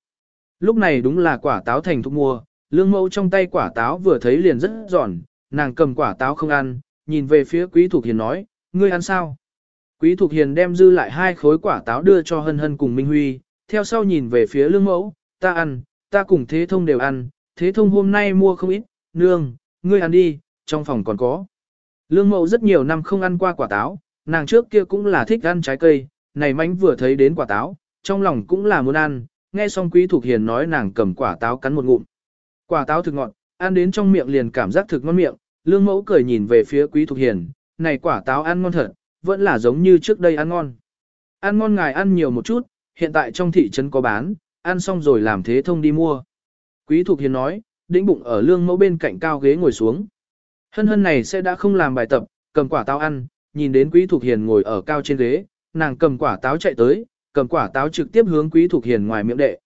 Lúc này đúng là quả táo thành thục mua, lương mẫu trong tay quả táo vừa thấy liền rất giòn, nàng cầm quả táo không ăn, nhìn về phía quý thục hiền nói, ngươi ăn sao? Quý thục hiền đem dư lại hai khối quả táo đưa cho hân hân cùng Minh Huy, theo sau nhìn về phía lương mẫu, ta ăn, ta cùng thế thông đều ăn, thế thông hôm nay mua không ít, nương, ngươi ăn đi, trong phòng còn có. Lương mẫu rất nhiều năm không ăn qua quả táo, nàng trước kia cũng là thích ăn trái cây, này mánh vừa thấy đến quả táo, trong lòng cũng là muốn ăn, nghe xong quý thục hiền nói nàng cầm quả táo cắn một ngụm. Quả táo thực ngọt, ăn đến trong miệng liền cảm giác thực ngon miệng, lương mẫu cười nhìn về phía quý thục hiền, này quả táo ăn ngon thật, vẫn là giống như trước đây ăn ngon. Ăn ngon ngài ăn nhiều một chút, hiện tại trong thị trấn có bán, ăn xong rồi làm thế thông đi mua. Quý thục hiền nói, đĩnh bụng ở lương mẫu bên cạnh cao ghế ngồi xuống. Hân hân này sẽ đã không làm bài tập, cầm quả táo ăn, nhìn đến Quý Thục Hiền ngồi ở cao trên ghế, nàng cầm quả táo chạy tới, cầm quả táo trực tiếp hướng Quý Thục Hiền ngoài miệng đệ.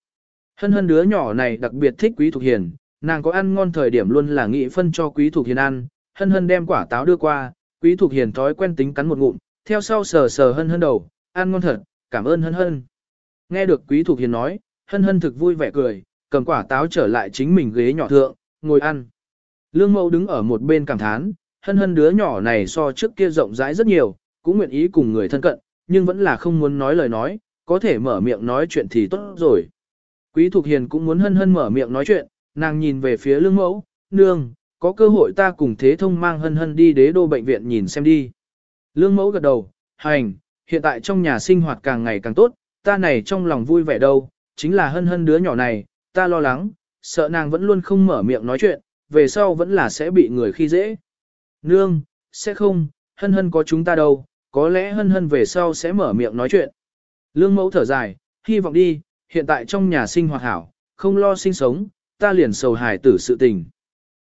Hân hân đứa nhỏ này đặc biệt thích Quý Thục Hiền, nàng có ăn ngon thời điểm luôn là nghĩ phân cho Quý Thục Hiền ăn, hân hân đem quả táo đưa qua, Quý Thục Hiền thói quen tính cắn một ngụm, theo sau sờ sờ hân hân đầu, ăn ngon thật, cảm ơn hân hân. Nghe được Quý Thục Hiền nói, hân hân thực vui vẻ cười, cầm quả táo trở lại chính mình ghế nhỏ thượng, ngồi ăn. Lương mẫu đứng ở một bên cảm thán, hân hân đứa nhỏ này so trước kia rộng rãi rất nhiều, cũng nguyện ý cùng người thân cận, nhưng vẫn là không muốn nói lời nói, có thể mở miệng nói chuyện thì tốt rồi. Quý Thục Hiền cũng muốn hân hân mở miệng nói chuyện, nàng nhìn về phía lương mẫu, nương, có cơ hội ta cùng thế thông mang hân hân đi đế đô bệnh viện nhìn xem đi. Lương mẫu gật đầu, hành, hiện tại trong nhà sinh hoạt càng ngày càng tốt, ta này trong lòng vui vẻ đâu, chính là hân hân đứa nhỏ này, ta lo lắng, sợ nàng vẫn luôn không mở miệng nói chuyện, về sau vẫn là sẽ bị người khi dễ. Nương, sẽ không, hân hân có chúng ta đâu, có lẽ hân hân về sau sẽ mở miệng nói chuyện. Lương mẫu thở dài, hy vọng đi, hiện tại trong nhà sinh hoạt hảo, không lo sinh sống, ta liền sầu hài tử sự tình.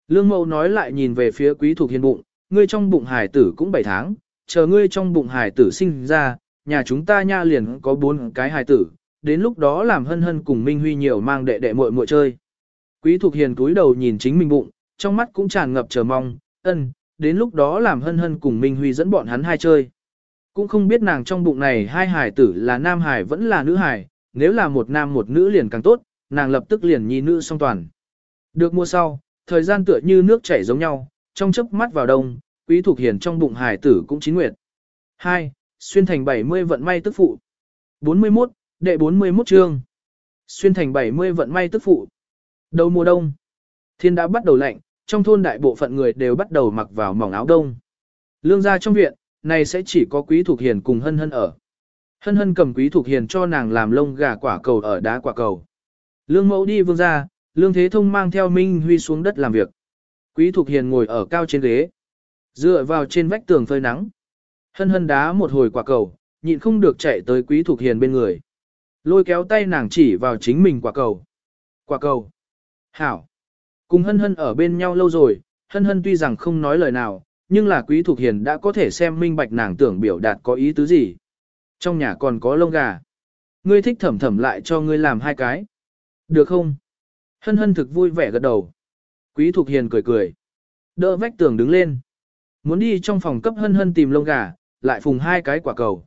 Lương mẫu nói lại nhìn về phía quý thuộc hiền bụng, ngươi trong bụng hài tử cũng 7 tháng, chờ ngươi trong bụng hài tử sinh ra, nhà chúng ta nha liền có 4 cái hài tử, đến lúc đó làm hân hân cùng Minh Huy nhiều mang đệ đệ muội muội chơi. Quý thuộc hiền cúi đầu nhìn chính mình bụng, trong mắt cũng tràn ngập chờ mong, ân, đến lúc đó làm hân hân cùng Minh Huy dẫn bọn hắn hai chơi. Cũng không biết nàng trong bụng này hai hài tử là nam hài vẫn là nữ hài, nếu là một nam một nữ liền càng tốt, nàng lập tức liền nhi nữ song toàn. Được mua sau, thời gian tựa như nước chảy giống nhau, trong chớp mắt vào đông, quý thuộc hiền trong bụng hài tử cũng chín nguyệt. 2. Xuyên thành 70 vận may tức phụ. 41, đệ 41 chương. Xuyên thành 70 vận may tức phụ. Đầu mùa đông. Thiên đã bắt đầu lạnh, trong thôn đại bộ phận người đều bắt đầu mặc vào mỏng áo đông. Lương gia trong viện, này sẽ chỉ có quý Thục hiền cùng hân hân ở. Hân hân cầm quý Thục hiền cho nàng làm lông gà quả cầu ở đá quả cầu. Lương mẫu đi vương gia lương thế thông mang theo Minh Huy xuống đất làm việc. Quý Thục hiền ngồi ở cao trên ghế. Dựa vào trên vách tường phơi nắng. Hân hân đá một hồi quả cầu, nhịn không được chạy tới quý Thục hiền bên người. Lôi kéo tay nàng chỉ vào chính mình quả cầu. Quả cầu. Hảo. Cùng hân hân ở bên nhau lâu rồi, hân hân tuy rằng không nói lời nào, nhưng là quý thuộc hiền đã có thể xem minh bạch nàng tưởng biểu đạt có ý tứ gì. Trong nhà còn có lông gà. Ngươi thích thẩm thẩm lại cho ngươi làm hai cái. Được không? Hân hân thực vui vẻ gật đầu. Quý thuộc hiền cười cười. Đỡ vách tường đứng lên. Muốn đi trong phòng cấp hân hân tìm lông gà, lại phùng hai cái quả cầu.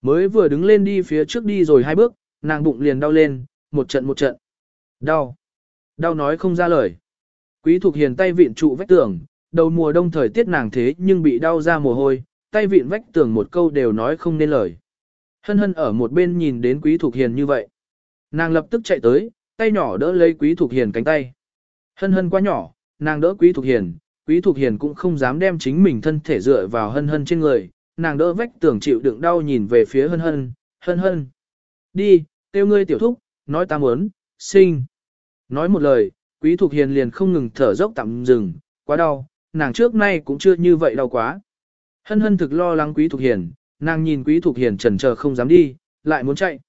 Mới vừa đứng lên đi phía trước đi rồi hai bước, nàng bụng liền đau lên, một trận một trận. Đau. Đau nói không ra lời. Quý Thục Hiền tay vịn trụ vách tường, đầu mùa đông thời tiết nàng thế nhưng bị đau ra mồ hôi, tay vịn vách tường một câu đều nói không nên lời. Hân hân ở một bên nhìn đến Quý Thục Hiền như vậy. Nàng lập tức chạy tới, tay nhỏ đỡ lấy Quý Thục Hiền cánh tay. Hân hân quá nhỏ, nàng đỡ Quý Thục Hiền, Quý Thục Hiền cũng không dám đem chính mình thân thể dựa vào hân hân trên người, nàng đỡ vách tường chịu đựng đau nhìn về phía hân hân, hân hân. Đi, kêu ngươi tiểu thúc, nói ta muốn, sinh. Nói một lời, Quý Thục Hiền liền không ngừng thở dốc tạm dừng, quá đau, nàng trước nay cũng chưa như vậy đau quá. Hân hân thực lo lắng Quý Thục Hiền, nàng nhìn Quý Thục Hiền chần chờ không dám đi, lại muốn chạy.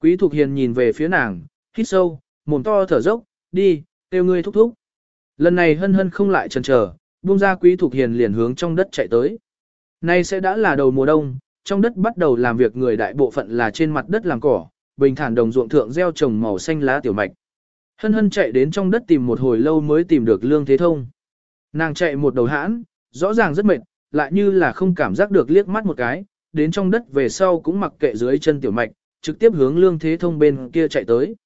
Quý Thục Hiền nhìn về phía nàng, hít sâu, mồm to thở dốc, đi, kêu ngươi thúc thúc. Lần này hân hân không lại chần chờ, buông ra Quý Thục Hiền liền hướng trong đất chạy tới. Nay sẽ đã là đầu mùa đông, trong đất bắt đầu làm việc người đại bộ phận là trên mặt đất làm cỏ, bình thản đồng ruộng thượng gieo trồng màu xanh lá tiểu mạch. Hân hân chạy đến trong đất tìm một hồi lâu mới tìm được lương thế thông. Nàng chạy một đầu hãn, rõ ràng rất mệt, lại như là không cảm giác được liếc mắt một cái, đến trong đất về sau cũng mặc kệ dưới chân tiểu mạch, trực tiếp hướng lương thế thông bên kia chạy tới.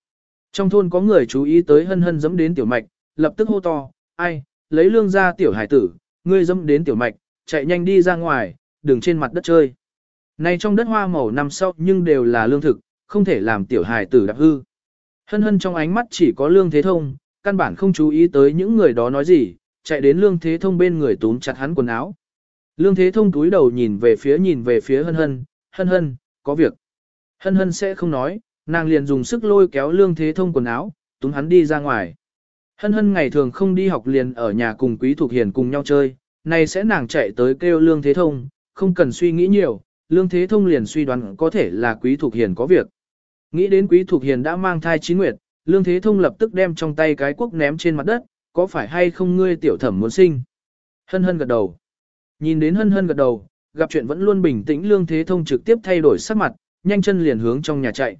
Trong thôn có người chú ý tới hân hân dẫm đến tiểu mạch, lập tức hô to, ai, lấy lương ra tiểu hải tử, ngươi dẫm đến tiểu mạch, chạy nhanh đi ra ngoài, đừng trên mặt đất chơi. Này trong đất hoa màu năm sau nhưng đều là lương thực, không thể làm tiểu hải tử đạp hư. Hân hân trong ánh mắt chỉ có lương thế thông, căn bản không chú ý tới những người đó nói gì, chạy đến lương thế thông bên người túm chặt hắn quần áo. Lương thế thông túi đầu nhìn về phía nhìn về phía hân hân, hân hân, có việc. Hân hân sẽ không nói, nàng liền dùng sức lôi kéo lương thế thông quần áo, túm hắn đi ra ngoài. Hân hân ngày thường không đi học liền ở nhà cùng quý thuộc hiền cùng nhau chơi, nay sẽ nàng chạy tới kêu lương thế thông, không cần suy nghĩ nhiều, lương thế thông liền suy đoán có thể là quý thuộc hiền có việc. Nghĩ đến quý thuộc hiền đã mang thai chín nguyệt, lương thế thông lập tức đem trong tay cái quốc ném trên mặt đất, có phải hay không ngươi tiểu thẩm muốn sinh? Hân hân gật đầu. Nhìn đến hân hân gật đầu, gặp chuyện vẫn luôn bình tĩnh lương thế thông trực tiếp thay đổi sắc mặt, nhanh chân liền hướng trong nhà chạy.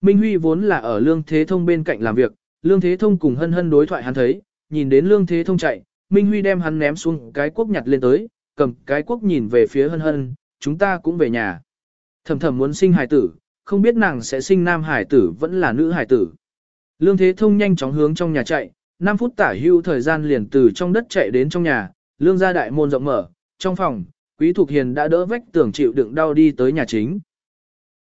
Minh Huy vốn là ở lương thế thông bên cạnh làm việc, lương thế thông cùng hân hân đối thoại hắn thấy, nhìn đến lương thế thông chạy, Minh Huy đem hắn ném xuống cái quốc nhặt lên tới, cầm cái quốc nhìn về phía hân hân, chúng ta cũng về nhà. Thầm thầm muốn sinh hài tử, không biết nàng sẽ sinh nam hải tử vẫn là nữ hải tử. Lương Thế Thông nhanh chóng hướng trong nhà chạy, 5 phút tả hưu thời gian liền từ trong đất chạy đến trong nhà, lương gia đại môn rộng mở, trong phòng, Quý Thục Hiền đã đỡ vách tưởng chịu đựng đau đi tới nhà chính.